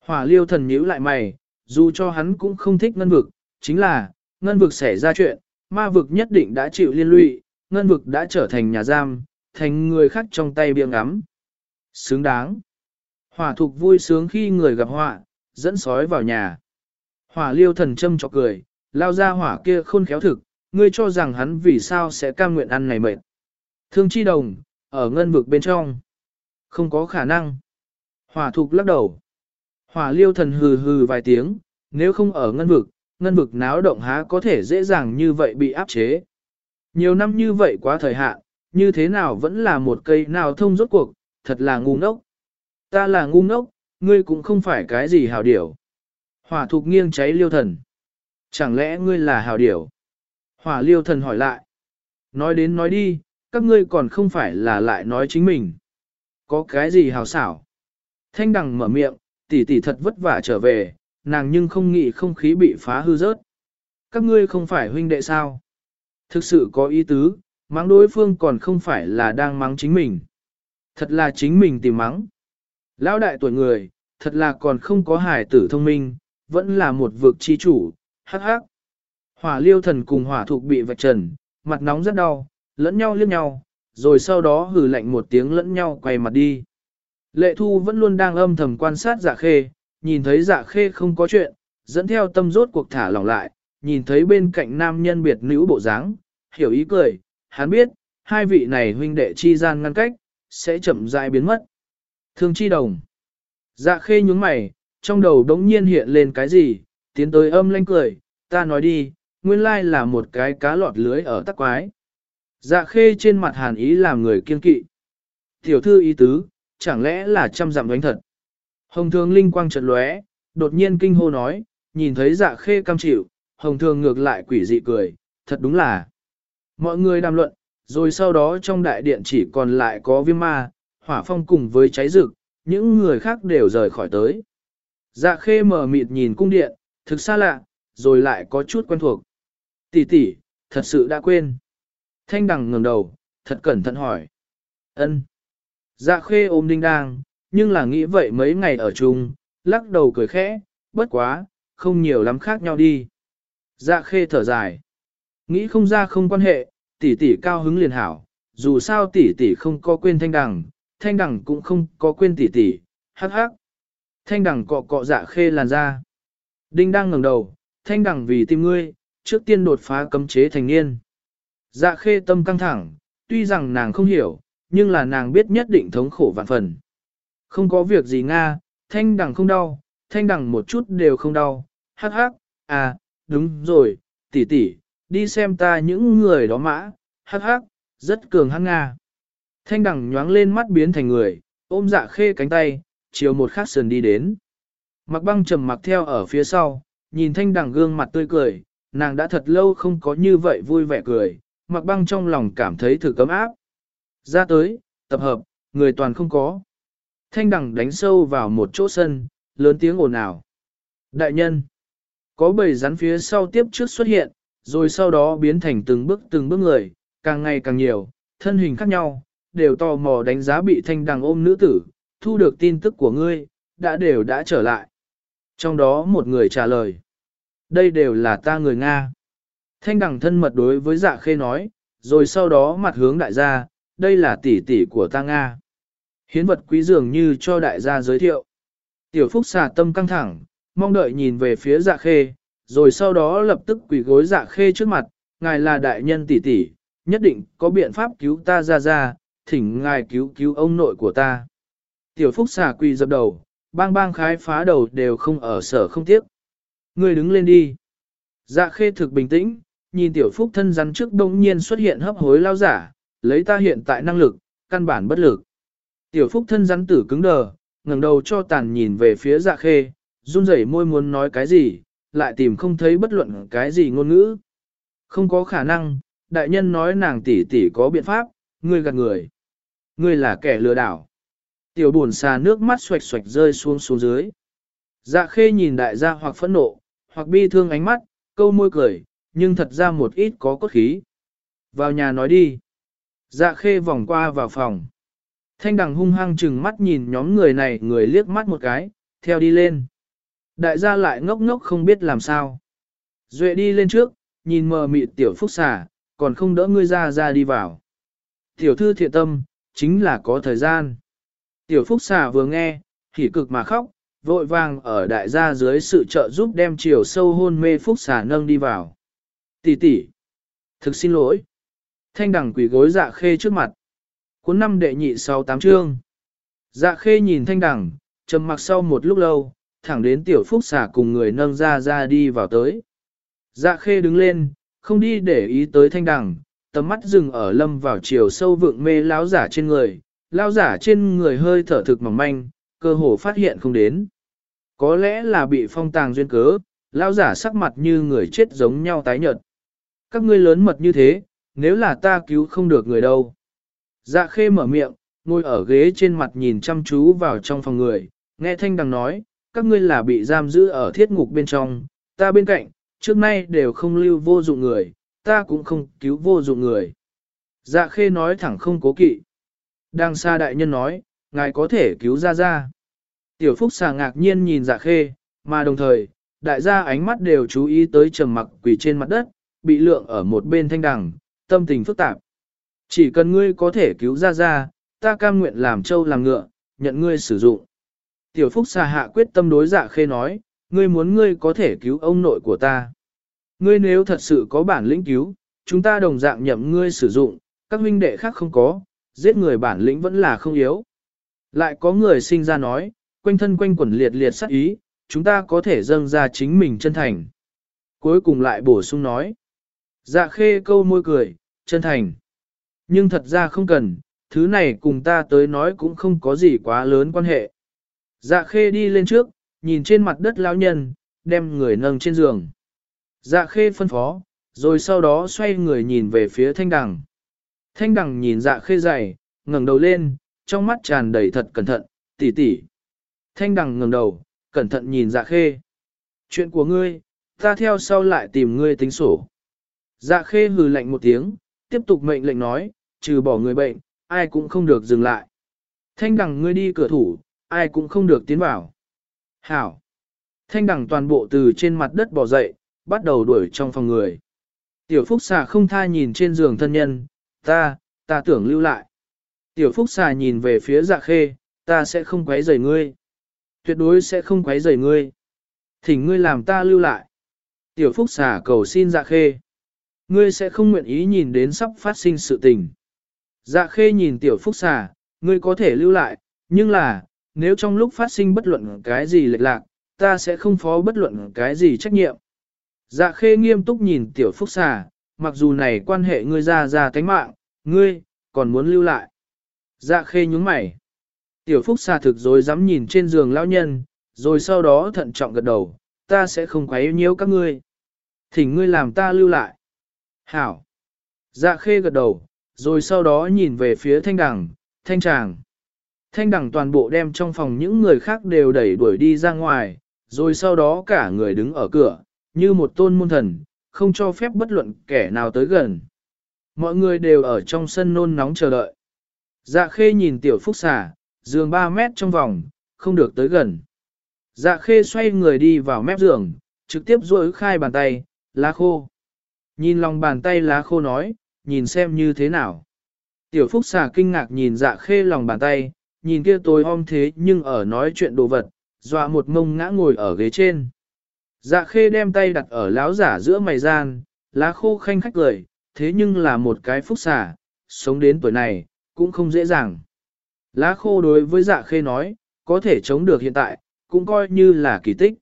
Speaker 1: hỏa liêu thần nhíu lại mày, dù cho hắn cũng không thích ngân vực, chính là, ngân vực xảy ra chuyện, ma vực nhất định đã chịu liên lụy, ngân vực đã trở thành nhà giam, thành người khác trong tay biêng ngắm. Xứng đáng. Hỏa thục vui sướng khi người gặp họa, dẫn sói vào nhà. Hỏa liêu thần châm chọc cười, lao ra hỏa kia khôn khéo thực, ngươi cho rằng hắn vì sao sẽ cam nguyện ăn này mệt. Thương chi đồng, ở ngân vực bên trong. Không có khả năng. Hỏa thục lắc đầu. Hỏa liêu thần hừ hừ vài tiếng, nếu không ở ngân vực, ngân vực náo động há có thể dễ dàng như vậy bị áp chế. Nhiều năm như vậy quá thời hạn, như thế nào vẫn là một cây nào thông rốt cuộc, thật là ngu ngốc. Ta là ngu ngốc, ngươi cũng không phải cái gì hào điểu. Hỏa thục nghiêng cháy liêu thần. Chẳng lẽ ngươi là hào điểu? Hỏa liêu thần hỏi lại. Nói đến nói đi, các ngươi còn không phải là lại nói chính mình. Có cái gì hào xảo? Thanh đằng mở miệng, tỷ tỷ thật vất vả trở về, nàng nhưng không nghĩ không khí bị phá hư rớt. Các ngươi không phải huynh đệ sao? Thực sự có ý tứ, mắng đối phương còn không phải là đang mắng chính mình. Thật là chính mình tìm mắng. Lão đại tuổi người, thật là còn không có hải tử thông minh, vẫn là một vực chi chủ, hắc hắc. Hỏa liêu thần cùng hỏa thục bị vạch trần, mặt nóng rất đau, lẫn nhau liếc nhau, rồi sau đó hừ lạnh một tiếng lẫn nhau quay mặt đi. Lệ thu vẫn luôn đang âm thầm quan sát dạ khê, nhìn thấy dạ khê không có chuyện, dẫn theo tâm rốt cuộc thả lỏng lại, nhìn thấy bên cạnh nam nhân biệt nữ bộ dáng, hiểu ý cười, hắn biết, hai vị này huynh đệ chi gian ngăn cách, sẽ chậm rãi biến mất. Thương chi đồng. Dạ khê nhúng mày, trong đầu đống nhiên hiện lên cái gì, tiến tới âm lanh cười, ta nói đi, nguyên lai là một cái cá lọt lưới ở tắc quái. Dạ khê trên mặt hàn ý làm người kiên kỵ. Tiểu thư ý tứ, chẳng lẽ là trăm dặm đánh thật. Hồng thường linh quang trận lóe, đột nhiên kinh hô nói, nhìn thấy dạ khê cam chịu, hồng thường ngược lại quỷ dị cười, thật đúng là. Mọi người đàm luận, rồi sau đó trong đại điện chỉ còn lại có viêm ma, hỏa phong cùng với cháy rực, những người khác đều rời khỏi tới. Dạ khê mở mịt nhìn cung điện, thực xa lạ, rồi lại có chút quen thuộc. Tỷ tỷ, thật sự đã quên. Thanh đằng ngẩng đầu, thật cẩn thận hỏi. ân. Dạ khê ôm đinh đang, nhưng là nghĩ vậy mấy ngày ở chung, lắc đầu cười khẽ, bất quá, không nhiều lắm khác nhau đi. Dạ khê thở dài. Nghĩ không ra không quan hệ, tỷ tỷ cao hứng liền hảo, dù sao tỷ tỷ không có quên thanh đằng, thanh đẳng cũng không có quên tỷ tỷ, hắc hắc. Thanh đẳng cọ cọ dạ khê làn ra. Đinh đang ngẩng đầu, thanh đẳng vì tim ngươi, trước tiên đột phá cấm chế thành niên. Dạ khê tâm căng thẳng, tuy rằng nàng không hiểu, nhưng là nàng biết nhất định thống khổ vạn phần. Không có việc gì Nga, thanh đẳng không đau, thanh đẳng một chút đều không đau, hắc hắc, à, đúng rồi, tỷ tỷ, đi xem ta những người đó mã, hắc hắc, rất cường hắc Nga. Thanh đằng nhoáng lên mắt biến thành người, ôm dạ khê cánh tay, chiều một khắc sườn đi đến. Mặc băng trầm mặc theo ở phía sau, nhìn thanh đằng gương mặt tươi cười, nàng đã thật lâu không có như vậy vui vẻ cười, mặc băng trong lòng cảm thấy thử cấm áp. Ra tới, tập hợp, người toàn không có. Thanh đằng đánh sâu vào một chỗ sân, lớn tiếng ồn ào. Đại nhân, có bầy rắn phía sau tiếp trước xuất hiện, rồi sau đó biến thành từng bước từng bước người, càng ngày càng nhiều, thân hình khác nhau, đều tò mò đánh giá bị thanh đằng ôm nữ tử, thu được tin tức của ngươi, đã đều đã trở lại. Trong đó một người trả lời, đây đều là ta người Nga. Thanh đằng thân mật đối với dạ khê nói, rồi sau đó mặt hướng đại gia, đây là tỷ tỷ của ta Nga. Hiến vật quý dường như cho đại gia giới thiệu. Tiểu phúc xà tâm căng thẳng, mong đợi nhìn về phía dạ khê, rồi sau đó lập tức quỳ gối dạ khê trước mặt, ngài là đại nhân tỷ tỷ, nhất định có biện pháp cứu ta ra ra, thỉnh ngài cứu cứu ông nội của ta. Tiểu phúc xà quỳ dập đầu, bang bang khái phá đầu đều không ở sở không tiếc. Ngươi đứng lên đi. Dạ khê thực bình tĩnh, nhìn tiểu phúc thân rắn trước đông nhiên xuất hiện hấp hối lao giả, lấy ta hiện tại năng lực, căn bản bất lực. Tiểu phúc thân rắn tử cứng đờ, ngẩng đầu cho tàn nhìn về phía dạ khê, run rẩy môi muốn nói cái gì, lại tìm không thấy bất luận cái gì ngôn ngữ. Không có khả năng, đại nhân nói nàng tỷ tỷ có biện pháp, ngươi gạt người. Ngươi là kẻ lừa đảo. Tiểu buồn xà nước mắt xoạch xoạch rơi xuống xuống dưới. Dạ khê nhìn đại gia hoặc phẫn nộ, hoặc bi thương ánh mắt, câu môi cười, nhưng thật ra một ít có cốt khí. Vào nhà nói đi. Dạ khê vòng qua vào phòng. Thanh đằng hung hăng chừng mắt nhìn nhóm người này người liếc mắt một cái, theo đi lên. Đại gia lại ngốc ngốc không biết làm sao. Duệ đi lên trước, nhìn mờ mịt tiểu phúc xà, còn không đỡ ngươi ra ra đi vào. Tiểu thư thiện tâm, chính là có thời gian. Tiểu phúc xà vừa nghe, hỉ cực mà khóc, vội vàng ở đại gia dưới sự trợ giúp đem chiều sâu hôn mê phúc xà nâng đi vào. Tỷ tỷ, thực xin lỗi. Thanh đẳng quỷ gối dạ khê trước mặt. Cuốn năm đệ nhị sau tám chương. Dạ khê nhìn thanh đẳng trầm mặc sau một lúc lâu, thẳng đến tiểu phúc xà cùng người nâng ra ra đi vào tới. Dạ khê đứng lên, không đi để ý tới thanh đẳng tầm mắt dừng ở lâm vào chiều sâu vượng mê lão giả trên người, lão giả trên người hơi thở thực mỏng manh, cơ hồ phát hiện không đến. Có lẽ là bị phong tàng duyên cớ, lão giả sắc mặt như người chết giống nhau tái nhợt. Các ngươi lớn mật như thế, nếu là ta cứu không được người đâu. Dạ khê mở miệng, ngồi ở ghế trên mặt nhìn chăm chú vào trong phòng người, nghe thanh đằng nói, các ngươi là bị giam giữ ở thiết ngục bên trong, ta bên cạnh, trước nay đều không lưu vô dụng người, ta cũng không cứu vô dụng người. Dạ khê nói thẳng không cố kỵ. Đang xa đại nhân nói, ngài có thể cứu ra ra. Tiểu phúc xà ngạc nhiên nhìn dạ khê, mà đồng thời, đại gia ánh mắt đều chú ý tới trầm mặc quỳ trên mặt đất, bị lượng ở một bên thanh đằng, tâm tình phức tạp. Chỉ cần ngươi có thể cứu ra ra, ta cam nguyện làm trâu làm ngựa, nhận ngươi sử dụng. Tiểu Phúc xà hạ quyết tâm đối dạ khê nói, ngươi muốn ngươi có thể cứu ông nội của ta. Ngươi nếu thật sự có bản lĩnh cứu, chúng ta đồng dạng nhậm ngươi sử dụng, các huynh đệ khác không có, giết người bản lĩnh vẫn là không yếu. Lại có người sinh ra nói, quanh thân quanh quẩn liệt liệt sát ý, chúng ta có thể dâng ra chính mình chân thành. Cuối cùng lại bổ sung nói, dạ khê câu môi cười, chân thành. Nhưng thật ra không cần, thứ này cùng ta tới nói cũng không có gì quá lớn quan hệ. Dạ khê đi lên trước, nhìn trên mặt đất lão nhân, đem người nâng trên giường. Dạ khê phân phó, rồi sau đó xoay người nhìn về phía thanh đằng. Thanh đằng nhìn dạ khê dày, ngẩng đầu lên, trong mắt tràn đầy thật cẩn thận, tỉ tỉ. Thanh đằng ngẩng đầu, cẩn thận nhìn dạ khê. Chuyện của ngươi, ta theo sau lại tìm ngươi tính sổ. Dạ khê hừ lạnh một tiếng, tiếp tục mệnh lệnh nói, trừ bỏ người bệnh, ai cũng không được dừng lại. Thanh đằng ngươi đi cửa thủ, ai cũng không được tiến vào. Hảo! Thanh đằng toàn bộ từ trên mặt đất bỏ dậy, bắt đầu đuổi trong phòng người. Tiểu Phúc xà không tha nhìn trên giường thân nhân, ta, ta tưởng lưu lại. Tiểu Phúc xà nhìn về phía dạ khê, ta sẽ không quấy rầy ngươi. Tuyệt đối sẽ không quấy rầy ngươi. Thỉnh ngươi làm ta lưu lại. Tiểu Phúc xà cầu xin dạ khê. Ngươi sẽ không nguyện ý nhìn đến sắp phát sinh sự tình. Dạ khê nhìn tiểu Phúc xà, ngươi có thể lưu lại, nhưng là, nếu trong lúc phát sinh bất luận cái gì lệch lạc, ta sẽ không phó bất luận cái gì trách nhiệm. Dạ khê nghiêm túc nhìn tiểu phúc xà, mặc dù này quan hệ ngươi ra ra tánh mạng, ngươi, còn muốn lưu lại. Dạ khê nhúng mày. Tiểu phúc xà thực rồi dám nhìn trên giường lão nhân, rồi sau đó thận trọng gật đầu, ta sẽ không quấy nhiễu các ngươi. Thỉnh ngươi làm ta lưu lại. Hảo. Dạ khê gật đầu, rồi sau đó nhìn về phía thanh đằng, thanh tràng. Thanh đằng toàn bộ đem trong phòng những người khác đều đẩy đuổi đi ra ngoài, rồi sau đó cả người đứng ở cửa, như một tôn môn thần, không cho phép bất luận kẻ nào tới gần. Mọi người đều ở trong sân nôn nóng chờ đợi. Dạ khê nhìn tiểu phúc xà, giường 3 mét trong vòng, không được tới gần. Dạ khê xoay người đi vào mép giường, trực tiếp duỗi khai bàn tay, lá khô. Nhìn lòng bàn tay lá khô nói, nhìn xem như thế nào. Tiểu phúc xà kinh ngạc nhìn dạ khê lòng bàn tay, nhìn kia tối om thế nhưng ở nói chuyện đồ vật, dọa một mông ngã ngồi ở ghế trên. Dạ khê đem tay đặt ở láo giả giữa mày gian, lá khô khanh khách cười, thế nhưng là một cái phúc xả, sống đến tuổi này, cũng không dễ dàng. Lá khô đối với dạ khê nói, có thể chống được hiện tại, cũng coi như là kỳ tích.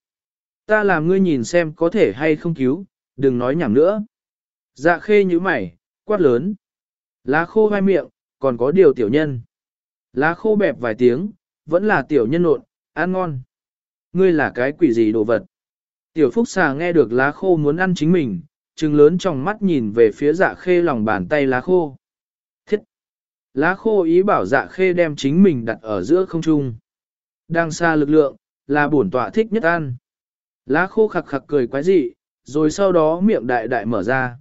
Speaker 1: Ta làm ngươi nhìn xem có thể hay không cứu, đừng nói nhảm nữa. Dạ khê như mày, quát lớn. Lá khô vai miệng, còn có điều tiểu nhân. Lá khô bẹp vài tiếng, vẫn là tiểu nhân nộn, ăn ngon. Ngươi là cái quỷ gì đồ vật? Tiểu Phúc xà nghe được lá khô muốn ăn chính mình, trừng lớn trong mắt nhìn về phía dạ khê lòng bàn tay lá khô. Thiết! Lá khô ý bảo dạ khê đem chính mình đặt ở giữa không trung. Đang xa lực lượng, là bổn tọa thích nhất ăn. Lá khô khặc khặc cười quái dị, rồi sau đó miệng đại đại mở ra.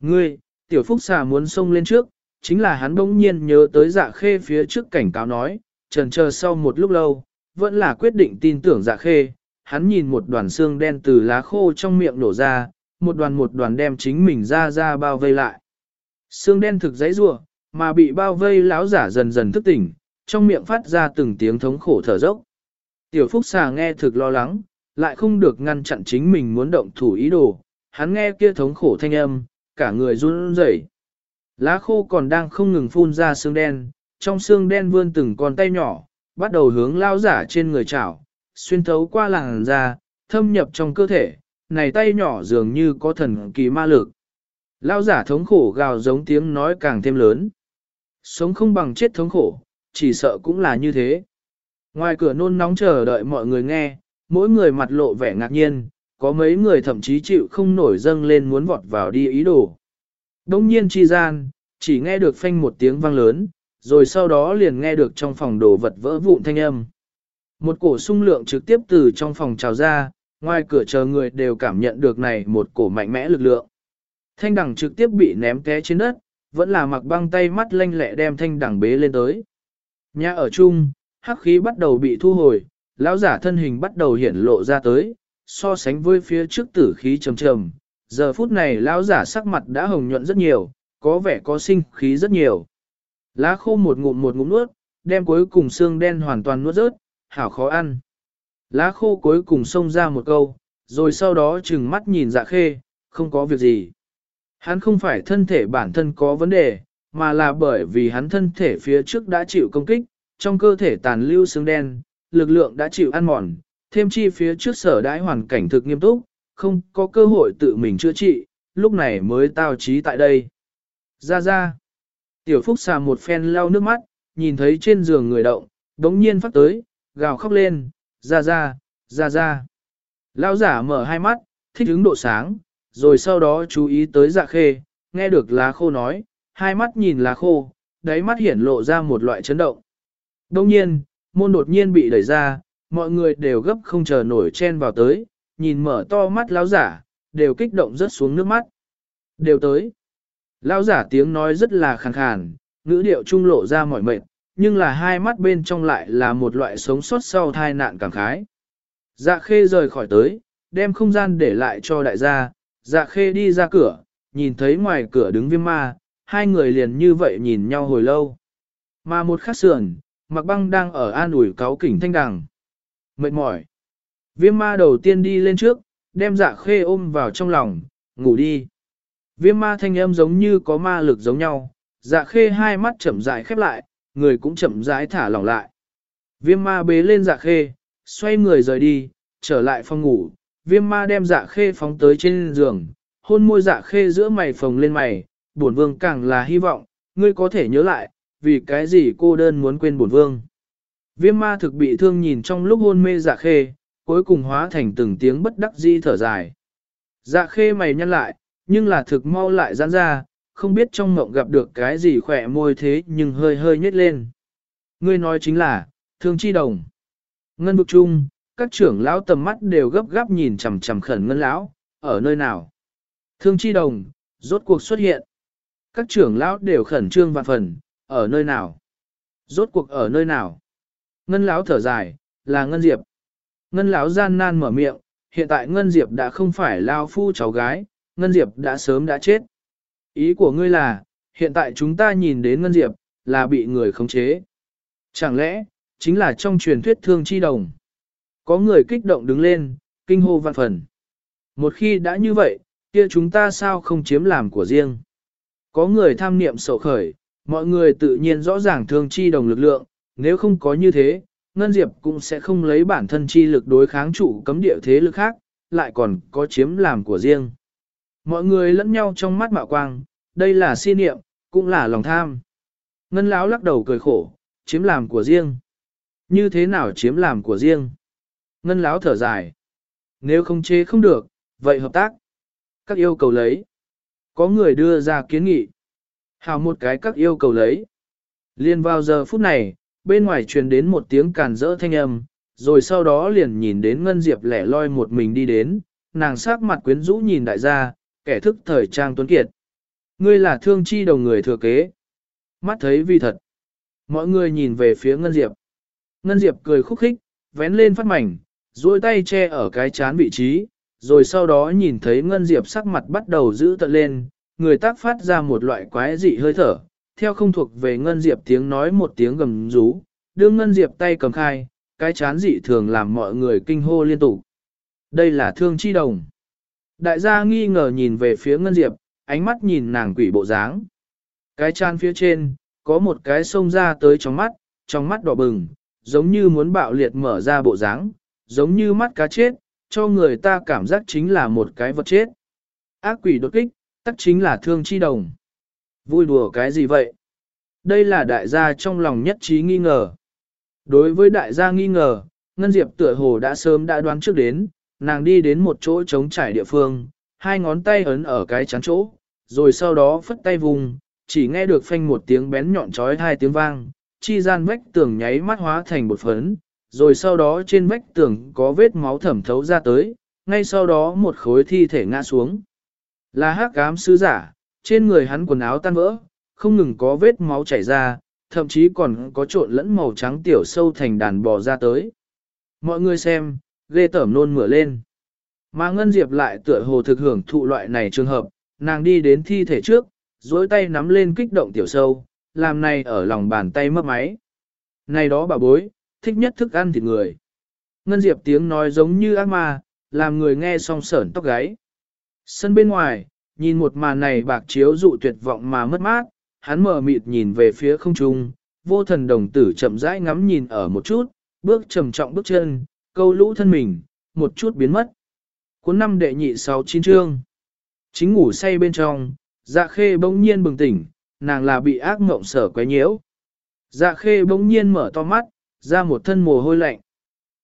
Speaker 1: Ngươi, tiểu phúc xà muốn xông lên trước, chính là hắn bỗng nhiên nhớ tới dạ khê phía trước cảnh cáo nói, trần chờ sau một lúc lâu, vẫn là quyết định tin tưởng dạ khê, hắn nhìn một đoàn xương đen từ lá khô trong miệng nổ ra, một đoàn một đoàn đem chính mình ra ra bao vây lại. Xương đen thực giấy rủa mà bị bao vây lão giả dần dần thức tỉnh, trong miệng phát ra từng tiếng thống khổ thở dốc. Tiểu Phúc xà nghe thực lo lắng, lại không được ngăn chặn chính mình muốn động thủ ý đồ, hắn nghe kia thống khổ thanh âm, cả người run rẩy. Lá khô còn đang không ngừng phun ra xương đen, trong xương đen vươn từng con tay nhỏ, bắt đầu hướng lao giả trên người chảo, xuyên thấu qua làn da, thâm nhập trong cơ thể, này tay nhỏ dường như có thần kỳ ma lực. Lao giả thống khổ gào giống tiếng nói càng thêm lớn. Sống không bằng chết thống khổ, chỉ sợ cũng là như thế. Ngoài cửa nôn nóng chờ đợi mọi người nghe, mỗi người mặt lộ vẻ ngạc nhiên, có mấy người thậm chí chịu không nổi dâng lên muốn vọt vào đi ý đồ. Đông nhiên chi gian, chỉ nghe được phanh một tiếng vang lớn, rồi sau đó liền nghe được trong phòng đồ vật vỡ vụn thanh âm. Một cổ sung lượng trực tiếp từ trong phòng trào ra, ngoài cửa chờ người đều cảm nhận được này một cổ mạnh mẽ lực lượng. Thanh đẳng trực tiếp bị ném té trên đất, vẫn là mặc băng tay mắt lanh lẹ đem thanh đẳng bế lên tới. Nhà ở chung, hắc khí bắt đầu bị thu hồi, lão giả thân hình bắt đầu hiển lộ ra tới, so sánh với phía trước tử khí trầm trầm. Giờ phút này lão giả sắc mặt đã hồng nhuận rất nhiều, có vẻ có sinh khí rất nhiều. Lá khô một ngụm một ngụm nuốt, đem cuối cùng xương đen hoàn toàn nuốt rớt, hảo khó ăn. Lá khô cuối cùng xông ra một câu, rồi sau đó chừng mắt nhìn dạ khê, không có việc gì. Hắn không phải thân thể bản thân có vấn đề, mà là bởi vì hắn thân thể phía trước đã chịu công kích, trong cơ thể tàn lưu xương đen, lực lượng đã chịu ăn mòn, thêm chi phía trước sở đãi hoàn cảnh thực nghiêm túc, không có cơ hội tự mình chữa trị, lúc này mới tao trí tại đây. Ra ra. Tiểu Phúc xà một phen lau nước mắt, nhìn thấy trên giường người động, đống nhiên phát tới, gào khóc lên, ra ra, ra ra. lão giả mở hai mắt, thích ứng độ sáng, rồi sau đó chú ý tới dạ khê, nghe được lá khô nói, hai mắt nhìn lá khô, đáy mắt hiển lộ ra một loại chấn động. Đông nhiên, môn đột nhiên bị đẩy ra, mọi người đều gấp không chờ nổi chen vào tới, nhìn mở to mắt lão giả, đều kích động rớt xuống nước mắt. Đều tới. Lão giả tiếng nói rất là khàn khàn, ngữ điệu trung lộ ra mỏi mệt, nhưng là hai mắt bên trong lại là một loại sống sót sau thai nạn cảm khái. Dạ khê rời khỏi tới, đem không gian để lại cho đại gia, dạ khê đi ra cửa, nhìn thấy ngoài cửa đứng viêm ma, hai người liền như vậy nhìn nhau hồi lâu. Mà một khắc sườn, mặc băng đang ở an ủi cáo kỉnh thanh đằng. Mệt mỏi. Viêm ma đầu tiên đi lên trước, đem dạ khê ôm vào trong lòng, ngủ đi. Viêm ma thanh âm giống như có ma lực giống nhau, dạ khê hai mắt chậm rãi khép lại, người cũng chậm rãi thả lỏng lại. Viêm ma bế lên dạ khê, xoay người rời đi, trở lại phòng ngủ, viêm ma đem dạ khê phóng tới trên giường, hôn môi dạ khê giữa mày phồng lên mày, bổn vương càng là hy vọng, ngươi có thể nhớ lại, vì cái gì cô đơn muốn quên bổn vương. Viêm ma thực bị thương nhìn trong lúc hôn mê dạ khê, cuối cùng hóa thành từng tiếng bất đắc di thở dài. Dạ khê mày nhăn lại, nhưng là thực mau lại giãn ra, không biết trong mộng gặp được cái gì khỏe môi thế nhưng hơi hơi nhếch lên. Ngươi nói chính là, thương chi đồng. Ngân vực chung, các trưởng lão tầm mắt đều gấp gáp nhìn chằm chằm khẩn ngân lão, ở nơi nào. Thương chi đồng, rốt cuộc xuất hiện. Các trưởng lão đều khẩn trương vạn phần, ở nơi nào. Rốt cuộc ở nơi nào. Ngân lão thở dài, là Ngân Diệp. Ngân lão gian nan mở miệng, hiện tại Ngân Diệp đã không phải lao phu cháu gái, Ngân Diệp đã sớm đã chết. Ý của ngươi là, hiện tại chúng ta nhìn đến Ngân Diệp, là bị người khống chế. Chẳng lẽ, chính là trong truyền thuyết thương chi đồng. Có người kích động đứng lên, kinh hô vạn phần. Một khi đã như vậy, kia chúng ta sao không chiếm làm của riêng. Có người tham niệm sầu khởi, mọi người tự nhiên rõ ràng thương chi đồng lực lượng, nếu không có như thế, Ngân Diệp cũng sẽ không lấy bản thân chi lực đối kháng chủ cấm địa thế lực khác, lại còn có chiếm làm của riêng. Mọi người lẫn nhau trong mắt mạo quang, đây là si niệm, cũng là lòng tham. Ngân Lão lắc đầu cười khổ, chiếm làm của riêng. Như thế nào chiếm làm của riêng? Ngân Lão thở dài. Nếu không chế không được, vậy hợp tác. Các yêu cầu lấy. Có người đưa ra kiến nghị. Hào một cái các yêu cầu lấy. Liên vào giờ phút này, bên ngoài truyền đến một tiếng càn rỡ thanh âm, rồi sau đó liền nhìn đến Ngân Diệp lẻ loi một mình đi đến, nàng sắc mặt quyến rũ nhìn đại gia, kẻ thức thời trang tuấn kiệt. Ngươi là thương chi đồng người thừa kế. Mắt thấy vì thật. Mọi người nhìn về phía Ngân Diệp. Ngân Diệp cười khúc khích, vén lên phát mảnh, duỗi tay che ở cái chán vị trí, rồi sau đó nhìn thấy Ngân Diệp sắc mặt bắt đầu giữ tận lên, người tác phát ra một loại quái dị hơi thở, theo không thuộc về Ngân Diệp tiếng nói một tiếng gầm rú, đưa Ngân Diệp tay cầm khai, cái chán dị thường làm mọi người kinh hô liên tục. Đây là thương chi đồng. Đại gia nghi ngờ nhìn về phía Ngân Diệp, ánh mắt nhìn nàng quỷ bộ dáng. Cái chan phía trên, có một cái sông ra tới trong mắt, trong mắt đỏ bừng, giống như muốn bạo liệt mở ra bộ dáng, giống như mắt cá chết, cho người ta cảm giác chính là một cái vật chết. Ác quỷ đột kích, tắc chính là thương chi đồng. Vui đùa cái gì vậy? Đây là đại gia trong lòng nhất trí nghi ngờ. Đối với đại gia nghi ngờ, Ngân Diệp tựa hồ đã sớm đã đoán trước đến, nàng đi đến một chỗ trống trải địa phương, hai ngón tay ấn ở cái chán chỗ, rồi sau đó phất tay vùng, chỉ nghe được phanh một tiếng bén nhọn trói hai tiếng vang, chi gian vách tường nháy mắt hóa thành bột phấn, rồi sau đó trên vách tường có vết máu thẩm thấu ra tới, ngay sau đó một khối thi thể ngã xuống. Là hắc ám sứ giả, trên người hắn quần áo tan vỡ, không ngừng có vết máu chảy ra, thậm chí còn có trộn lẫn màu trắng tiểu sâu thành đàn bò ra tới. Mọi người xem, ghê tởm nôn mửa lên. Mà Ngân Diệp lại tựa hồ thực hưởng thụ loại này trường hợp, nàng đi đến thi thể trước, duỗi tay nắm lên kích động tiểu sâu, làm này ở lòng bàn tay mấp máy. Này đó bà bối, thích nhất thức ăn thịt người. Ngân Diệp tiếng nói giống như ác ma, làm người nghe song sởn tóc gáy. Sân bên ngoài, nhìn một màn này bạc chiếu dụ tuyệt vọng mà mất mát, hắn mở mịt nhìn về phía không trung, vô thần đồng tử chậm rãi ngắm nhìn ở một chút, bước trầm trọng bước chân, câu lũ thân mình, một chút biến mất. Cuốn năm đệ nhị sáu chín chương. Chính ngủ say bên trong, dạ khê bỗng nhiên bừng tỉnh, nàng là bị ác mộng sở quấy nhiễu. Dạ khê bỗng nhiên mở to mắt, ra một thân mồ hôi lạnh.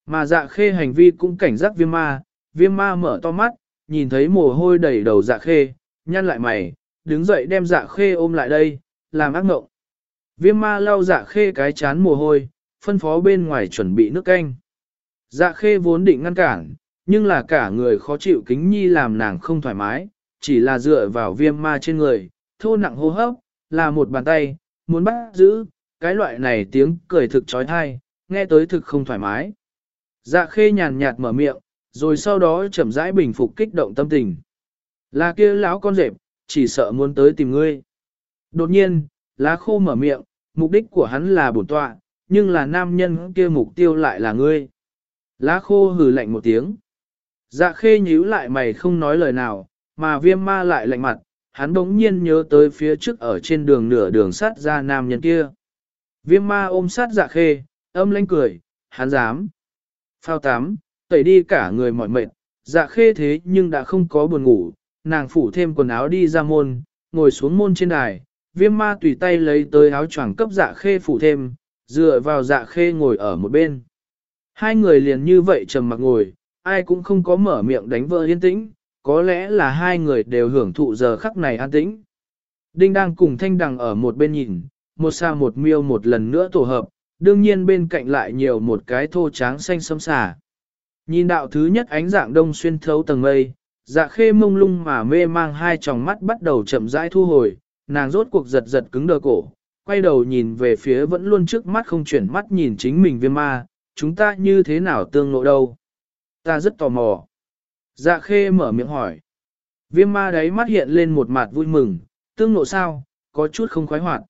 Speaker 1: Mà dạ khê hành vi cũng cảnh giác viêm ma, viêm ma mở to mắt, nhìn thấy mồ hôi đầy đầu dạ khê, nhăn lại mày, đứng dậy đem dạ khê ôm lại đây, làm ác mộng. Viêm ma lau dạ khê cái chán mồ hôi, phân phó bên ngoài chuẩn bị nước canh. Dạ khê vốn định ngăn cản, nhưng là cả người khó chịu kính nhi làm nàng không thoải mái, chỉ là dựa vào viêm ma trên người, thô nặng hô hấp, là một bàn tay, muốn bắt giữ, cái loại này tiếng cười thực trói thai, nghe tới thực không thoải mái. Dạ khê nhàn nhạt mở miệng, rồi sau đó chậm rãi bình phục kích động tâm tình. Là kia lão con rệp, chỉ sợ muốn tới tìm ngươi. Đột nhiên, lá khô mở miệng, mục đích của hắn là bổn tọa, nhưng là nam nhân kia mục tiêu lại là ngươi. Lá khô hừ lạnh một tiếng. Dạ khê nhíu lại mày không nói lời nào, mà viêm ma lại lạnh mặt, hắn bỗng nhiên nhớ tới phía trước ở trên đường nửa đường sát ra nam nhân kia. Viêm ma ôm sát dạ khê, âm lãnh cười, hắn dám. Phao tám, tẩy đi cả người mỏi mệt, dạ khê thế nhưng đã không có buồn ngủ, nàng phủ thêm quần áo đi ra môn, ngồi xuống môn trên đài, viêm ma tùy tay lấy tới áo choàng cấp dạ khê phủ thêm, dựa vào dạ khê ngồi ở một bên. Hai người liền như vậy trầm mặc ngồi, ai cũng không có mở miệng đánh vỡ yên tĩnh, có lẽ là hai người đều hưởng thụ giờ khắc này an tĩnh. Đinh đang cùng thanh đằng ở một bên nhìn, một xa một miêu một lần nữa tổ hợp, đương nhiên bên cạnh lại nhiều một cái thô tráng xanh xâm xả. Nhìn đạo thứ nhất ánh dạng đông xuyên thấu tầng mây, dạ khê mông lung mà mê mang hai tròng mắt bắt đầu chậm rãi thu hồi, nàng rốt cuộc giật giật cứng đờ cổ, quay đầu nhìn về phía vẫn luôn trước mắt không chuyển mắt nhìn chính mình viêm ma, chúng ta như thế nào tương lộ đâu. Ta rất tò mò. Dạ khê mở miệng hỏi. Viêm ma đấy mắt hiện lên một mặt vui mừng, tương nộ sao, có chút không khoái hoạt.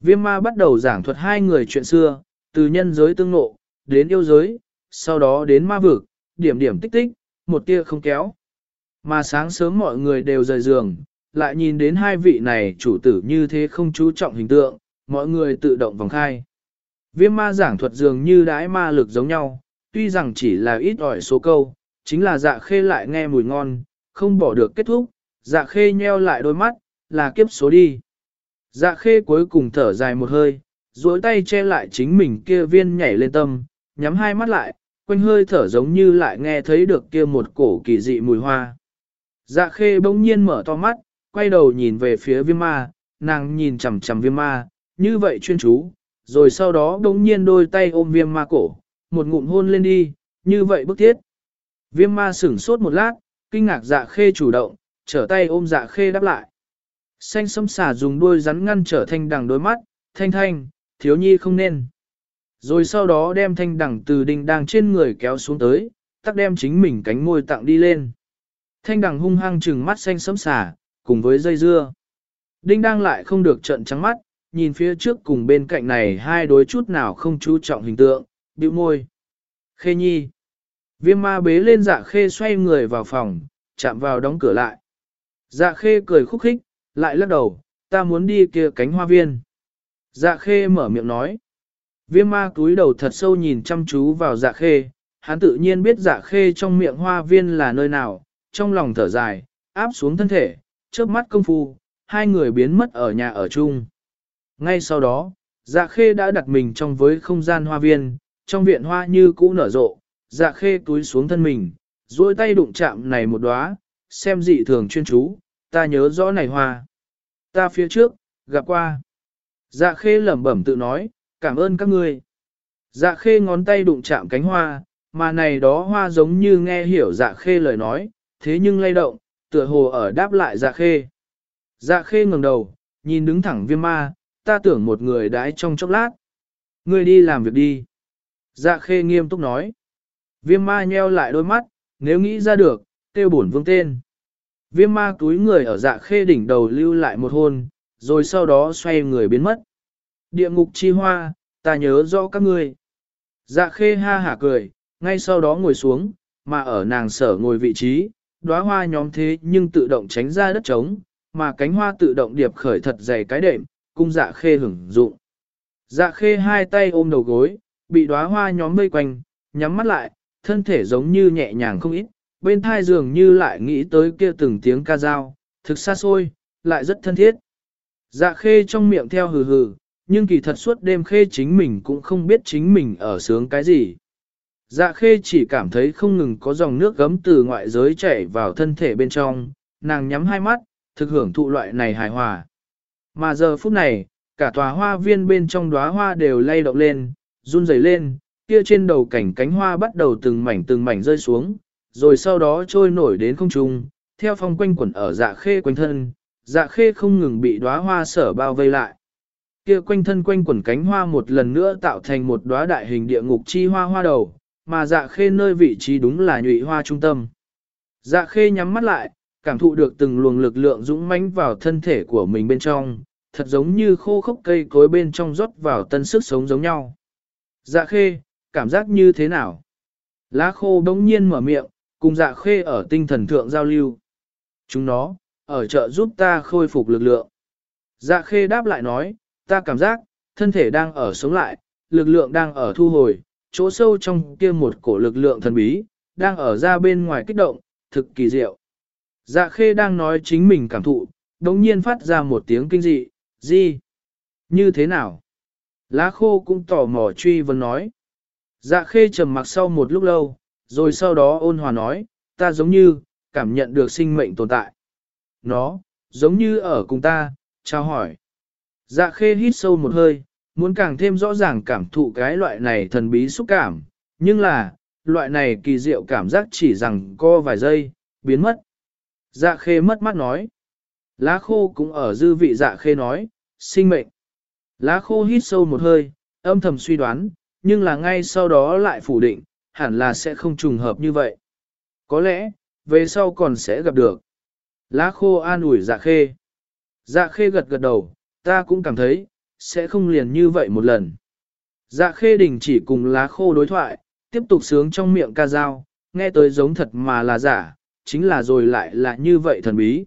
Speaker 1: Viêm ma bắt đầu giảng thuật hai người chuyện xưa, từ nhân giới tương nộ đến yêu giới, sau đó đến ma vực, điểm điểm tích tích, một tia không kéo. Mà sáng sớm mọi người đều rời giường, lại nhìn đến hai vị này chủ tử như thế không chú trọng hình tượng, mọi người tự động vòng khai. Viêm ma giảng thuật dường như đãi ma lực giống nhau, tuy rằng chỉ là ít ỏi số câu, chính là dạ khê lại nghe mùi ngon, không bỏ được kết thúc, dạ khê nheo lại đôi mắt, là kiếp số đi. Dạ khê cuối cùng thở dài một hơi, duỗi tay che lại chính mình kia viên nhảy lên tâm, nhắm hai mắt lại, quanh hơi thở giống như lại nghe thấy được kia một cổ kỳ dị mùi hoa. Dạ khê bỗng nhiên mở to mắt, quay đầu nhìn về phía viêm ma, nàng nhìn chằm chằm viêm ma, như vậy chuyên chú, rồi sau đó đống nhiên đôi tay ôm viêm ma cổ, một ngụm hôn lên đi, như vậy bức thiết. Viêm ma sửng sốt một lát, kinh ngạc dạ khê chủ động, trở tay ôm dạ khê đáp lại. Xanh sâm xả dùng đuôi rắn ngăn trở thanh đằng đôi mắt, thanh thanh, thiếu nhi không nên. Rồi sau đó đem thanh đằng từ đinh đang trên người kéo xuống tới, tắc đem chính mình cánh môi tặng đi lên. Thanh đằng hung hăng trừng mắt xanh sấm xả, cùng với dây dưa. Đinh đang lại không được trận trắng mắt, nhìn phía trước cùng bên cạnh này hai đối chút nào không chú trọng hình tượng, bĩu môi. Khê nhi. Viêm ma bế lên dạ khê xoay người vào phòng, chạm vào đóng cửa lại. Dạ khê cười khúc khích, lại lắc đầu, ta muốn đi kia cánh hoa viên. Dạ khê mở miệng nói. Viêm ma túi đầu thật sâu nhìn chăm chú vào dạ khê, hắn tự nhiên biết dạ khê trong miệng hoa viên là nơi nào, trong lòng thở dài, áp xuống thân thể, chớp mắt công phu, hai người biến mất ở nhà ở chung. Ngay sau đó, dạ khê đã đặt mình trong với không gian hoa viên, trong viện hoa như cũ nở rộ, dạ khê túi xuống thân mình, duỗi tay đụng chạm này một đóa, xem dị thường chuyên chú, ta nhớ rõ này hoa. Ta phía trước, gặp qua. Dạ khê lẩm bẩm tự nói, cảm ơn các ngươi. Dạ khê ngón tay đụng chạm cánh hoa, mà này đó hoa giống như nghe hiểu dạ khê lời nói, thế nhưng lay động, tựa hồ ở đáp lại dạ khê. Dạ khê ngẩng đầu, nhìn đứng thẳng viêm ma, ta tưởng một người đãi trong chốc lát. Ngươi đi làm việc đi. Dạ khê nghiêm túc nói. Viêm ma nheo lại đôi mắt, nếu nghĩ ra được, tiêu bổn vương tên. Viêm ma túi người ở dạ khê đỉnh đầu lưu lại một hôn, rồi sau đó xoay người biến mất. Địa ngục chi hoa, ta nhớ rõ các ngươi. Dạ khê ha hả cười, ngay sau đó ngồi xuống, mà ở nàng sở ngồi vị trí, đóa hoa nhóm thế nhưng tự động tránh ra đất trống, mà cánh hoa tự động điệp khởi thật dày cái đệm, cung dạ khê hưởng dụng. Dạ khê hai tay ôm đầu gối, bị đóa hoa nhóm mây quanh, nhắm mắt lại, thân thể giống như nhẹ nhàng không ít, bên thai dường như lại nghĩ tới kia từng tiếng ca dao, thực xa xôi, lại rất thân thiết. Dạ khê trong miệng theo hừ hừ, nhưng kỳ thật suốt đêm khê chính mình cũng không biết chính mình ở sướng cái gì. Dạ khê chỉ cảm thấy không ngừng có dòng nước gấm từ ngoại giới chảy vào thân thể bên trong, nàng nhắm hai mắt, thực hưởng thụ loại này hài hòa. Mà giờ phút này, cả tòa hoa viên bên trong đóa hoa đều lay động lên, run rẩy lên, kia trên đầu cảnh cánh hoa bắt đầu từng mảnh từng mảnh rơi xuống, rồi sau đó trôi nổi đến không trung, theo phong quanh quẩn ở dạ khê quanh thân, dạ khê không ngừng bị đóa hoa sở bao vây lại. Kia quanh thân quanh quẩn cánh hoa một lần nữa tạo thành một đóa đại hình địa ngục chi hoa hoa đầu, mà dạ khê nơi vị trí đúng là nhụy hoa trung tâm. Dạ khê nhắm mắt lại, cảm thụ được từng luồng lực lượng dũng mãnh vào thân thể của mình bên trong, thật giống như khô khốc cây cối bên trong rót vào tân sức sống giống nhau. Dạ khê, cảm giác như thế nào? Lá khô bỗng nhiên mở miệng, cùng dạ khê ở tinh thần thượng giao lưu. Chúng nó, ở chợ giúp ta khôi phục lực lượng. Dạ khê đáp lại nói, ta cảm giác, thân thể đang ở sống lại, lực lượng đang ở thu hồi, chỗ sâu trong kia một cổ lực lượng thần bí, đang ở ra bên ngoài kích động, thực kỳ diệu. Dạ khê đang nói chính mình cảm thụ, đồng nhiên phát ra một tiếng kinh dị, gì? Như thế nào? Lá khô cũng tò mò truy vấn nói. Dạ khê trầm mặc sau một lúc lâu, rồi sau đó ôn hòa nói, ta giống như, cảm nhận được sinh mệnh tồn tại. Nó, giống như ở cùng ta, trao hỏi. Dạ khê hít sâu một hơi, muốn càng thêm rõ ràng cảm thụ cái loại này thần bí xúc cảm, nhưng là, loại này kỳ diệu cảm giác chỉ rằng co vài giây, biến mất. Dạ khê mất mắt nói. Lá khô cũng ở dư vị dạ khê nói, sinh mệnh. Lá khô hít sâu một hơi, âm thầm suy đoán, nhưng là ngay sau đó lại phủ định, hẳn là sẽ không trùng hợp như vậy. Có lẽ, về sau còn sẽ gặp được. Lá khô an ủi dạ khê. Dạ khê gật gật đầu, ta cũng cảm thấy, sẽ không liền như vậy một lần. Dạ khê đình chỉ cùng lá khô đối thoại, tiếp tục sướng trong miệng ca dao, nghe tới giống thật mà là giả, chính là rồi lại là như vậy thần bí.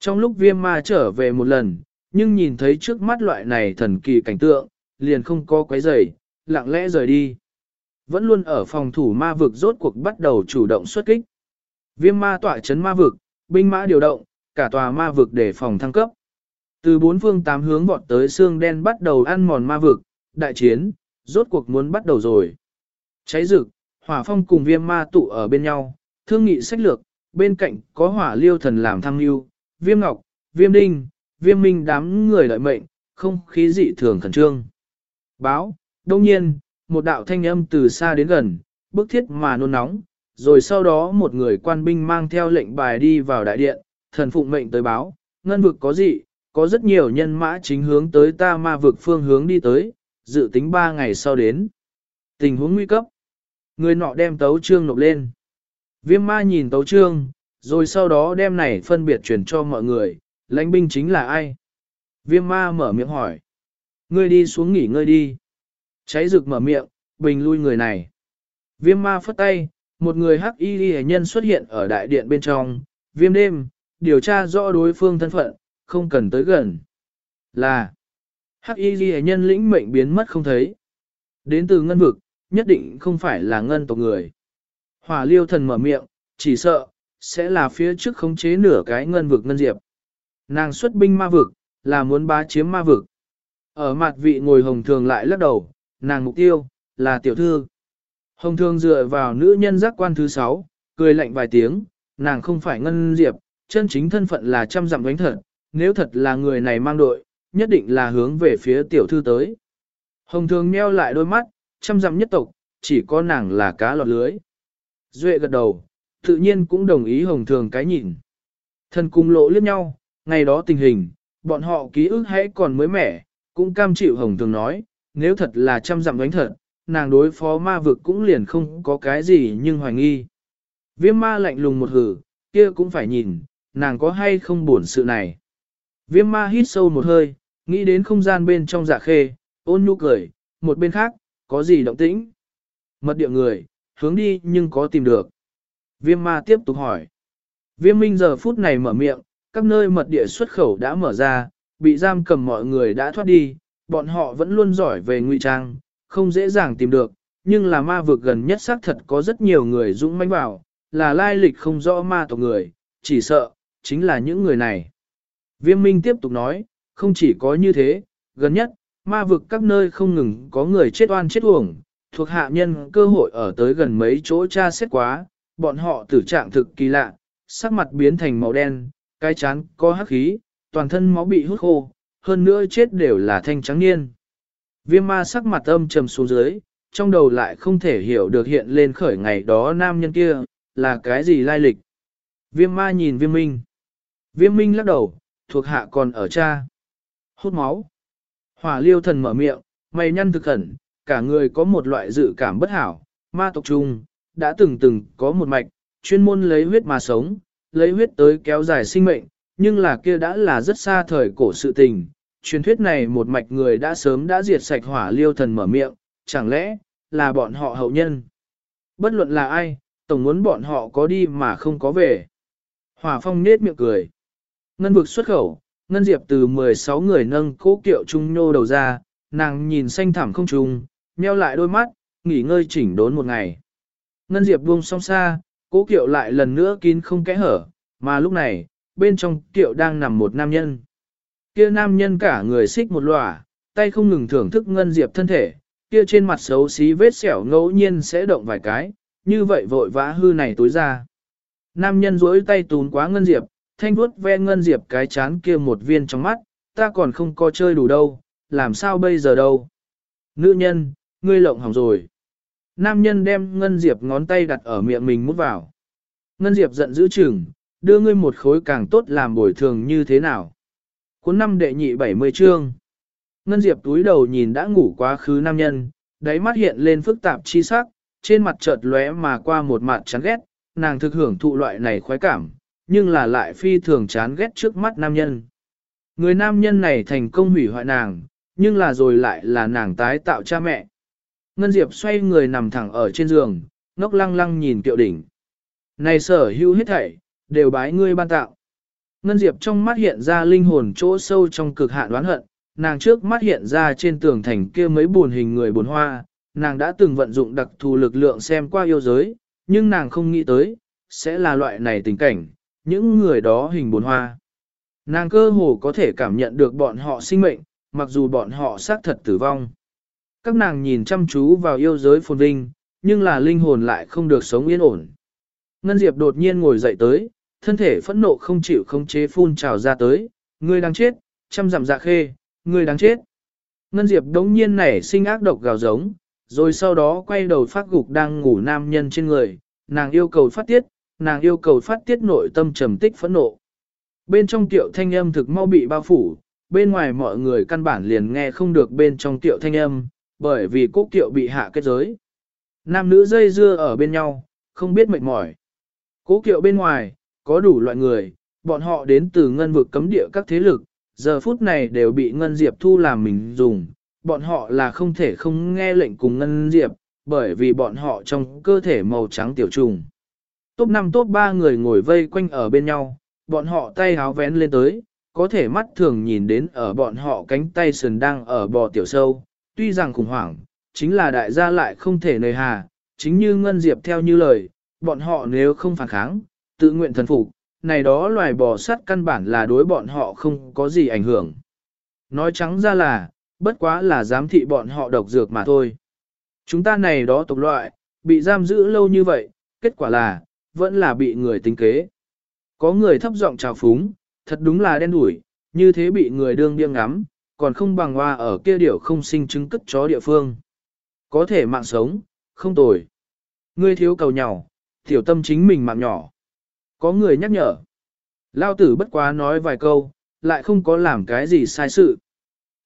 Speaker 1: Trong lúc viêm ma trở về một lần, nhưng nhìn thấy trước mắt loại này thần kỳ cảnh tượng, liền không có quấy rầy, lặng lẽ rời đi. Vẫn luôn ở phòng thủ ma vực rốt cuộc bắt đầu chủ động xuất kích. Viêm ma tỏa chấn ma vực, binh mã điều động, cả tòa ma vực để phòng thăng cấp. Từ bốn phương tám hướng vọt tới xương đen bắt đầu ăn mòn ma vực, đại chiến, rốt cuộc muốn bắt đầu rồi. Cháy rực, hỏa phong cùng viêm ma tụ ở bên nhau, thương nghị sách lược, bên cạnh có hỏa liêu thần làm thăng lưu, viêm ngọc, viêm đinh, viêm minh đám người lợi mệnh, không khí dị thường khẩn trương. Báo, đông nhiên, một đạo thanh âm từ xa đến gần, bức thiết mà nôn nóng, rồi sau đó một người quan binh mang theo lệnh bài đi vào đại điện, thần phụng mệnh tới báo, ngân vực có gì, có rất nhiều nhân mã chính hướng tới ta ma vực phương hướng đi tới, dự tính 3 ngày sau đến. Tình huống nguy cấp. Người nọ đem tấu trương nộp lên. Viêm ma nhìn tấu trương, rồi sau đó đem này phân biệt truyền cho mọi người, lãnh binh chính là ai? Viêm ma mở miệng hỏi. Ngươi đi xuống nghỉ ngơi đi. Cháy rực mở miệng, bình lui người này. Viêm ma phất tay, một người hắc y hệ nhân xuất hiện ở đại điện bên trong, viêm đêm, điều tra rõ đối phương thân phận, không cần tới gần. Là, hắc y hệ nhân lĩnh mệnh biến mất không thấy. Đến từ ngân vực, nhất định không phải là ngân tộc người. Hỏa liêu thần mở miệng, chỉ sợ, sẽ là phía trước khống chế nửa cái ngân vực ngân diệp. Nàng xuất binh ma vực, là muốn bá chiếm ma vực. Ở mặt vị ngồi hồng thường lại lắc đầu, nàng mục tiêu, là tiểu thư. Hồng thường dựa vào nữ nhân giác quan thứ sáu, cười lạnh vài tiếng, nàng không phải ngân diệp, chân chính thân phận là trăm dặm đánh thật, nếu thật là người này mang đội, nhất định là hướng về phía tiểu thư tới. Hồng thường meo lại đôi mắt, trăm dặm nhất tộc, chỉ có nàng là cá lọt lưới. Duệ gật đầu, tự nhiên cũng đồng ý hồng thường cái nhìn. Thần cùng lộ liếc nhau, ngày đó tình hình, bọn họ ký ức hãy còn mới mẻ, cũng cam chịu hồng thường nói, nếu thật là trăm dặm đánh thật, nàng đối phó ma vực cũng liền không có cái gì nhưng hoài nghi. Viêm ma lạnh lùng một hử, kia cũng phải nhìn, nàng có hay không buồn sự này. Viêm ma hít sâu một hơi, nghĩ đến không gian bên trong dạ khê, ôn nhu cười, một bên khác, có gì động tĩnh. mật địa người, hướng đi nhưng có tìm được. Viêm ma tiếp tục hỏi. Viêm minh giờ phút này mở miệng, các nơi mật địa xuất khẩu đã mở ra, bị giam cầm mọi người đã thoát đi, bọn họ vẫn luôn giỏi về ngụy trang, không dễ dàng tìm được, nhưng là ma vực gần nhất xác thật có rất nhiều người dũng mãnh vào, là lai lịch không rõ ma tộc người, chỉ sợ, chính là những người này. Viêm minh tiếp tục nói, không chỉ có như thế, gần nhất, ma vực các nơi không ngừng có người chết oan chết uổng, thuộc hạ nhân cơ hội ở tới gần mấy chỗ tra xét quá, bọn họ tử trạng thực kỳ lạ, sắc mặt biến thành màu đen, cái chán có hắc khí, toàn thân máu bị hút khô, hơn nữa chết đều là thanh trắng niên. Viêm ma sắc mặt âm trầm xuống dưới, trong đầu lại không thể hiểu được hiện lên khởi ngày đó nam nhân kia, là cái gì lai lịch. Viêm ma nhìn viêm minh. Viêm minh lắc đầu, thuộc hạ còn ở cha. Hút máu. Hỏa liêu thần mở miệng, mày nhăn thực khẩn, cả người có một loại dự cảm bất hảo, ma tộc trung, đã từng từng có một mạch, chuyên môn lấy huyết mà sống, lấy huyết tới kéo dài sinh mệnh, nhưng là kia đã là rất xa thời cổ sự tình. Truyền thuyết này một mạch người đã sớm đã diệt sạch hỏa liêu thần mở miệng, chẳng lẽ, là bọn họ hậu nhân? Bất luận là ai, tổng muốn bọn họ có đi mà không có về. Hỏa phong nết miệng cười. Ngân vực xuất khẩu, Ngân Diệp từ 16 người nâng cố kiệu trung nhô đầu ra, nàng nhìn xanh thẳm không trùng, nheo lại đôi mắt, nghỉ ngơi chỉnh đốn một ngày. Ngân Diệp buông song xa, cố kiệu lại lần nữa kín không kẽ hở, mà lúc này, bên trong kiệu đang nằm một nam nhân. Kia nam nhân cả người xích một lòa, tay không ngừng thưởng thức Ngân Diệp thân thể, kia trên mặt xấu xí vết sẹo ngẫu nhiên sẽ động vài cái, như vậy vội vã hư này tối ra. Nam nhân duỗi tay tún quá Ngân Diệp, thanh vuốt ve Ngân Diệp cái chán kia một viên trong mắt, ta còn không có chơi đủ đâu, làm sao bây giờ đâu. Nữ nhân, ngươi lộng hỏng rồi. Nam nhân đem Ngân Diệp ngón tay đặt ở miệng mình mút vào. Ngân Diệp giận dữ chừng, đưa ngươi một khối càng tốt làm bồi thường như thế nào. Cuốn năm đệ nhị 70 chương. Ngân Diệp túi đầu nhìn đã ngủ quá khứ nam nhân, đáy mắt hiện lên phức tạp chi sắc, trên mặt chợt lóe mà qua một mặt chán ghét, nàng thực hưởng thụ loại này khoái cảm, nhưng là lại phi thường chán ghét trước mắt nam nhân. Người nam nhân này thành công hủy hoại nàng, nhưng là rồi lại là nàng tái tạo cha mẹ. Ngân Diệp xoay người nằm thẳng ở trên giường, ngốc lăng lăng nhìn kiệu đỉnh. Này sở hữu hết thảy, đều bái ngươi ban tạo. Ngân Diệp trong mắt hiện ra linh hồn chỗ sâu trong cực hạn đoán hận, nàng trước mắt hiện ra trên tường thành kia mấy buồn hình người buồn hoa, nàng đã từng vận dụng đặc thù lực lượng xem qua yêu giới, nhưng nàng không nghĩ tới, sẽ là loại này tình cảnh, những người đó hình buồn hoa. Nàng cơ hồ có thể cảm nhận được bọn họ sinh mệnh, mặc dù bọn họ xác thật tử vong. Các nàng nhìn chăm chú vào yêu giới phồn vinh, nhưng là linh hồn lại không được sống yên ổn. Ngân Diệp đột nhiên ngồi dậy tới, thân thể phẫn nộ không chịu không chế phun trào ra tới, ngươi đang chết, chăm dặm dạ khê, ngươi đang chết. Ngân Diệp đống nhiên nảy sinh ác độc gào giống, rồi sau đó quay đầu phát gục đang ngủ nam nhân trên người, nàng yêu cầu phát tiết, nàng yêu cầu phát tiết nội tâm trầm tích phẫn nộ. Bên trong tiệu thanh âm thực mau bị bao phủ, bên ngoài mọi người căn bản liền nghe không được bên trong tiệu thanh âm, bởi vì cố tiệu bị hạ kết giới. Nam nữ dây dưa ở bên nhau, không biết mệt mỏi. Cố kiệu bên ngoài, có đủ loại người, bọn họ đến từ ngân vực cấm địa các thế lực, giờ phút này đều bị ngân diệp thu làm mình dùng, bọn họ là không thể không nghe lệnh cùng ngân diệp, bởi vì bọn họ trong cơ thể màu trắng tiểu trùng. Top 5 top 3 người ngồi vây quanh ở bên nhau, bọn họ tay háo vén lên tới, có thể mắt thường nhìn đến ở bọn họ cánh tay sườn đang ở bò tiểu sâu, tuy rằng khủng hoảng, chính là đại gia lại không thể nề hà, chính như Ngân Diệp theo như lời, bọn họ nếu không phản kháng, tự nguyện thần phục, này đó loài bò sắt căn bản là đối bọn họ không có gì ảnh hưởng. Nói trắng ra là, bất quá là giám thị bọn họ độc dược mà thôi. Chúng ta này đó tộc loại, bị giam giữ lâu như vậy, kết quả là, vẫn là bị người tính kế. Có người thấp giọng chào phúng, thật đúng là đen đủi, như thế bị người đương điên ngắm, còn không bằng hoa ở kia điểu không sinh chứng cất chó địa phương. Có thể mạng sống, không tồi. Ngươi thiếu cầu nhỏ, tiểu tâm chính mình mạng nhỏ. Có người nhắc nhở. Lao tử bất quá nói vài câu, lại không có làm cái gì sai sự.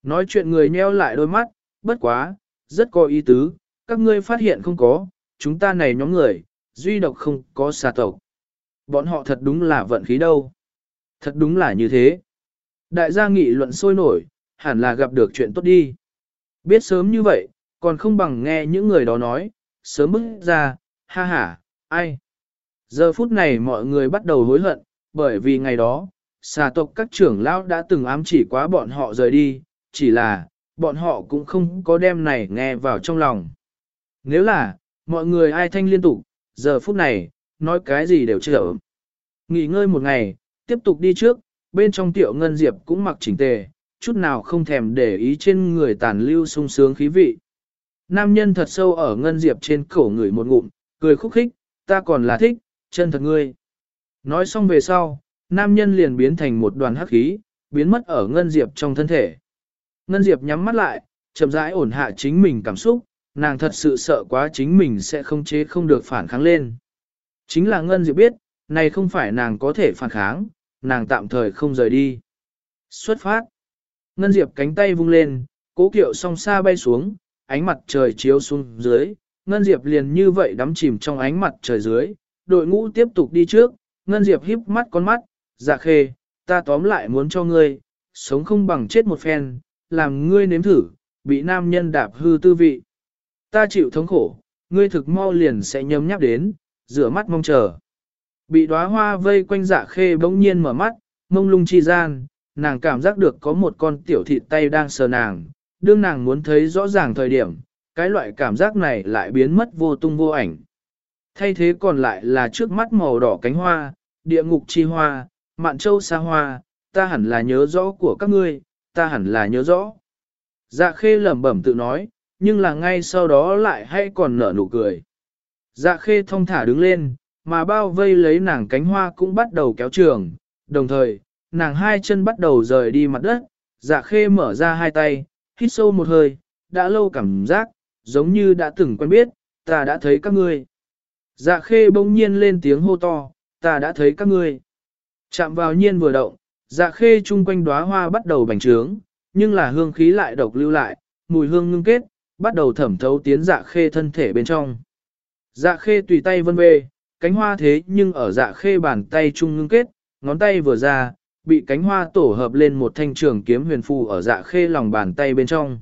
Speaker 1: Nói chuyện người nheo lại đôi mắt, bất quá, rất có ý tứ, các ngươi phát hiện không có, chúng ta này nhóm người, duy độc không có xà tộc. Bọn họ thật đúng là vận khí đâu. Thật đúng là như thế. Đại gia nghị luận sôi nổi, hẳn là gặp được chuyện tốt đi. Biết sớm như vậy, còn không bằng nghe những người đó nói, sớm bước ra, ha ha, ai. Giờ phút này mọi người bắt đầu hối hận, bởi vì ngày đó, xà tộc các trưởng lão đã từng ám chỉ quá bọn họ rời đi, chỉ là, bọn họ cũng không có đem này nghe vào trong lòng. Nếu là, mọi người ai thanh liên tục, giờ phút này, nói cái gì đều chưa Nghỉ ngơi một ngày, tiếp tục đi trước, bên trong tiểu ngân diệp cũng mặc chỉnh tề, chút nào không thèm để ý trên người tàn lưu sung sướng khí vị. Nam nhân thật sâu ở ngân diệp trên cổ người một ngụm, cười khúc khích, ta còn là thích, chân thật ngươi. Nói xong về sau, nam nhân liền biến thành một đoàn hắc khí, biến mất ở ngân diệp trong thân thể. Ngân diệp nhắm mắt lại, chậm rãi ổn hạ chính mình cảm xúc, nàng thật sự sợ quá chính mình sẽ không chế không được phản kháng lên. Chính là ngân diệp biết, này không phải nàng có thể phản kháng, nàng tạm thời không rời đi. Xuất phát. Ngân diệp cánh tay vung lên, cố kiệu song xa bay xuống, ánh mặt trời chiếu xuống dưới, Ngân Diệp liền như vậy đắm chìm trong ánh mặt trời dưới, đội ngũ tiếp tục đi trước, Ngân Diệp híp mắt con mắt, dạ khê, ta tóm lại muốn cho ngươi, sống không bằng chết một phen, làm ngươi nếm thử, bị nam nhân đạp hư tư vị. Ta chịu thống khổ, ngươi thực mau liền sẽ nhấm nháp đến, rửa mắt mong chờ. Bị đóa hoa vây quanh dạ khê bỗng nhiên mở mắt, mông lung chi gian, nàng cảm giác được có một con tiểu thịt tay đang sờ nàng, đương nàng muốn thấy rõ ràng thời điểm, cái loại cảm giác này lại biến mất vô tung vô ảnh. Thay thế còn lại là trước mắt màu đỏ cánh hoa, địa ngục chi hoa, mạn châu xa hoa, ta hẳn là nhớ rõ của các ngươi, ta hẳn là nhớ rõ. Dạ khê lẩm bẩm tự nói, nhưng là ngay sau đó lại hay còn nở nụ cười. Dạ khê thông thả đứng lên, mà bao vây lấy nàng cánh hoa cũng bắt đầu kéo trường, đồng thời, nàng hai chân bắt đầu rời đi mặt đất, dạ khê mở ra hai tay, hít sâu một hơi, đã lâu cảm giác, giống như đã từng quen biết, ta đã thấy các ngươi. Dạ khê bỗng nhiên lên tiếng hô to, ta đã thấy các ngươi. Chạm vào nhiên vừa động, dạ khê chung quanh đóa hoa bắt đầu bành trướng, nhưng là hương khí lại độc lưu lại, mùi hương ngưng kết, bắt đầu thẩm thấu tiến dạ khê thân thể bên trong. Dạ khê tùy tay vân về, cánh hoa thế nhưng ở dạ khê bàn tay chung ngưng kết, ngón tay vừa ra, bị cánh hoa tổ hợp lên một thanh trường kiếm huyền phù ở dạ khê lòng bàn tay bên trong.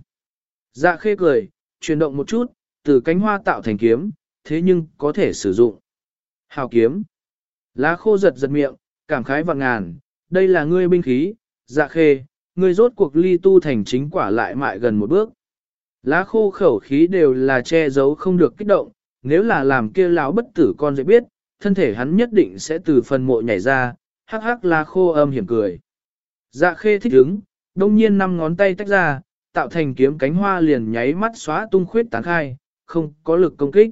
Speaker 1: Dạ khê cười, chuyển động một chút, từ cánh hoa tạo thành kiếm, thế nhưng có thể sử dụng. Hào kiếm. Lá khô giật giật miệng, cảm khái vạn ngàn, đây là ngươi binh khí, dạ khê, ngươi rốt cuộc ly tu thành chính quả lại mại gần một bước. Lá khô khẩu khí đều là che giấu không được kích động, nếu là làm kia lão bất tử con dễ biết, thân thể hắn nhất định sẽ từ phần mộ nhảy ra, hắc hắc là khô âm hiểm cười. Dạ khê thích đứng, đông nhiên năm ngón tay tách ra, tạo thành kiếm cánh hoa liền nháy mắt xóa tung khuyết tán khai, không có lực công kích.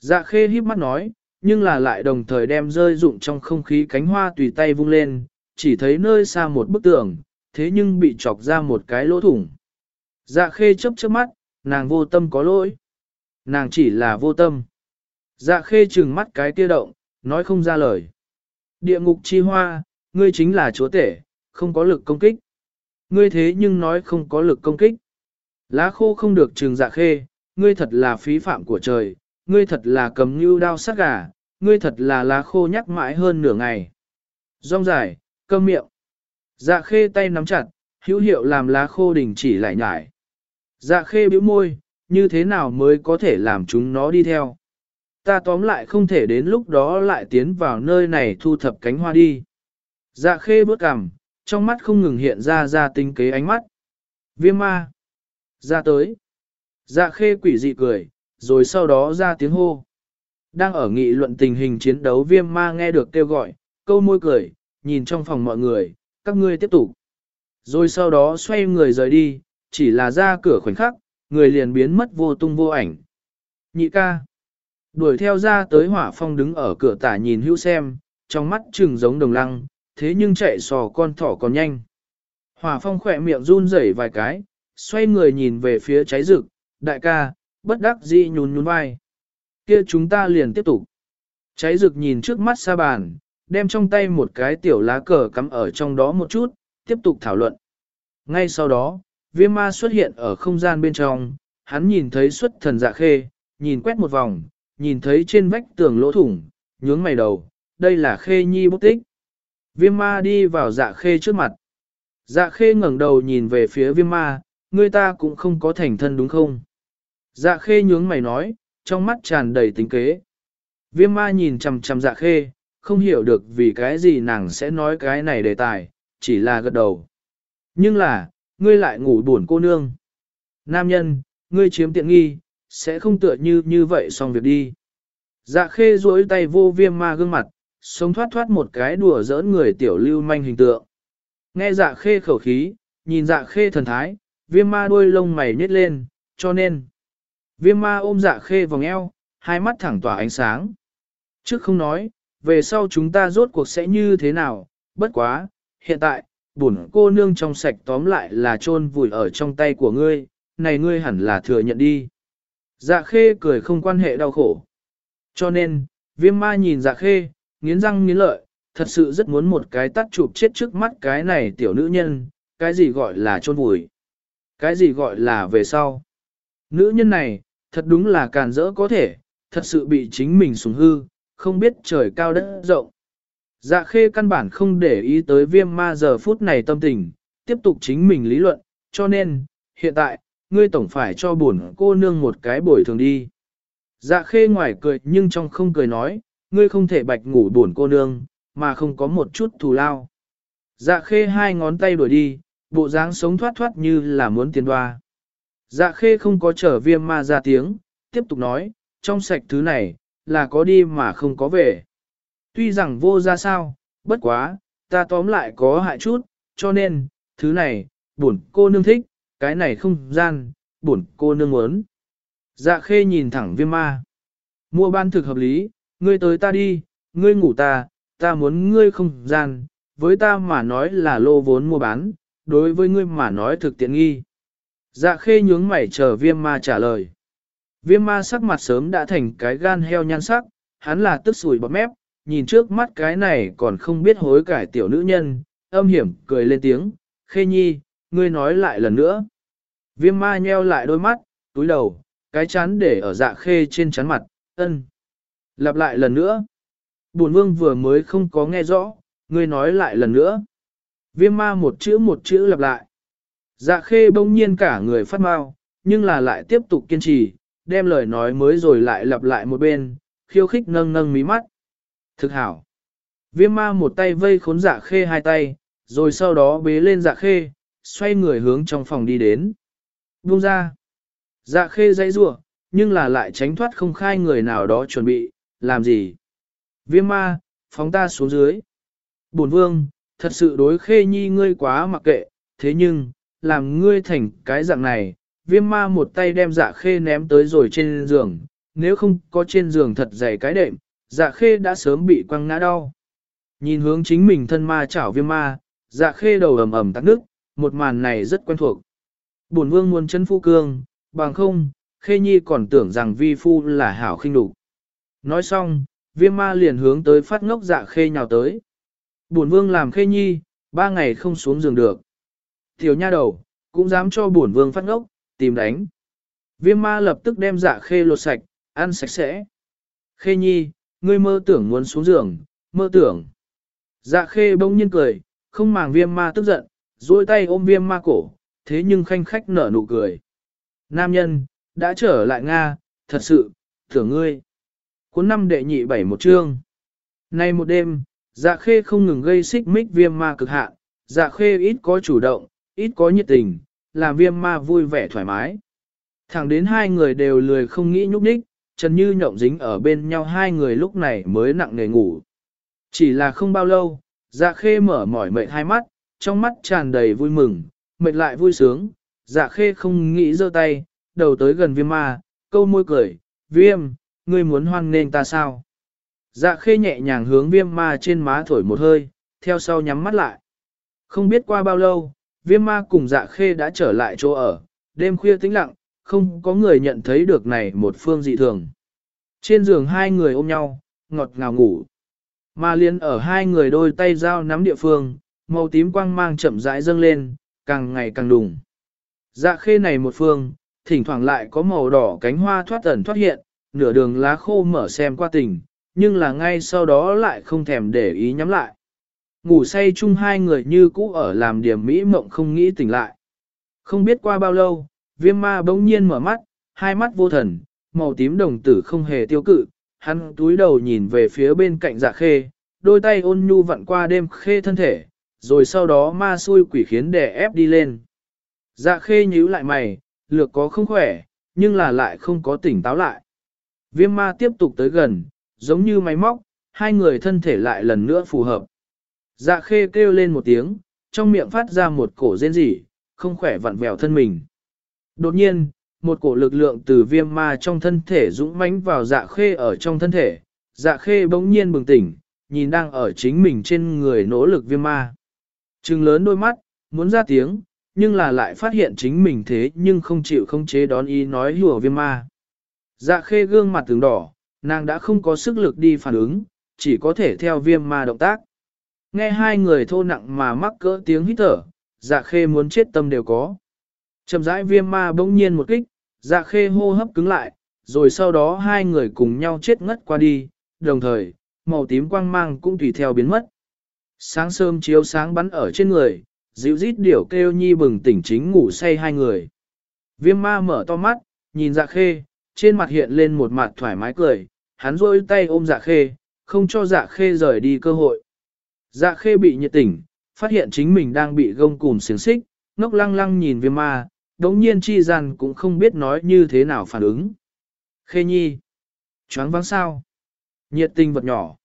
Speaker 1: Dạ khê híp mắt nói, nhưng là lại đồng thời đem rơi dụng trong không khí cánh hoa tùy tay vung lên, chỉ thấy nơi xa một bức tường, thế nhưng bị chọc ra một cái lỗ thủng. Dạ khê chớp chớp mắt, nàng vô tâm có lỗi. Nàng chỉ là vô tâm. Dạ khê trừng mắt cái kia động, nói không ra lời. Địa ngục chi hoa, ngươi chính là chúa tể, không có lực công kích. Ngươi thế nhưng nói không có lực công kích. Lá khô không được trường dạ khê, ngươi thật là phí phạm của trời, ngươi thật là cầm như đao sát gà, ngươi thật là lá khô nhắc mãi hơn nửa ngày. Rong dài, cơm miệng. Dạ khê tay nắm chặt, hữu hiệu làm lá khô đình chỉ lại nhải. Dạ khê bĩu môi, như thế nào mới có thể làm chúng nó đi theo. Ta tóm lại không thể đến lúc đó lại tiến vào nơi này thu thập cánh hoa đi. Dạ khê bước cằm, trong mắt không ngừng hiện ra ra tinh kế ánh mắt. Viêm ma. Ra tới. Dạ khê quỷ dị cười, rồi sau đó ra tiếng hô. Đang ở nghị luận tình hình chiến đấu viêm ma nghe được kêu gọi, câu môi cười, nhìn trong phòng mọi người, các ngươi tiếp tục. Rồi sau đó xoay người rời đi, chỉ là ra cửa khoảnh khắc, người liền biến mất vô tung vô ảnh. Nhị ca. Đuổi theo ra tới hỏa phong đứng ở cửa tả nhìn hữu xem, trong mắt trừng giống đồng lăng, thế nhưng chạy sò con thỏ còn nhanh. Hỏa phong khỏe miệng run rẩy vài cái, xoay người nhìn về phía cháy rực, đại ca, bất đắc dĩ nhún nhún vai. Kia chúng ta liền tiếp tục. Cháy rực nhìn trước mắt xa bàn, đem trong tay một cái tiểu lá cờ cắm ở trong đó một chút, tiếp tục thảo luận. Ngay sau đó, viêm ma xuất hiện ở không gian bên trong, hắn nhìn thấy xuất thần dạ khê, nhìn quét một vòng, nhìn thấy trên vách tường lỗ thủng, nhướng mày đầu, đây là khê nhi bốc tích. Viêm ma đi vào dạ khê trước mặt. Dạ khê ngẩng đầu nhìn về phía viêm ma, người ta cũng không có thành thân đúng không? Dạ khê nhướng mày nói, trong mắt tràn đầy tính kế. Viêm ma nhìn chằm chằm dạ khê, không hiểu được vì cái gì nàng sẽ nói cái này đề tài, chỉ là gật đầu. Nhưng là, ngươi lại ngủ buồn cô nương. Nam nhân, ngươi chiếm tiện nghi, sẽ không tựa như như vậy xong việc đi. Dạ khê duỗi tay vô viêm ma gương mặt, sống thoát thoát một cái đùa giỡn người tiểu lưu manh hình tượng. Nghe dạ khê khẩu khí, nhìn dạ khê thần thái, viêm ma đuôi lông mày nhếch lên, cho nên. Viêm ma ôm dạ khê vòng eo, hai mắt thẳng tỏa ánh sáng. Trước không nói, về sau chúng ta rốt cuộc sẽ như thế nào, bất quá, hiện tại, bổn cô nương trong sạch tóm lại là trôn vùi ở trong tay của ngươi, này ngươi hẳn là thừa nhận đi. Dạ khê cười không quan hệ đau khổ. Cho nên, viêm ma nhìn dạ khê, nghiến răng nghiến lợi, thật sự rất muốn một cái tắt chụp chết trước mắt cái này tiểu nữ nhân, cái gì gọi là chôn vùi, cái gì gọi là về sau. Nữ nhân này, thật đúng là càn rỡ có thể, thật sự bị chính mình sùng hư, không biết trời cao đất rộng. Dạ khê căn bản không để ý tới viêm ma giờ phút này tâm tình, tiếp tục chính mình lý luận, cho nên, hiện tại, ngươi tổng phải cho bổn cô nương một cái bồi thường đi. Dạ khê ngoài cười nhưng trong không cười nói, ngươi không thể bạch ngủ bổn cô nương, mà không có một chút thù lao. Dạ khê hai ngón tay đuổi đi, bộ dáng sống thoát thoát như là muốn tiền đoa. Dạ khê không có trở viêm ma ra tiếng, tiếp tục nói, trong sạch thứ này, là có đi mà không có về. Tuy rằng vô ra sao, bất quá, ta tóm lại có hại chút, cho nên, thứ này, bổn cô nương thích, cái này không gian, bổn cô nương muốn. Dạ khê nhìn thẳng viêm ma. Mua ban thực hợp lý, ngươi tới ta đi, ngươi ngủ ta, ta muốn ngươi không gian, với ta mà nói là lô vốn mua bán, đối với ngươi mà nói thực tiện nghi. Dạ khê nhướng mày chờ viêm ma trả lời. Viêm ma sắc mặt sớm đã thành cái gan heo nhan sắc, hắn là tức sủi bọt mép, nhìn trước mắt cái này còn không biết hối cải tiểu nữ nhân, âm hiểm cười lên tiếng, khê nhi, ngươi nói lại lần nữa. Viêm ma nheo lại đôi mắt, túi đầu, cái chán để ở dạ khê trên chán mặt, ân. Lặp lại lần nữa. Bổn vương vừa mới không có nghe rõ, ngươi nói lại lần nữa. Viêm ma một chữ một chữ lặp lại. Dạ khê bỗng nhiên cả người phát mau, nhưng là lại tiếp tục kiên trì, đem lời nói mới rồi lại lặp lại một bên, khiêu khích nâng nâng mí mắt. Thực hảo. Viêm ma một tay vây khốn dạ khê hai tay, rồi sau đó bế lên dạ khê, xoay người hướng trong phòng đi đến. Buông ra. Dạ khê dãy rủa nhưng là lại tránh thoát không khai người nào đó chuẩn bị, làm gì. Viêm ma, phóng ta xuống dưới. Bổn vương, thật sự đối khê nhi ngươi quá mặc kệ, thế nhưng, làm ngươi thành cái dạng này, viêm ma một tay đem dạ khê ném tới rồi trên giường, nếu không có trên giường thật dày cái đệm, dạ khê đã sớm bị quăng ngã đau. Nhìn hướng chính mình thân ma chảo viêm ma, dạ khê đầu ầm ầm tắc nước, một màn này rất quen thuộc. Bổn vương muốn chân phu cương, bằng không, khê nhi còn tưởng rằng vi phu là hảo khinh đủ. Nói xong, viêm ma liền hướng tới phát ngốc dạ khê nhào tới. Bổn vương làm khê nhi, ba ngày không xuống giường được. Tiểu nha đầu, cũng dám cho bổn vương phát ngốc, tìm đánh. Viêm ma lập tức đem dạ khê lột sạch, ăn sạch sẽ. Khê nhi, ngươi mơ tưởng muốn xuống giường, mơ tưởng. Dạ khê bỗng nhiên cười, không màng viêm ma tức giận, duỗi tay ôm viêm ma cổ, thế nhưng khanh khách nở nụ cười. Nam nhân, đã trở lại Nga, thật sự, thưởng ngươi. Cuốn năm đệ nhị bảy một chương. Nay một đêm, dạ khê không ngừng gây xích mích viêm ma cực hạn, dạ khê ít có chủ động, ít có nhiệt tình, làm viêm ma vui vẻ thoải mái. Thẳng đến hai người đều lười không nghĩ nhúc nhích, Trần Như nhộng dính ở bên nhau hai người lúc này mới nặng nề ngủ. Chỉ là không bao lâu, dạ khê mở mỏi mệt hai mắt, trong mắt tràn đầy vui mừng, mệt lại vui sướng, dạ khê không nghĩ giơ tay, đầu tới gần viêm ma, câu môi cười, viêm, ngươi muốn hoan nên ta sao? Dạ khê nhẹ nhàng hướng viêm ma trên má thổi một hơi, theo sau nhắm mắt lại. Không biết qua bao lâu, viêm ma cùng dạ khê đã trở lại chỗ ở, đêm khuya tĩnh lặng, không có người nhận thấy được này một phương dị thường. Trên giường hai người ôm nhau, ngọt ngào ngủ. ma liên ở hai người đôi tay giao nắm địa phương, màu tím quang mang chậm rãi dâng lên, càng ngày càng đùng. Dạ khê này một phương, thỉnh thoảng lại có màu đỏ cánh hoa thoát ẩn thoát hiện, nửa đường lá khô mở xem qua tình, nhưng là ngay sau đó lại không thèm để ý nhắm lại. Ngủ say chung hai người như cũ ở làm điểm mỹ mộng không nghĩ tỉnh lại. Không biết qua bao lâu, viêm ma bỗng nhiên mở mắt, hai mắt vô thần, màu tím đồng tử không hề tiêu cự, hắn túi đầu nhìn về phía bên cạnh dạ khê, đôi tay ôn nhu vặn qua đêm khê thân thể, rồi sau đó ma xui quỷ khiến đè ép đi lên. Dạ khê nhíu lại mày, lược có không khỏe, nhưng là lại không có tỉnh táo lại. Viêm ma tiếp tục tới gần, giống như máy móc, hai người thân thể lại lần nữa phù hợp. Dạ khê kêu lên một tiếng, trong miệng phát ra một cổ rên rỉ, không khỏe vặn vẹo thân mình. Đột nhiên, một cổ lực lượng từ viêm ma trong thân thể dũng mãnh vào dạ khê ở trong thân thể. Dạ khê bỗng nhiên bừng tỉnh, nhìn đang ở chính mình trên người nỗ lực viêm ma. Trừng lớn đôi mắt, muốn ra tiếng, nhưng là lại phát hiện chính mình thế nhưng không chịu không chế đón ý nói hùa viêm ma. Dạ khê gương mặt tướng đỏ, nàng đã không có sức lực đi phản ứng, chỉ có thể theo viêm ma động tác. Nghe hai người thô nặng mà mắc cỡ tiếng hít thở, dạ khê muốn chết tâm đều có. Chầm rãi viêm ma bỗng nhiên một kích, dạ khê hô hấp cứng lại, rồi sau đó hai người cùng nhau chết ngất qua đi, đồng thời, màu tím quang mang cũng tùy theo biến mất. Sáng sớm chiếu sáng bắn ở trên người, dịu rít điểu kêu nhi bừng tỉnh chính ngủ say hai người. Viêm ma mở to mắt, nhìn dạ khê, trên mặt hiện lên một mặt thoải mái cười, hắn rôi tay ôm dạ khê, không cho dạ khê rời đi cơ hội. Dạ khê bị nhiệt tỉnh, phát hiện chính mình đang bị gông cùm xiềng xích, ngốc lăng lăng nhìn viêm ma, đống nhiên chi gian cũng không biết nói như thế nào phản ứng. Khê nhi. Choáng vắng sao. Nhiệt tình vật nhỏ.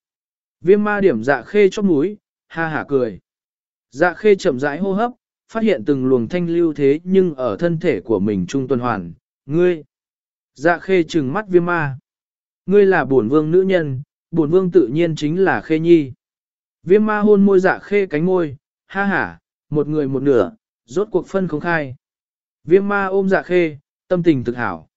Speaker 1: Viêm ma điểm dạ khê chóp mũi, ha hả cười. Dạ khê chậm rãi hô hấp, phát hiện từng luồng thanh lưu thế nhưng ở thân thể của mình trung tuần hoàn. Ngươi. Dạ khê trừng mắt viêm ma. Ngươi là bổn vương nữ nhân, bổn vương tự nhiên chính là khê nhi. Viêm ma hôn môi dạ khê cánh môi, ha hả, một người một nửa, rốt cuộc phân không khai. Viêm ma ôm dạ khê, tâm tình thực hảo.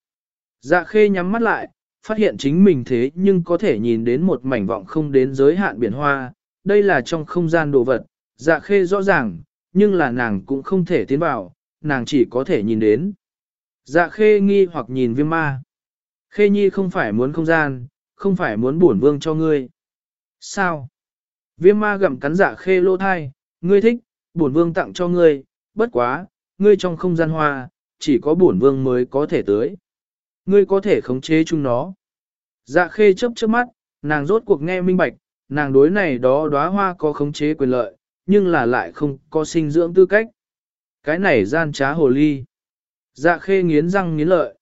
Speaker 1: Dạ khê nhắm mắt lại, phát hiện chính mình thế nhưng có thể nhìn đến một mảnh vọng không đến giới hạn biển hoa, đây là trong không gian đồ vật, dạ khê rõ ràng, nhưng là nàng cũng không thể tiến vào, nàng chỉ có thể nhìn đến. Dạ khê nghi hoặc nhìn viêm ma. Khê nhi không phải muốn không gian, không phải muốn bổn vương cho ngươi. Sao? Viêm ma gặm cắn dạ khê lô thai, ngươi thích, bổn vương tặng cho ngươi, bất quá, ngươi trong không gian hoa, chỉ có bổn vương mới có thể tới. Ngươi có thể khống chế chúng nó. Dạ khê chớp chớp mắt, nàng rốt cuộc nghe minh bạch, nàng đối này đó đóa hoa có khống chế quyền lợi, nhưng là lại không có sinh dưỡng tư cách. Cái này gian trá hồ ly. Dạ khê nghiến răng nghiến lợi.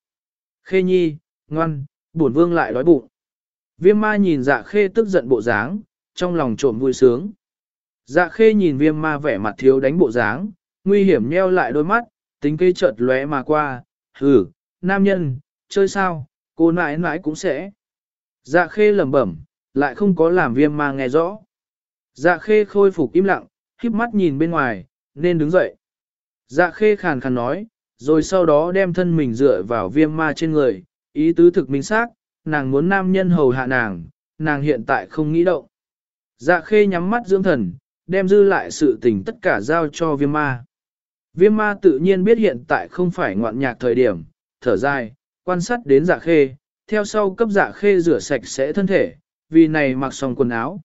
Speaker 1: Khê nhi, ngoan, bổn vương lại đói bụng. Viêm ma nhìn dạ khê tức giận bộ dáng, trong lòng trộm vui sướng. Dạ khê nhìn viêm ma vẻ mặt thiếu đánh bộ dáng, nguy hiểm nheo lại đôi mắt, tính cây chợt lóe mà qua, hừ, nam nhân, chơi sao, cô nãi nãi cũng sẽ. Dạ khê lẩm bẩm, lại không có làm viêm ma nghe rõ. Dạ khê khôi phục im lặng, khiếp mắt nhìn bên ngoài, nên đứng dậy. Dạ khê khàn khàn nói, rồi sau đó đem thân mình dựa vào viêm ma trên người, ý tứ thực minh xác, nàng muốn nam nhân hầu hạ nàng, nàng hiện tại không nghĩ động. Dạ khê nhắm mắt dưỡng thần, đem dư lại sự tình tất cả giao cho viêm ma. Viêm ma tự nhiên biết hiện tại không phải ngoạn nhạc thời điểm, thở dài, quan sát đến dạ khê, theo sau cấp dạ khê rửa sạch sẽ thân thể, vì này mặc xong quần áo,